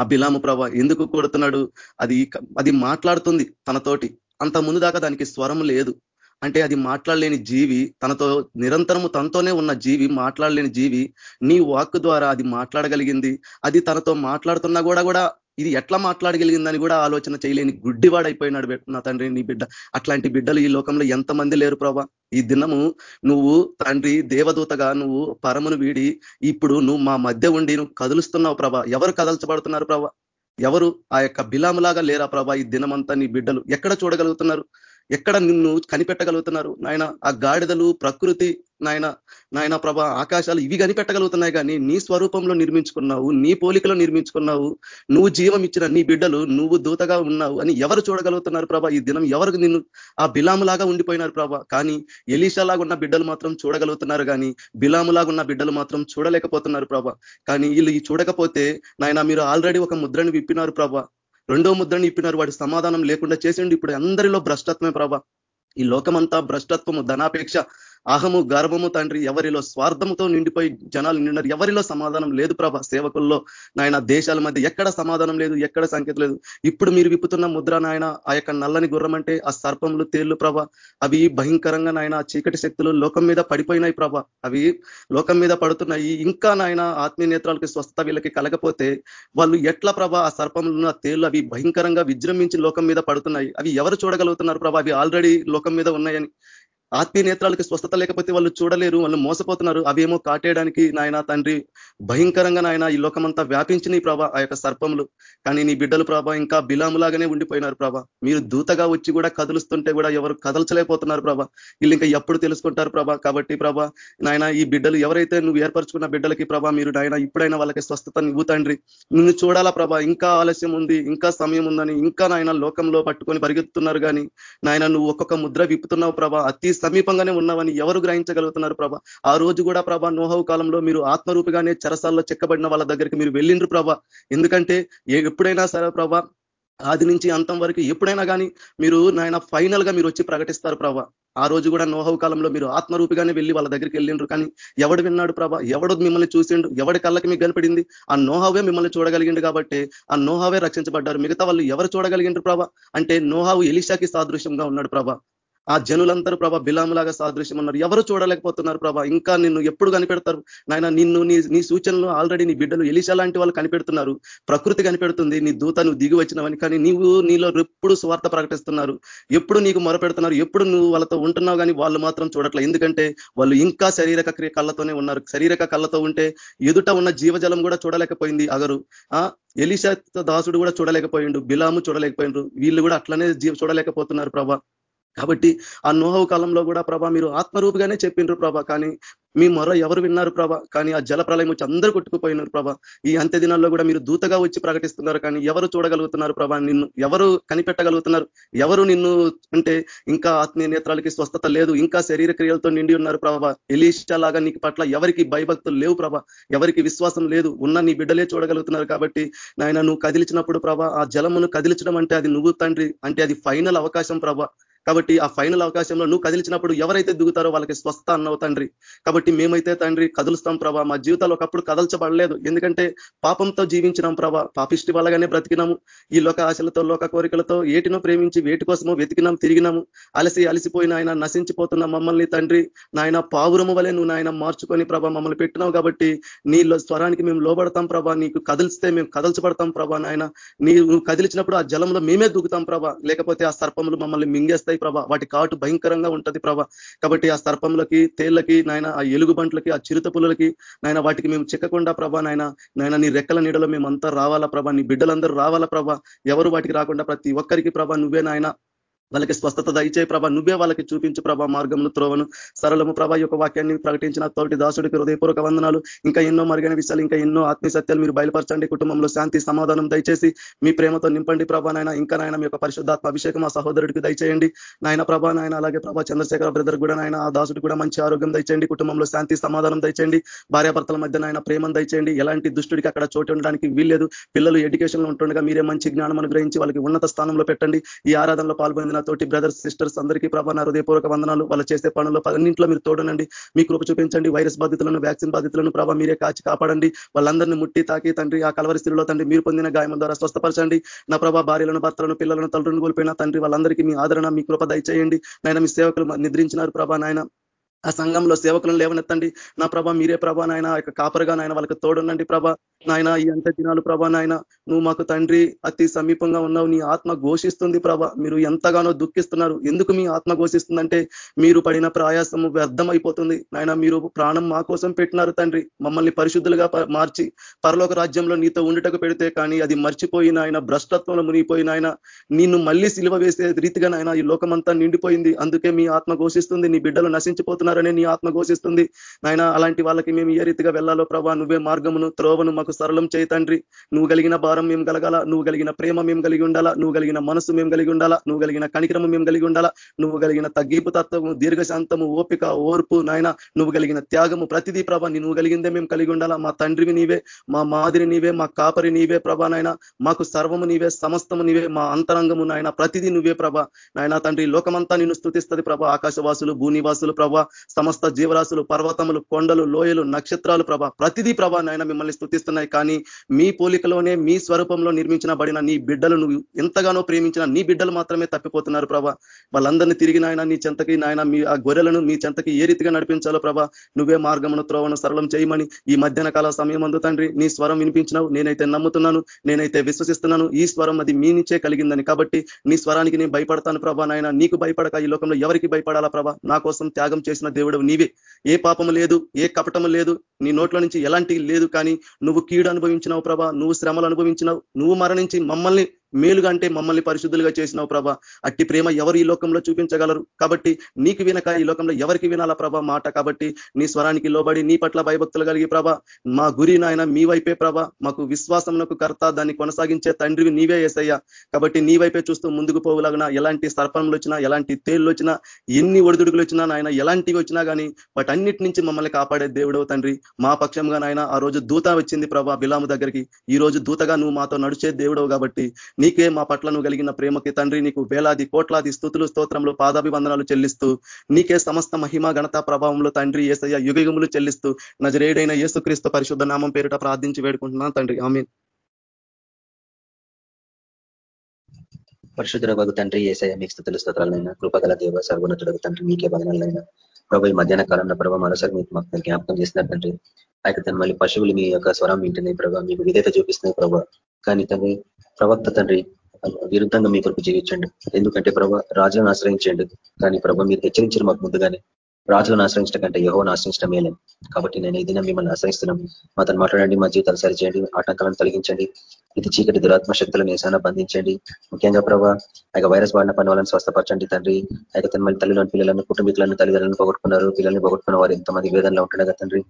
ఆ బిలాము ప్రభ ఎందుకు కొడుతున్నాడు? అది అది మాట్లాడుతుంది తనతోటి. అంత ముందు దాకా దానికి స్వరం లేదు. అంటే అది మాట్లాడలేని జీవి తనతో నిరంతరము తనతోనే ఉన్న జీవి మాట్లాడలేని జీవి నీ వాక్ ద్వారా అది మాట్లాడగలిగింది. అది తనతో మాట్లాడుతున్నా కూడా కూడా ఇది ఎట్లా మాట్లాడగలిగిందని కూడా ఆలోచన చేయలేని గుడ్డివాడైపోయినాడు నా తండ్రి నీ బిడ్డ. అట్లాంటి బిడ్డలు ఈ లోకంలో ఎంతమంది లేరు ప్రభా? ఈ దినము నువ్వు తండ్రి దేవదూతగా నువ్వు పరమును వీడి ఇప్పుడు నువ్వు మా మధ్య ఉండి నువ్వు కదులుస్తున్నావు ప్రభా. ఎవరు కదల్చబడుతున్నారు ప్రభా? ఎవరు ఆ యొక్క బిలాములాగా లేరా ప్రభా ఈ దినమంతా నీ బిడ్డలు? ఎక్కడ చూడగలుగుతున్నారు? ఎక్కడ నిన్ను కనిపెట్టగలుగుతున్నారు? నాయన ఆ గాడిదలు ప్రకృతి నాయన నాయన ప్రభ ఆకాశాలు ఇవి కనిపెట్టగలుగుతున్నాయి కానీ నీ స్వరూపంలో నిర్మించుకున్నావు నీ పోలికలో నిర్మించుకున్నావు నువ్వు జీవం ఇచ్చిన నీ బిడ్డలు నువ్వు దూతగా ఉన్నావు అని ఎవరు చూడగలుగుతున్నారు ప్రభ? ఈ దినం ఎవరికి నిన్ను ఆ బిలాములాగా ఉండిపోయినారు ప్రభ? కానీ ఎలీషాలాగా ఉన్న బిడ్డలు మాత్రం చూడగలుగుతున్నారు కానీ బిలాములాగా ఉన్న బిడ్డలు మాత్రం చూడలేకపోతున్నారు ప్రభ. కానీ వీళ్ళు చూడకపోతే నాయన మీరు ఆల్రెడీ ఒక ముద్రని విప్పినారు ప్రభ. రెండో ముద్రని ఇప్పినారు. వాడి సమాధానం లేకుండా చేసిండు. ఇప్పుడు అందరిలో భ్రష్టత్వమే ప్రభా. ఈ లోకమంతా భ్రష్టత్వము ధనాపేక్ష అహము గర్భము తండ్రి ఎవరిలో స్వార్థముతో నిండిపోయి జనాలు నిండినారు ఎవరిలో సమాధానం లేదు ప్రభ? సేవకుల్లో నాయన దేశాల మధ్య ఎక్కడ సమాధానం లేదు ఎక్కడ సంకేతం లేదు. ఇప్పుడు మీరు విప్పుతున్న ముద్ర నాయన ఆ యొక్క నల్లని గుర్రం అంటే ఆ సర్పములు తేళ్ళు ప్రభ. అవి భయంకరంగా నాయన చీకటి శక్తులు లోకం మీద పడిపోయినాయి ప్రభ. అవి లోకం మీద పడుతున్నాయి. ఇంకా నాయన ఆత్మీయ నేత్రాలకి స్వస్థత వీళ్ళకి కలగపోతే వాళ్ళు ఎట్లా ప్రభ ఆ సర్పములు తేళ్ళు అవి భయంకరంగా విజృంభించి లోకం మీద పడుతున్నాయి? అవి ఎవరు చూడగలుగుతున్నారు ప్రభ? అవి ఆల్రెడీ లోకం మీద ఉన్నాయని. ఆత్మీయ నేత్రాలకి స్వస్థత లేకపోతే వాళ్ళు చూడలేరు వాళ్ళు మోసపోతున్నారు. అవేమో కాటేయడానికి నాయన తండ్రి భయంకరంగా నాయన ఈ లోకమంతా వ్యాపించిన ప్రభా ఆ యొక్క సర్పములు. కానీ నీ బిడ్డలు ప్రభా ఇంకా బిలాములాగానే ఉండిపోయినారు ప్రభా. మీరు దూతగా వచ్చి కూడా కదులుస్తుంటే కూడా ఎవరు కదల్చలేకపోతున్నారు ప్రభా. వీళ్ళు ఇంకా ఎప్పుడు తెలుసుకుంటారు ప్రభా. కాబట్టి ప్రభా నాయన ఈ బిడ్డలు ఎవరైతే నువ్వు ఏర్పరచుకున్న బిడ్డలకి ప్రభ మీరు నాయన ఇప్పుడైనా వాళ్ళకి స్వస్థత నువ్వు తండ్రి. నిన్ను చూడాలా ప్రభ. ఇంకా ఆలస్యం ఉంది ఇంకా సమయం ఉందని ఇంకా నాయన లోకంలో పట్టుకొని పరిగెత్తుతున్నారు కానీ నాయన నువ్వు ఒక్కొక్క ముద్ర విప్పుతున్నావు ప్రభా. అతి సమీపంగానే ఉన్నావని ఎవరు గ్రహించగలుగుతున్నారు ప్రభ? ఆ రోజు కూడా ప్రభ నోహవు కాలంలో మీరు ఆత్మరూపిగానే చరసాల్లో చెక్కబడిన వాళ్ళ దగ్గరికి మీరు వెళ్ళిండ్రు ప్రభ. ఎందుకంటే ఎప్పుడైనా సరే ప్రభ ఆది నుంచి అంతం వరకు ఎప్పుడైనా కానీ మీరు నాయన ఫైనల్గా మీరు వచ్చి ప్రకటిస్తారు ప్రభా. ఆ రోజు కూడా నోహవు కాలంలో మీరు ఆత్మరూపిగానే వెళ్ళి వాళ్ళ దగ్గరికి వెళ్ళిండ్రు. కానీ ఎవడు విన్నాడు ప్రభా? ఎవడు మిమ్మల్ని చూసిండు? ఎవడి కళ్ళకి మీకు కనపడింది? ఆ నోహావే మిమ్మల్ని చూడగలిగిండు కాబట్టి ఆ నోహావే రక్షించబడ్డారు మిగతా వాళ్ళు ఎవరు చూడగలిగిండ్రు ప్రభా? అంటే నోహావు ఎలిషాకి సాదృశ్యంగా ఉన్నాడు ప్రభా. ఆ జనులందరూ ప్రభా బిలాములాగా సాదృశ్యం ఉన్నారు ఎవరు చూడలేకపోతున్నారు ప్రభా? ఇంకా నిన్ను ఎప్పుడు కనిపెడతారు? నాయన నిన్ను నీ నీ సూచనలు ఆల్రెడీ నీ బిడ్డలు ఎలిషా లాంటి వాళ్ళు కనిపెడుతున్నారు. ప్రకృతి కనిపెడుతుంది. నీ దూత నువ్వు దిగి వచ్చినవని. కానీ నీవు నీలో ఎప్పుడు స్వార్థ ప్రకటిస్తున్నారు? ఎప్పుడు నీకు మొరపెడుతున్నారు? ఎప్పుడు నువ్వు వాళ్ళతో ఉంటున్నావు కానీ వాళ్ళు మాత్రం చూడట్లేదు ఎందుకంటే వాళ్ళు ఇంకా శరీరక క్రియ కళ్ళతోనే ఉన్నారు. శరీరక కళ్ళతో ఉంటే ఎదుట ఉన్న జీవజలం కూడా చూడలేకపోయింది అగరు. ఆ? ఎలిషా దాసుడు కూడా చూడలేకపోయిండు. బిలాము చూడలేకపోయిండ్రు. వీళ్ళు కూడా అట్లనే జీవ చూడలేకపోతున్నారు ప్రభా. కాబట్టి ఆ నోహవ కాలంలో కూడా ప్రభా మీరు ఆత్మరూపుగానే చెప్పిండ్రు ప్రభా. కానీ మీ మొర ఎవరు విన్నారు ప్రభ? కానీ ఆ జల ప్రళయం వచ్చి అందరూ కొట్టుకుపోయినారు ప్రభా. ఈ అంత్య దినాల్లో కూడా మీరు దూతగా వచ్చి ప్రకటిస్తున్నారు. కానీ ఎవరు చూడగలుగుతున్నారు ప్రభా? నిన్ను ఎవరు కనిపెట్టగలుగుతున్నారు? ఎవరు నిన్ను అంటే ఇంకా ఆత్మీయ నేత్రాలకి స్వస్థత లేదు. ఇంకా శరీర క్రియలతో నిండి ఉన్నారు ప్రభా. ఎలీషా లాగా నీకు పట్ల ఎవరికి భయభక్తులు లేవు ప్రభా. ఎవరికి విశ్వాసం లేదు. ఉన్న నీ బిడ్డలే చూడగలుగుతున్నారు కాబట్టి నాయన నువ్వు కదిలిచినప్పుడు ప్రభ ఆ జలమును కదిలించడం అంటే అది నువ్వు తండ్రి. అంటే అది ఫైనల్ అవకాశం ప్రభ. కాబట్టి ఆ ఫైనల్ అవకాశంలో నువ్వు కదిలిచినప్పుడు ఎవరైతే దిగుతారో వాళ్ళకి స్వస్థ అన్నవు తండ్రి. కాబట్టి మేమైతే తండ్రి కదులుస్తాం ప్రభా. మా జీవితాలు ఒకప్పుడు కదల్చబడలేదు. ఎందుకంటే పాపంతో జీవించినాం ప్రభా. పాపిష్టి వల్లగానే బ్రతికినాము. ఈ లోక ఆశలతో లోక కోరికలతో ఏటినో ప్రేమించి వేటి కోసమో వెతికినాం తిరిగినాము. అలసి అలసిపోయిన ఆయన నశించిపోతున్న మమ్మల్ని తండ్రి నాయన పావురము వలె నువ్వు నాయన మార్చుకొని ప్రభా మమ్మల్ని పెట్టినావు కాబట్టి నీ స్వరానికి మేము లోబడతాం ప్రభా. నీకు కదిలిస్తే మేము కదల్చబడతాం ప్రభా నాయన. నీ నువ్వు కదిలిచినప్పుడు ఆ జలంలో మేమే దూకుతాం ప్రభా. లేకపోతే ఆ సర్పములు మమ్మల్ని మింగేస్తాయి. ప్రభా. వాటి కాటు భయంకరంగా ఉంటది ప్రభా. కాబట్టి ఆ సర్పంలకి తేళ్ళకి నాయన ఆ ఎలుగు బంట్లకి ఆ చిరుత పుల్లలకి నాయన వాటికి మేము చిక్కకుండా ప్రభా నాయన నాయన నీ రెక్కల నీడలో మేమంతా రావాలా ప్రభా. నీ బిడ్డలందరూ రావాలా ప్రభా. ఎవరు వాటికి రాకుండా ప్రతి ఒక్కరికి ప్రభా నువ్వే నాయన వాళ్ళకి స్వస్థత దయచే ప్రభా నువ్వే వాళ్ళకి చూపించు ప్రభా మార్గంలో త్రోవను. సరళము ప్రభా యొక్క వాక్యాన్ని ప్రకటించిన తోటి దాసుడికి హృదయపూర్వక వందనాలు. ఇంకా ఎన్నో మరుగైన విషయాలు ఇంకా ఎన్నో ఆత్మీయ సత్యాలు మీరు బయలుపరచండి. కుటుంబంలో శాంతి సమాధానం దయచేసి మీ ప్రేమతో నింపండి ప్రభా. నాయన ఇంకా నాయన మీ యొక్క పరిశుద్ధాత్మ అభిషేకం ఆ సహోదరుడికి దయచేయండి. నాయన ప్రభా నాయన అలాగే ప్రభా చంద్రశేఖర బ్రదర్ కూడా నాయన ఆ దాసుడు కూడా మంచి ఆరోగ్యం దయచేయండి. కుటుంబంలో శాంతి సమాధానం దయచేయండి. భార్యాభర్తల మధ్య నాయన ప్రేమను దయచేయండి. ఎలాంటి దుష్టుడికి అక్కడ చోటు ఉండడానికి వీల్లేదు. పిల్లలు ఎడ్యుకేషన్లో ఉంటుండగా మీరే మంచి జ్ఞానం అనుగ్రహించి వాళ్ళకి ఉన్నత స్థానంలో పెట్టండి. ఈ ఆరాధనలో పాల్పొందిన తోటి బ్రదర్స్ సిస్టర్స్ అందరికీ ప్రభా నా హృదయపూర్వక వందనాలు. వాళ్ళు చేసే పనుల్లో అన్నింట్లో మీరు తోడనండి. మీ కృప చూపించండి. వైరస్ బాధితులను వ్యాక్సిన్ బాధితులను ప్రభా మీరే కాచి కాపాడండి. వాళ్ళందరినీ ముట్టి తాకి తండ్రి ఆ కలవరి స్థితిలో తండ్రి మీరు పొందిన గాయముల ద్వారా స్వస్థపరచండి. నా ప్రభా భార్యలను భర్తలను పిల్లలను తల్లులను కోల్పోయిన తండ్రి వాళ్ళందరికీ మీ ఆదరణ మీ కృప దయచేయండి. నాయన మీ సేవకులు నిద్రించినారు ప్రభా నాయన. ఆ సంఘంలో సేవకులను లేవనెత్తండి. నా ప్రభా మీరే ప్రభా నాయన యొక్క కాపరుగా నాయన వాళ్ళకి తోడుండండి ప్రభా. నాయన ఈ అంత దినాలు ప్రభా నాయన నువ్వు మాకు తండ్రి అతి సమీపంగా ఉన్నావు నీ ఆత్మ ఘోషిస్తుంది ప్రభా. మీరు ఎంతగానో దుఃఖిస్తున్నారు. ఎందుకు మీ ఆత్మ ఘోషిస్తుందంటే మీరు పడిన ప్రయాసము వ్యర్థమైపోతుంది. నాయన మీరు ప్రాణం మా కోసం పెట్టినారు తండ్రి. మమ్మల్ని పరిశుద్ధులుగా మార్చి పరలోక రాజ్యంలో నీతో ఉండుటకు పెడితే కానీ అది మర్చిపోయిన ఆయన భ్రష్టత్వంలో మునిగిపోయిన ఆయన నిన్ను మళ్ళీ సిలువ వేసే రీతిగా నాయన ఈ లోకమంతా నిండిపోయింది. అందుకే మీ ఆత్మ ఘోషిస్తుంది. నీ బిడ్డలు ఉన్నారని నీ ఆత్మ ఘోషిస్తుంది. నాయన అలాంటి వాళ్ళకి మేము ఏ రీతిగా వెళ్ళాలో ప్రభా నువ్వే మార్గమును త్రోవను మాకు సరళం చేయి నువ్వు కలిగిన భారం మేము కలగాల నువ్వు కలిగిన ప్రేమ మేము కలిగి ఉండాలా నువ్వు కలిగిన మనసు మేము కలిగి ఉండాలా నువ్వు కలిగిన కనిక్రమం మేము కలిగి ఉండాలా నువ్వు కలిగిన తగ్గింపు తత్వము దీర్ఘశాంతము ఓపిక ఓర్పు నాయన నువ్వు కలిగిన త్యాగము ప్రతిదీ ప్రభా నువ్వు కలిగిందే మేము కలిగి ఉండాలా. మా తండ్రివి నీవే మా మాదిరి నీవే మా కాపరి నీవే ప్రభా నాయన మాకు సర్వము నీవే సమస్తము నీవే మా అంతరంగము నాయన ప్రతిదీ నువ్వే ప్రభ. నాయన తండ్రి లోకమంతా నిన్ను స్థుతిస్తుంది ప్రభా ఆకాశవాసులు భూనివాసులు ప్రభా. సమస్త జీవరాశులు పర్వతములు కొండలు లోయలు నక్షత్రాలు ప్రభ ప్రతిదీ ప్రభ నాయన మిమ్మల్ని స్థుతిస్తున్నాయి. కానీ మీ పోలికలోనే మీ స్వరూపంలో నిర్మించబడిన నీ బిడ్డలు నువ్వు ఎంతగానో ప్రేమించిన నీ బిడ్డలు మాత్రమే తప్పిపోతున్నారు ప్రభ. వాళ్ళందరినీ తిరిగి నాయన నీ చెంతకి నాయన మీ ఆ గొర్రెలను మీ చెంతకి ఏ రీతిగా నడిపించాలో ప్రభ నువ్వే మార్గమును త్రోవను సరళం చేయమని ఈ మధ్యాహ్న కాల సమయం అందు తండ్రి నీ స్వరం వినిపించినావు. నేనైతే నమ్ముతున్నాను నేనైతే విశ్వసిస్తున్నాను. ఈ స్వరం అది మీ నుంచే కలిగిందని కాబట్టి నీ స్వరానికి నేను భయపడతాను ప్రభా నాయన. నీకు భయపడక ఈ లోకంలో ఎవరికి భయపడాలా ప్రభా? నా కోసం త్యాగం చేసిన దేవుడు నీవే. ఏ పాపము లేదు ఏ కపటము లేదు నీ నోట్లో నుంచి ఎలాంటి లేదు కానీ నువ్వు కీడు అనుభవించినావు ప్రభా నువ్వు శ్రమలు అనుభవించినావు నువ్వు మరణించి మమ్మల్ని మేలుగా అంటే మమ్మల్ని పరిశుద్ధులుగా చేసినావు ప్రభా. అట్టి ప్రేమ ఎవరు ఈ లోకంలో చూపించగలరు? కాబట్టి నీకు వినక ఈ లోకంలో ఎవరికి వినాలా ప్రభా మాట? కాబట్టి నీ స్వరానికి లోబడి నీ పట్ల భయభక్తులు కలిగి ప్రభ. మా గురి నాయన మీ వైపే ప్రభ. మాకు విశ్వాసంకు కర్త దాన్ని కొనసాగించే తండ్రివి నీవే వేసయ్యా కాబట్టి నీ వైపే చూస్తూ ముందుకు పోవులాగిన ఎలాంటి సర్పంలు వచ్చినా ఎలాంటి తేళ్ళు వచ్చినా ఎన్ని ఒడిదుడుకులు వచ్చినా నాయన ఎలాంటివి వచ్చినా కానీ వాటన్నిటి నుంచి మమ్మల్ని కాపాడే దేవుడవు తండ్రి. మా పక్షంగా నాయన ఆ రోజు దూత వచ్చింది ప్రభా బిలాము దగ్గరికి. ఈ రోజు దూతగా నువ్వు మాతో నడిచే దేవుడవు కాబట్టి నీకే మా పట్ల నువ్వు కలిగిన ప్రేమకి తండ్రి నీకు వేలాది కోట్లాది స్థుతులు స్తోత్రములు పాదాభివందనాలు చెల్లిస్తూ నీకే సమస్త మహిమ ఘనత ప్రభావంలో తండ్రి ఏసయ్య యుగయుగములు చెల్లిస్తూ నజరేడైన యేసుక్రీస్తు పరిశుద్ధ నామం పేరిట ప్రార్థించి వేడుకుంటున్నాను తండ్రి. ఆమె పరిశుద్ధుల తండ్రి ఏసయ మీకు స్థుతులు స్తోత్రాలైనా కృపగల దేవ సర్వోన్నతుడు తండ్రి మీకే బదనాలైనా ప్రభు ఈ మధ్యాహ్న కాలంలో ప్రభావ మరోసారి మీకు మాకు జ్ఞాపకం చేస్తున్నారు తండ్రి. అయితే తను మళ్ళీ పశువులు మీ యొక్క స్వరం వింటున్నాయి ప్రభావ మీకు విధేత చూపిస్తున్నాయి ప్రభావ కానీ తండ్రి ప్రవక్త తండ్రి విరుద్ధంగా మీ కొరకు జీవించండి. ఎందుకంటే ప్రభ రాజులను ఆశ్రయించండి. కానీ ప్రభ మీరు హెచ్చరించారు మాకు ముందుగానే. రాజులను ఆశ్రయించడం కంటే యహోను ఆశ్రయించడం మేలే. కాబట్టి నేను ఈ మిమ్మల్ని ఆశ్రయిస్తున్నాం మాతో మాట్లాడండి మా జీవితాలు సరిచేయండి ఆటంకాలను తొలగించండి ఇది చీకటి దురాత్మ శక్తులను ఏసాన బంధించండి. ముఖ్యంగా ప్రభావ ఆ వైరస్ బారిన పని వాళ్ళని స్వస్థపరచండి తండ్రి. ఆయన తన మళ్ళీ తల్లిలోని పిల్లలను కుటుంబీకులను తల్లిదండ్రులను పోగొట్టుకున్నారు. పిల్లల్ని పోగొట్టుకున్న వారు ఎంతమంది వేదనలో ఉంటుండగా తండ్రి.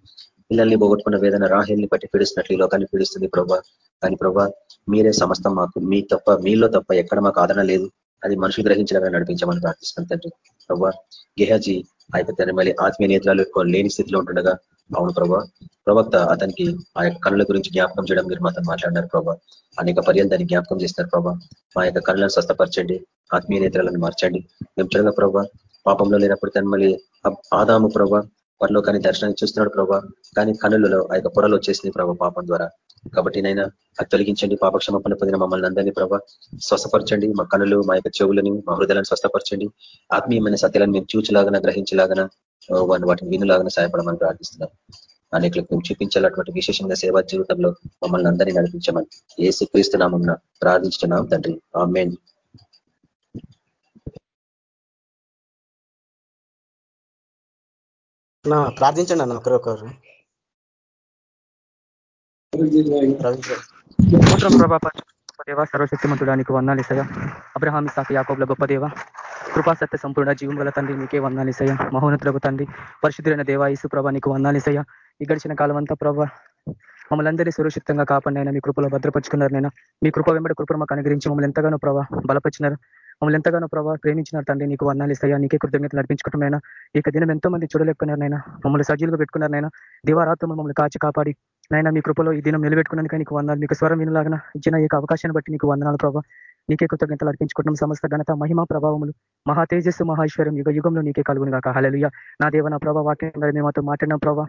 పిల్లల్ని పోగొట్టుకున్న వేదన రాహిల్ని బట్టి పీడిస్తున్నట్లు ఈ లోకాన్ని పీడిస్తుంది ప్రభా. కానీ ప్రభా మీరే సమస్తం మాకు మీ తప్ప మీలో తప్ప ఎక్కడ మాకు ఆదరణ లేదు. అది మనుషులు గ్రహించలేక నడిపించమని ప్రార్థిస్తున్నాం తండ్రి. ప్రభా గెహజీ ఆ యొక్క తన మళ్ళీ ఆత్మీయ నేత్రాలు లేని స్థితిలో ఉంటుండగా అవును ప్రభా. ప్రవక్త అతనికి ఆ యొక్క కనుల గురించి జ్ఞాపకం చేయడం మీరు మాత్రం మాట్లాడినారు ప్రభా. అనేక పర్యాలు దాన్ని జ్ఞాపకం చేస్తున్నారు ప్రభా. మా యొక్క కళ్ళను స్వస్థపరచండి ఆత్మీయ నేత్రాలను మార్చండి. మేము చూడగా ప్రభా పాపంలో లేనప్పుడు తను మళ్ళీ ఆదాము ప్రభా పరలోకాన్ని కానీ చూస్తున్నాడు ప్రభా. కానీ కనులలో ఆ యొక్క పొరలు వచ్చేసింది ప్రభా పాపం ద్వారా. కాబట్టి నైనా అది తొలగించండి. పాపక్షమాపణ పొందిన మమ్మల్ని అందరినీ ప్రభా. స్వస్థపరచండి. మా కనులు మా యొక్క చెవులని మా హృదయాలను స్వస్థపరచండి. ఆత్మీయమైన సత్యాలను మేము చూచలాగన గ్రహించలాగన వాటిని వినులాగన సహాయపడమని ప్రార్థిస్తున్నాం. అనేకలకు మేము చూపించాలటువంటి విశేషంగా సేవా జీవితంలో మమ్మల్ని అందరినీ నడిపించమని. ఏ సుక్రీస్తున్నామం ప్రార్థించున్నాం తండ్రి. ఆమెన్. ప్రార్థించండి అన్న ఒకరొకరు స్తోత్రం ప్రభా దేవ సర్వశక్తిమంతుడానికి వందాలు ఇసయ అబ్రహాం సాకి యాకోబ్ల గొప్ప దేవ కృపాసత్య సంపూర్ణ జీవం గల తండ్రి నీకే వందాలు ఇసయ మహోన్నతులకు తండ్రి పరిశుద్ధులైన దేవ ప్రభా నీకు వందాలి ఇసయ ఈ గడిచిన కాలం అంతా ప్రభా మమ్మల్ని అందరినీ సురక్షితంగా కాపాడినైనా మీ కృపలో భద్రపరుచుకున్నారు నైనా మీ కృప వెంబడి కృపను మాకు అనుగ్రహించి మమ్మల్ని ఎంతగానో ప్రభా బలపరిచినారు. మమ్మల్ని ఎంతగానో ప్రభావ ప్రేమించిన తండ్రి. నీకు వర్ణాలు ఇస్తాయా. నీకే కృతజ్ఞతలు నడిపించుకుంటున్నాయినా ఇక దినం ఎంతో మంది చూడలేకపోయినారు మమ్మల్ని సజీలుగా పెట్టుకున్నారనైనా దివారాత్మ మమ్మల్ని కాచి కాపాడి నైనా మీ కృపలో ఈ దినం నిలబెట్టుకున్నాను నీకు వందనాలు. మీకు స్వరం వినలాగిన ఇచ్చిన ఈ అవకాశాన్ని బట్టి నీకు వందనాలు ప్రభావ నీకే కృతజ్ఞతలు అర్పించుకుంటున్నాం. సమస్త ఘనత మహిమా ప్రభావములు మహా తేజస్సు మహేశ్వరం యుగ యుగంలో నీకే కలుగును కాక హలలుయ నా దేవ నా ప్రభావ వాక్యం మేమాతో మాట్లాడిన ప్రభావ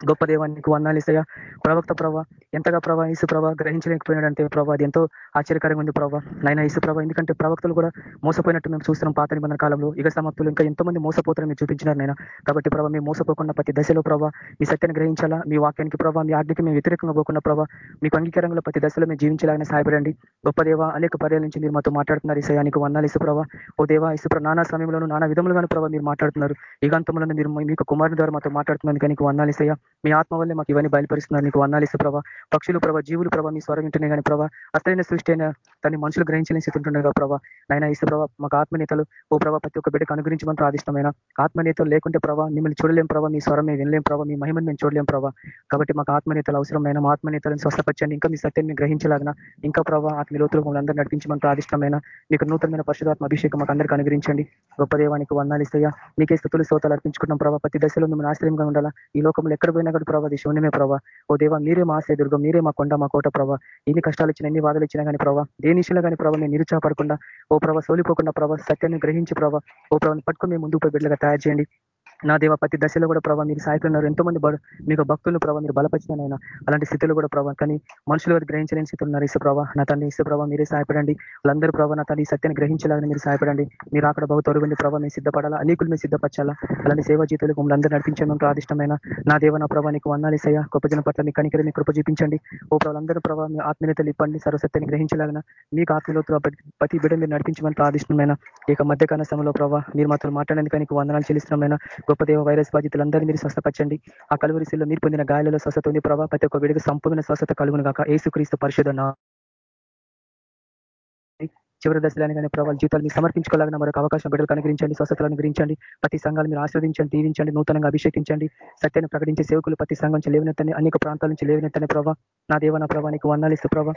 గొప్ప దేవానికి వందాలిసయ్యా ప్రవక్త ప్రభా ఎంతగా ప్రభా ఇసు ప్రభా గ్రహించలేకపోయినాడంటే ప్రభా అది ఎంతో ఆశ్చర్యకరంగా ఉంది ప్రభా. నైనా ఇసు ప్రభా ఎందుకంటే ప్రవక్తలు కూడా మోసపోయినట్టు మేము చూస్తున్నాం పాత నిబంధన కాలంలో. యుగ సమాప్తులు ఇంకా ఎంతో మంది మోసపోతారని మీరు చూపించినారు నైనా కాబట్టి ప్రభా మేము మోసపోకుండా ప్రతి దశలో ప్రభా మీ సత్యాన్ని గ్రహించాలా? మీ వాక్యానికి ప్రభావ మీ ఆజ్ఞకి మేము వ్యతిరేకంగా పోకుండా ప్రభావ మీకు అంగీకారంలో ప్రతి దశలో మేము జీవించాలని సహాయపడండి. గొప్ప దేవ అనేక పర్యాల నుంచి మీరు మాతో మాట్లాడుతున్నారు ఇసయానికి వందాలు ఇసు ప్రభా. ఓ దేవ ఇసు నానా సమయంలోనూ నానా విధములుగాను ప్రభావ మీరు మాట్లాడుతున్నారు. యుగాంతంలో మీరు మీకు కుమారుని ద్వారా మాతో మాట్లాడుతున్నందుకు నీకు వందాలు ఇసయ్యా మీ ఆత్మ వల్లే మాకు ఇవన్నీ బయలుపరుస్తున్నారు. నీకు వర్ణాలు ఇస్తే ప్రభా. పక్షులు ప్రభా జీవులు ప్రభా మీ స్వరం వింటున్నాయి కానీ ప్రభా. అసలైన సృష్టి అయినా దాన్ని మనుషులు గ్రహించలేని స్థితి ఉంటుండగా ప్రభా. నైనా ఇస్తే ప్రభావ మాకు ఆత్మనేతలు ఓ ప్రభా ప్రతి ఒక్క బిడ్డకు అనుగ్రహించమని ప్రాదిష్టమైన ఆత్మనేతలు లేకుంటే ప్రభా మిమ్మల్ని చూడలేం ప్రభా మీ స్వరం మేము వినలేం ప్రభా మీ మహిమను మేము చూడలేం ప్రభావ కాబట్టి మాకు ఆత్మనేతలు అవసరమైన మా ఆత్మనేతలను స్వస్థపచ్చండి ఇంకా మీ సత్యాన్ని గ్రహించలాగిన ఇంకా ప్రభా ఆత్మ లోతులు మమ్మల్ని అందరూ నడిపించమని ప్రాదిష్టమైన మీకు నూతనమైన పరిశుధాత్మ అభిషేకం మాకు అందరికీ అనుగ్రహించండి. గొప్ప దేవానికి వందాలు ఇస్తాయా మీకే స్థుతులు సోతలు అర్పించుకుంటున్నాం ప్రభా. ప్రతి దశలో మిమ్మల్ని ఆశ్రయంగా ఉండాలా. ఈ లోకంలో ఎక్కడ పోయినా కూడా ప్రభావ శూన్యమే ప్రభావ ఓ దేవ మీరే మా దుర్గం మీరే మా కొండ మా కోట ప్రభావ ఎన్ని కష్టాలు ఇచ్చిన ఎన్ని బాధలు ఇచ్చినా కానీ ప్రభావ దేని విషయంలో కానీ ప్రభావ మేము నిరుత్సాహపడకుండా ఓ ప్రభావ సోలిపోకుండా ప్రభావ సత్యాన్ని గ్రహించి ప్రభావ ఓ ప్రభావం పట్టుకుని మేము ముందుకు పోయి బిడ్డగా తయారు చేయండి. నా దేవ ప్రతి దశలో కూడా ప్రభావ మీరు సాయకున్నారు ఎంతో మంది మీకు భక్తులు ప్రభావ మీరు బలపరిచినైనా అలాంటి స్థితిలో కూడా ప్రభావ కానీ మనుషులు గ్రహించలేని స్థితి ఉన్నారు ఇసు ప్రభావ నా తండ్రి ఇసు ప్రభావ మీరే సహాయపడండి వాళ్ళందరూ ప్రభావ నా తండ్రి సత్యాన్ని గ్రహించాలని మీరు సహాయపడండి మీరు అక్కడ బహు తొలగింది ప్రభావ మీరు సిద్ధపడాలా? అనేకులు మీరు సిద్ధపరచాలా? అలాంటి సేవా జీతాలు మమ్మల్ని అందరూ నడిపించడం ప్రాదిష్టమైన నా దేవ నా ప్రభావ నీకు వందాలిసయ్యా గొప్ప జన పట్ల మీ కనికరి మీ కృప చూపించండి. ఓ ప్రభావందరూ ప్రభావ మీ ఆత్మీయతలు ఇప్పండి సర్వసత్యాన్ని గ్రహించలాగిన. మీకు ఆత్మీయలో ప్రతి బిడ్డ మీరు నడిపించమని ప్రాదిష్టమైన ఇక మధ్యకాల సమయంలో ప్రభావ మీరు మాత్రం మాట్లాడేందుకు వందనాలు చెల్లిస్తున్నామైన గొప్ప దేవ వైరస్ బాధితులందరినీ మీరు స్వస్థపరచండి. ఆ కలువరిశిలో మీరు పొందిన గాయాలలో స్వస్థత ఉంది ప్రభావ ప్రతి ఒక్క విడిగా సంపూర్ణ స్వస్థత కలుగును కాక ఏసుక్రీస్తు పరిశోధన చివరి దశలని కానీ ప్రభావ జీవితాలు మీరు సమర్పించుకోలేగిన మరొక అవకాశం బిడ్డలు అనుగ్రహించండి స్వస్థతలు అనుగ్రహించండి ప్రతి సంఘాలు మీరు ఆశ్రవదించండి దీవించండి నూతనంగా అభిషేకించండి. సత్యాన్ని ప్రకటించే సేవకులు ప్రతి సంఘం నుంచి లేవనెత్తని అనేక ప్రాంతాల నుంచి లేవనెత్తని ప్రభావ నా దేవ నా ప్రభావ వర్ణాలిస్తూ ప్రభావ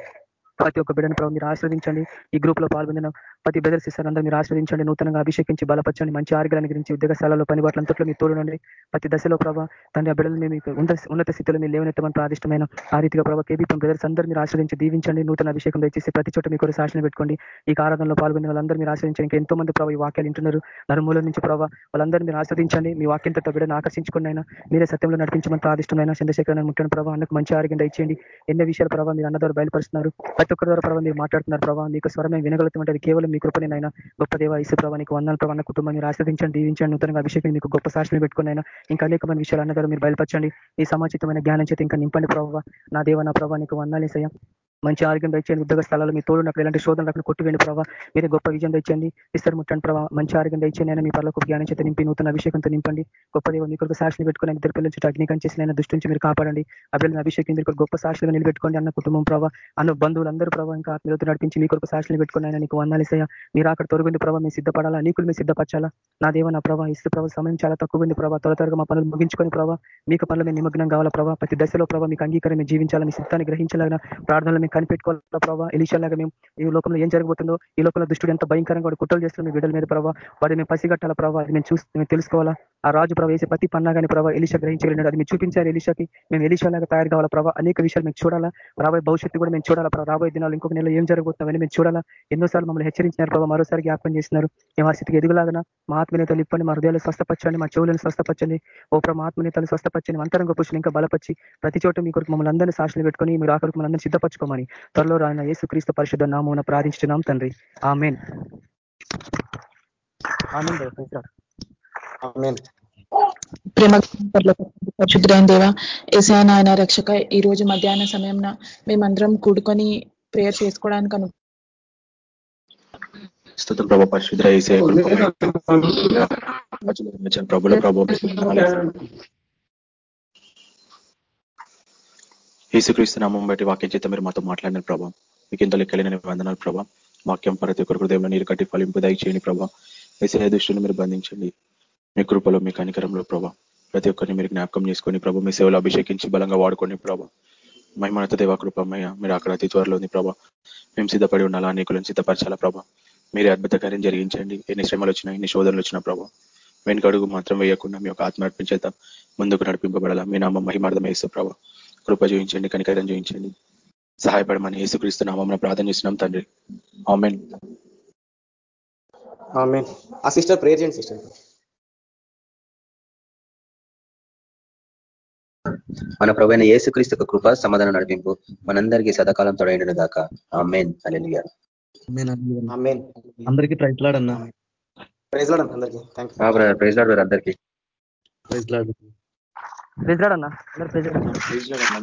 ప్రతి ఒక్క బిడ్డను ప్రభావ మీరు ఆశ్రదించండి ఈ గ్రూప్లో పాల్గొందిన ప్రతి బ్రదర్ సిస్టర్ అందరూ మీరు ఆశ్రదించండి నూతనంగా అభిషేకించి బలపరచండి. మంచి ఆరోగ్యాన్ని గురించి ఉద్యోగశాలలో స్థలాల్లో పనిబాట్లంతట్లో మీరు తోడునండి ప్రతి దశలో ప్రభావ తండ్రి ఆ బిడ్డలు మీకు ఉన్నత స్థితిలో మీరు లేవనెత్తమని ప్రాదిష్టమైన ఆ రీతిగా ప్రభావ కేబీపీ బ్రదర్స్ అందరూ మీరు ఆశ్రదించి దీవించండి. నూతన అభిషేకం దయచేసి ప్రతి చోట మీకు సాక్షిని పెట్టుకోండి. ఈ ఆరాధనలో పాల్గొన్న వాళ్ళందరూ మీరు ఆశ్రదించండి ఇంకా ఎంతో మంది ప్రభావ ఈ వాక్యాలు వింటున్నారు. నరుమూల నుంచి ప్రభావ వాళ్ళందరూ మీరు ఆశ్రదించండి మీ వాక్యంతో బిడ్డను ఆకర్షించుకున్న మీరే సత్యంలో నడిపించమని ప్రాదిష్టమైన చంద్రశేఖర ముట్టని ప్రభావ అన్నకు మంచి ఆరోగ్యం దయచేయండి. ఎన్నో విషయాల ప్రభావ మీరు అన్నదారు బయలుపరుస్తున్నారు. ప్రతి ఒక్కరి ద్వారా ప్రభావ మీరు మాట్లాడుతున్నారు ప్రభావ మీకు స్వరమే వినగలుగుతుంటే కేవలం మీ కృపనేనైనా గొప్ప దేవ ఇసు ప్రభావ నీకు వందల ప్రభావ కుటుంబాన్ని ఆశ్రదించండి దీవించండి నూతనంగా అభిషేకం మీకు గొప్ప సాక్షిని పెట్టుకుని ఇంకా అనేకమైన విషయాలు అన్నదారు మీరు బయలుపరచండి. ఈ సమాచితమైన జ్ఞానం చేతి ఇంకా నింపండి ప్రభావ నా దేవ నా ప్రభావ నీకు వందాలేసయ్యా మంచి ఆరోగ్యం తెచ్చండి ఉద్యోగ స్థలాలు మీ తోడు నాకు ఎలాంటి శోధన రకం కొట్టివేండి ప్రభావ మీరే గొప్ప విజయం తెచ్చండి ఇస్తారు ముట్టండి ప్రభావ మంచి ఆరోగ్యం తెచ్చండి అయినా మీ పర్లకు జ్ఞానం చేత నింపి నూతన అభిషేకంతో నింపండి. గొప్ప దేవ మీ కొరకు సాక్షిని పెట్టుకుని ఇద్దరు పిల్లల చుట్టూ అగ్నికం చేసిన దృష్టి నుంచి మీరు కాపాడండి. అభివృద్ధి అభిషేకం మీరు గొప్ప సాక్షులుగా నిలబెట్టుకోండి అన్న కుటుంబం ప్రభావ అన్న బంధువులందరూ ప్రభావ ఇంకా ఆత్మీయత నడిపించి మీ కొరకు సాక్షులు పెట్టుకుని ఆయన నీకు వందాలిసయ్యా మీరు అక్కడ తొలగింది ప్రభావ మీ సిద్ధపడాలా? నీకులు మీరు సిద్ధపరచాలా? నా దేవ నా ప్రభావ ఇస్తు ప్రభావ సమయం చాలా తక్కువ ఉంది ప్రభావ త్వర త్వరగా మా పనులు ముగించుకొని ప్రభావ మీకు పనులు మేము నిమగ్నం కావాలా ప్రభావ ప్రతి దశలో ప్రభావ మీకు అంగీకారం మేము జీవించాలా? మీ సిద్ధాన్ని గ్రహించాలని ప్రార్థనలు కనిపెట్టుకోవాలా ప్రభావ ఎలిషాలాగా మేము ఈ లోకంలో ఏం జరగబోతుందో ఈ లోకంలో దుష్టుడు ఎంత భయంకరంగా వాడు కుట్రలు చేస్తున్న మీ బిడ్డల మీద ప్రభావ వాడిని మేము పసిగట్టాల ప్రభావ అది మేము చూసి మేము తెలుసుకోవాలా? ఆ రాజు ప్రభావ వేసే ప్రతి పన్నాగానే ప్రభావ ఎలిషా గ్రహించగలిగినాడు. అది మీరు చూపించాలి ఎలిషాకి. మేము ఎలిషాలాగా తయారు కావాలా ప్రభావ అనేక విషయాలు మేము చూడాలా. రాబోయే భవిష్యత్తు కూడా మేము చూడాలా రాబోయే దినాలు ఇంకొక నెల ఏం జరగబోతుందని మేము చూడాలా. ఎన్నోసార్లు మమ్మల్ని హెచ్చరించినారు ప్రభావ మరోసారి జ్ఞాపకం చేసినారు మేము ఆ స్థితికి ఎదుగులాగన? మా ఆత్మీయతలు ఇప్పండి మా హృదయాలు స్వస్థపరచండి మా చెవులను స్వస్థపరచండి. ఓ ప్రభు ఆత్మీయతలు స్వస్థపరచండి. అంతరంగ పురుషులు ఇంకా బలపరిచి ప్రతి చోట మీ కొరకు మమ్మల్ని అందరినీ సాక్షులు పెట్టుకొని మీరు ఆఖరికి మమ్మల్ని అందరినీ సిద్ధపరచుకోమని త్వరలో రాయన యేసు క్రీస్తు పరిశుద్ధ నామూన ప్రార్థించున్నాం తండ్రి. ఆమెన్. ప్రేమ పరిశుద్ధులైన దేవ ఏసా నాయన రక్షక ఈ రోజు మధ్యాహ్న సమయం మేమందరం కూడుకొని ప్రేయర్ చేసుకోవడానికి అను స్థుతం ప్రభా పరిశుద్ర ప్రభుల ప్రభు. యేసుక్రీస్తు నామం బట్టి వాక్యం చేత మీరు మాతో మాట్లాడిన ప్రభావ మీకు ఇంత లెక్కలేని వందనాలు ప్రభా. వాక్యం ప్రతి ఒక్కరి హృదయంలో నీరు కట్టి ఫలింపు దయచేయండి ప్రభా. వేసే దృష్టిని మీరు బంధించండి. మీ కృపలో మీ కనికరంలో ప్రభా. ప్రతి ఒక్కరిని మీరు జ్ఞాపకం చేసుకొని ప్రభు మీ సేవలు అభిషేకించి బలంగా వాడుకోండి ప్రభా. మహిమనత దేవ కృపమయ్య మీరు అక్కడ అతి త్వరలో ఉంది ప్రభా. మేము సిద్ధపడి ఉండాలా అనేకులను సిద్ధపరచాలా ప్రభా. మీరే అద్భుత కార్యం జరిగించండి. ఎన్ని శ్రమలు వచ్చినా ఎన్ని శోధనలు వచ్చినా ప్రభా. వెనుకడుగు మాత్రం వేయకుండా మీ యొక్క ఆత్మ అర్పించేత ముందుకు నడిపింపబడాలా. మీ నామం మహిమార్థం వేస్తూ ప్రభా. కృప చూపించండి కనికరం చూపించండి. సహాయపడమని యేసుక్రీస్తు నామం ప్రార్థన చేస్తున్నాం తండ్రి. ఆమెన్. ఆ సిస్టర్ ప్రేయర్ చేయండి సిస్టర్. మన ప్రవైన యేసుక్రీస్తు కృప సమాధానం నడిపింపు మనందరికీ సదాకాలం తొడైండు దాకా ఆ మెయిన్ అలెలుగా అందరికీ ప్రైజ్ లాడ్ అందరికీ. థ్యాంక్ ప్రైజ్ లాడ్ అందరికీ. Praise lord. ప్రెజలాడన్నా అందరు ప్రెజలాడన్నా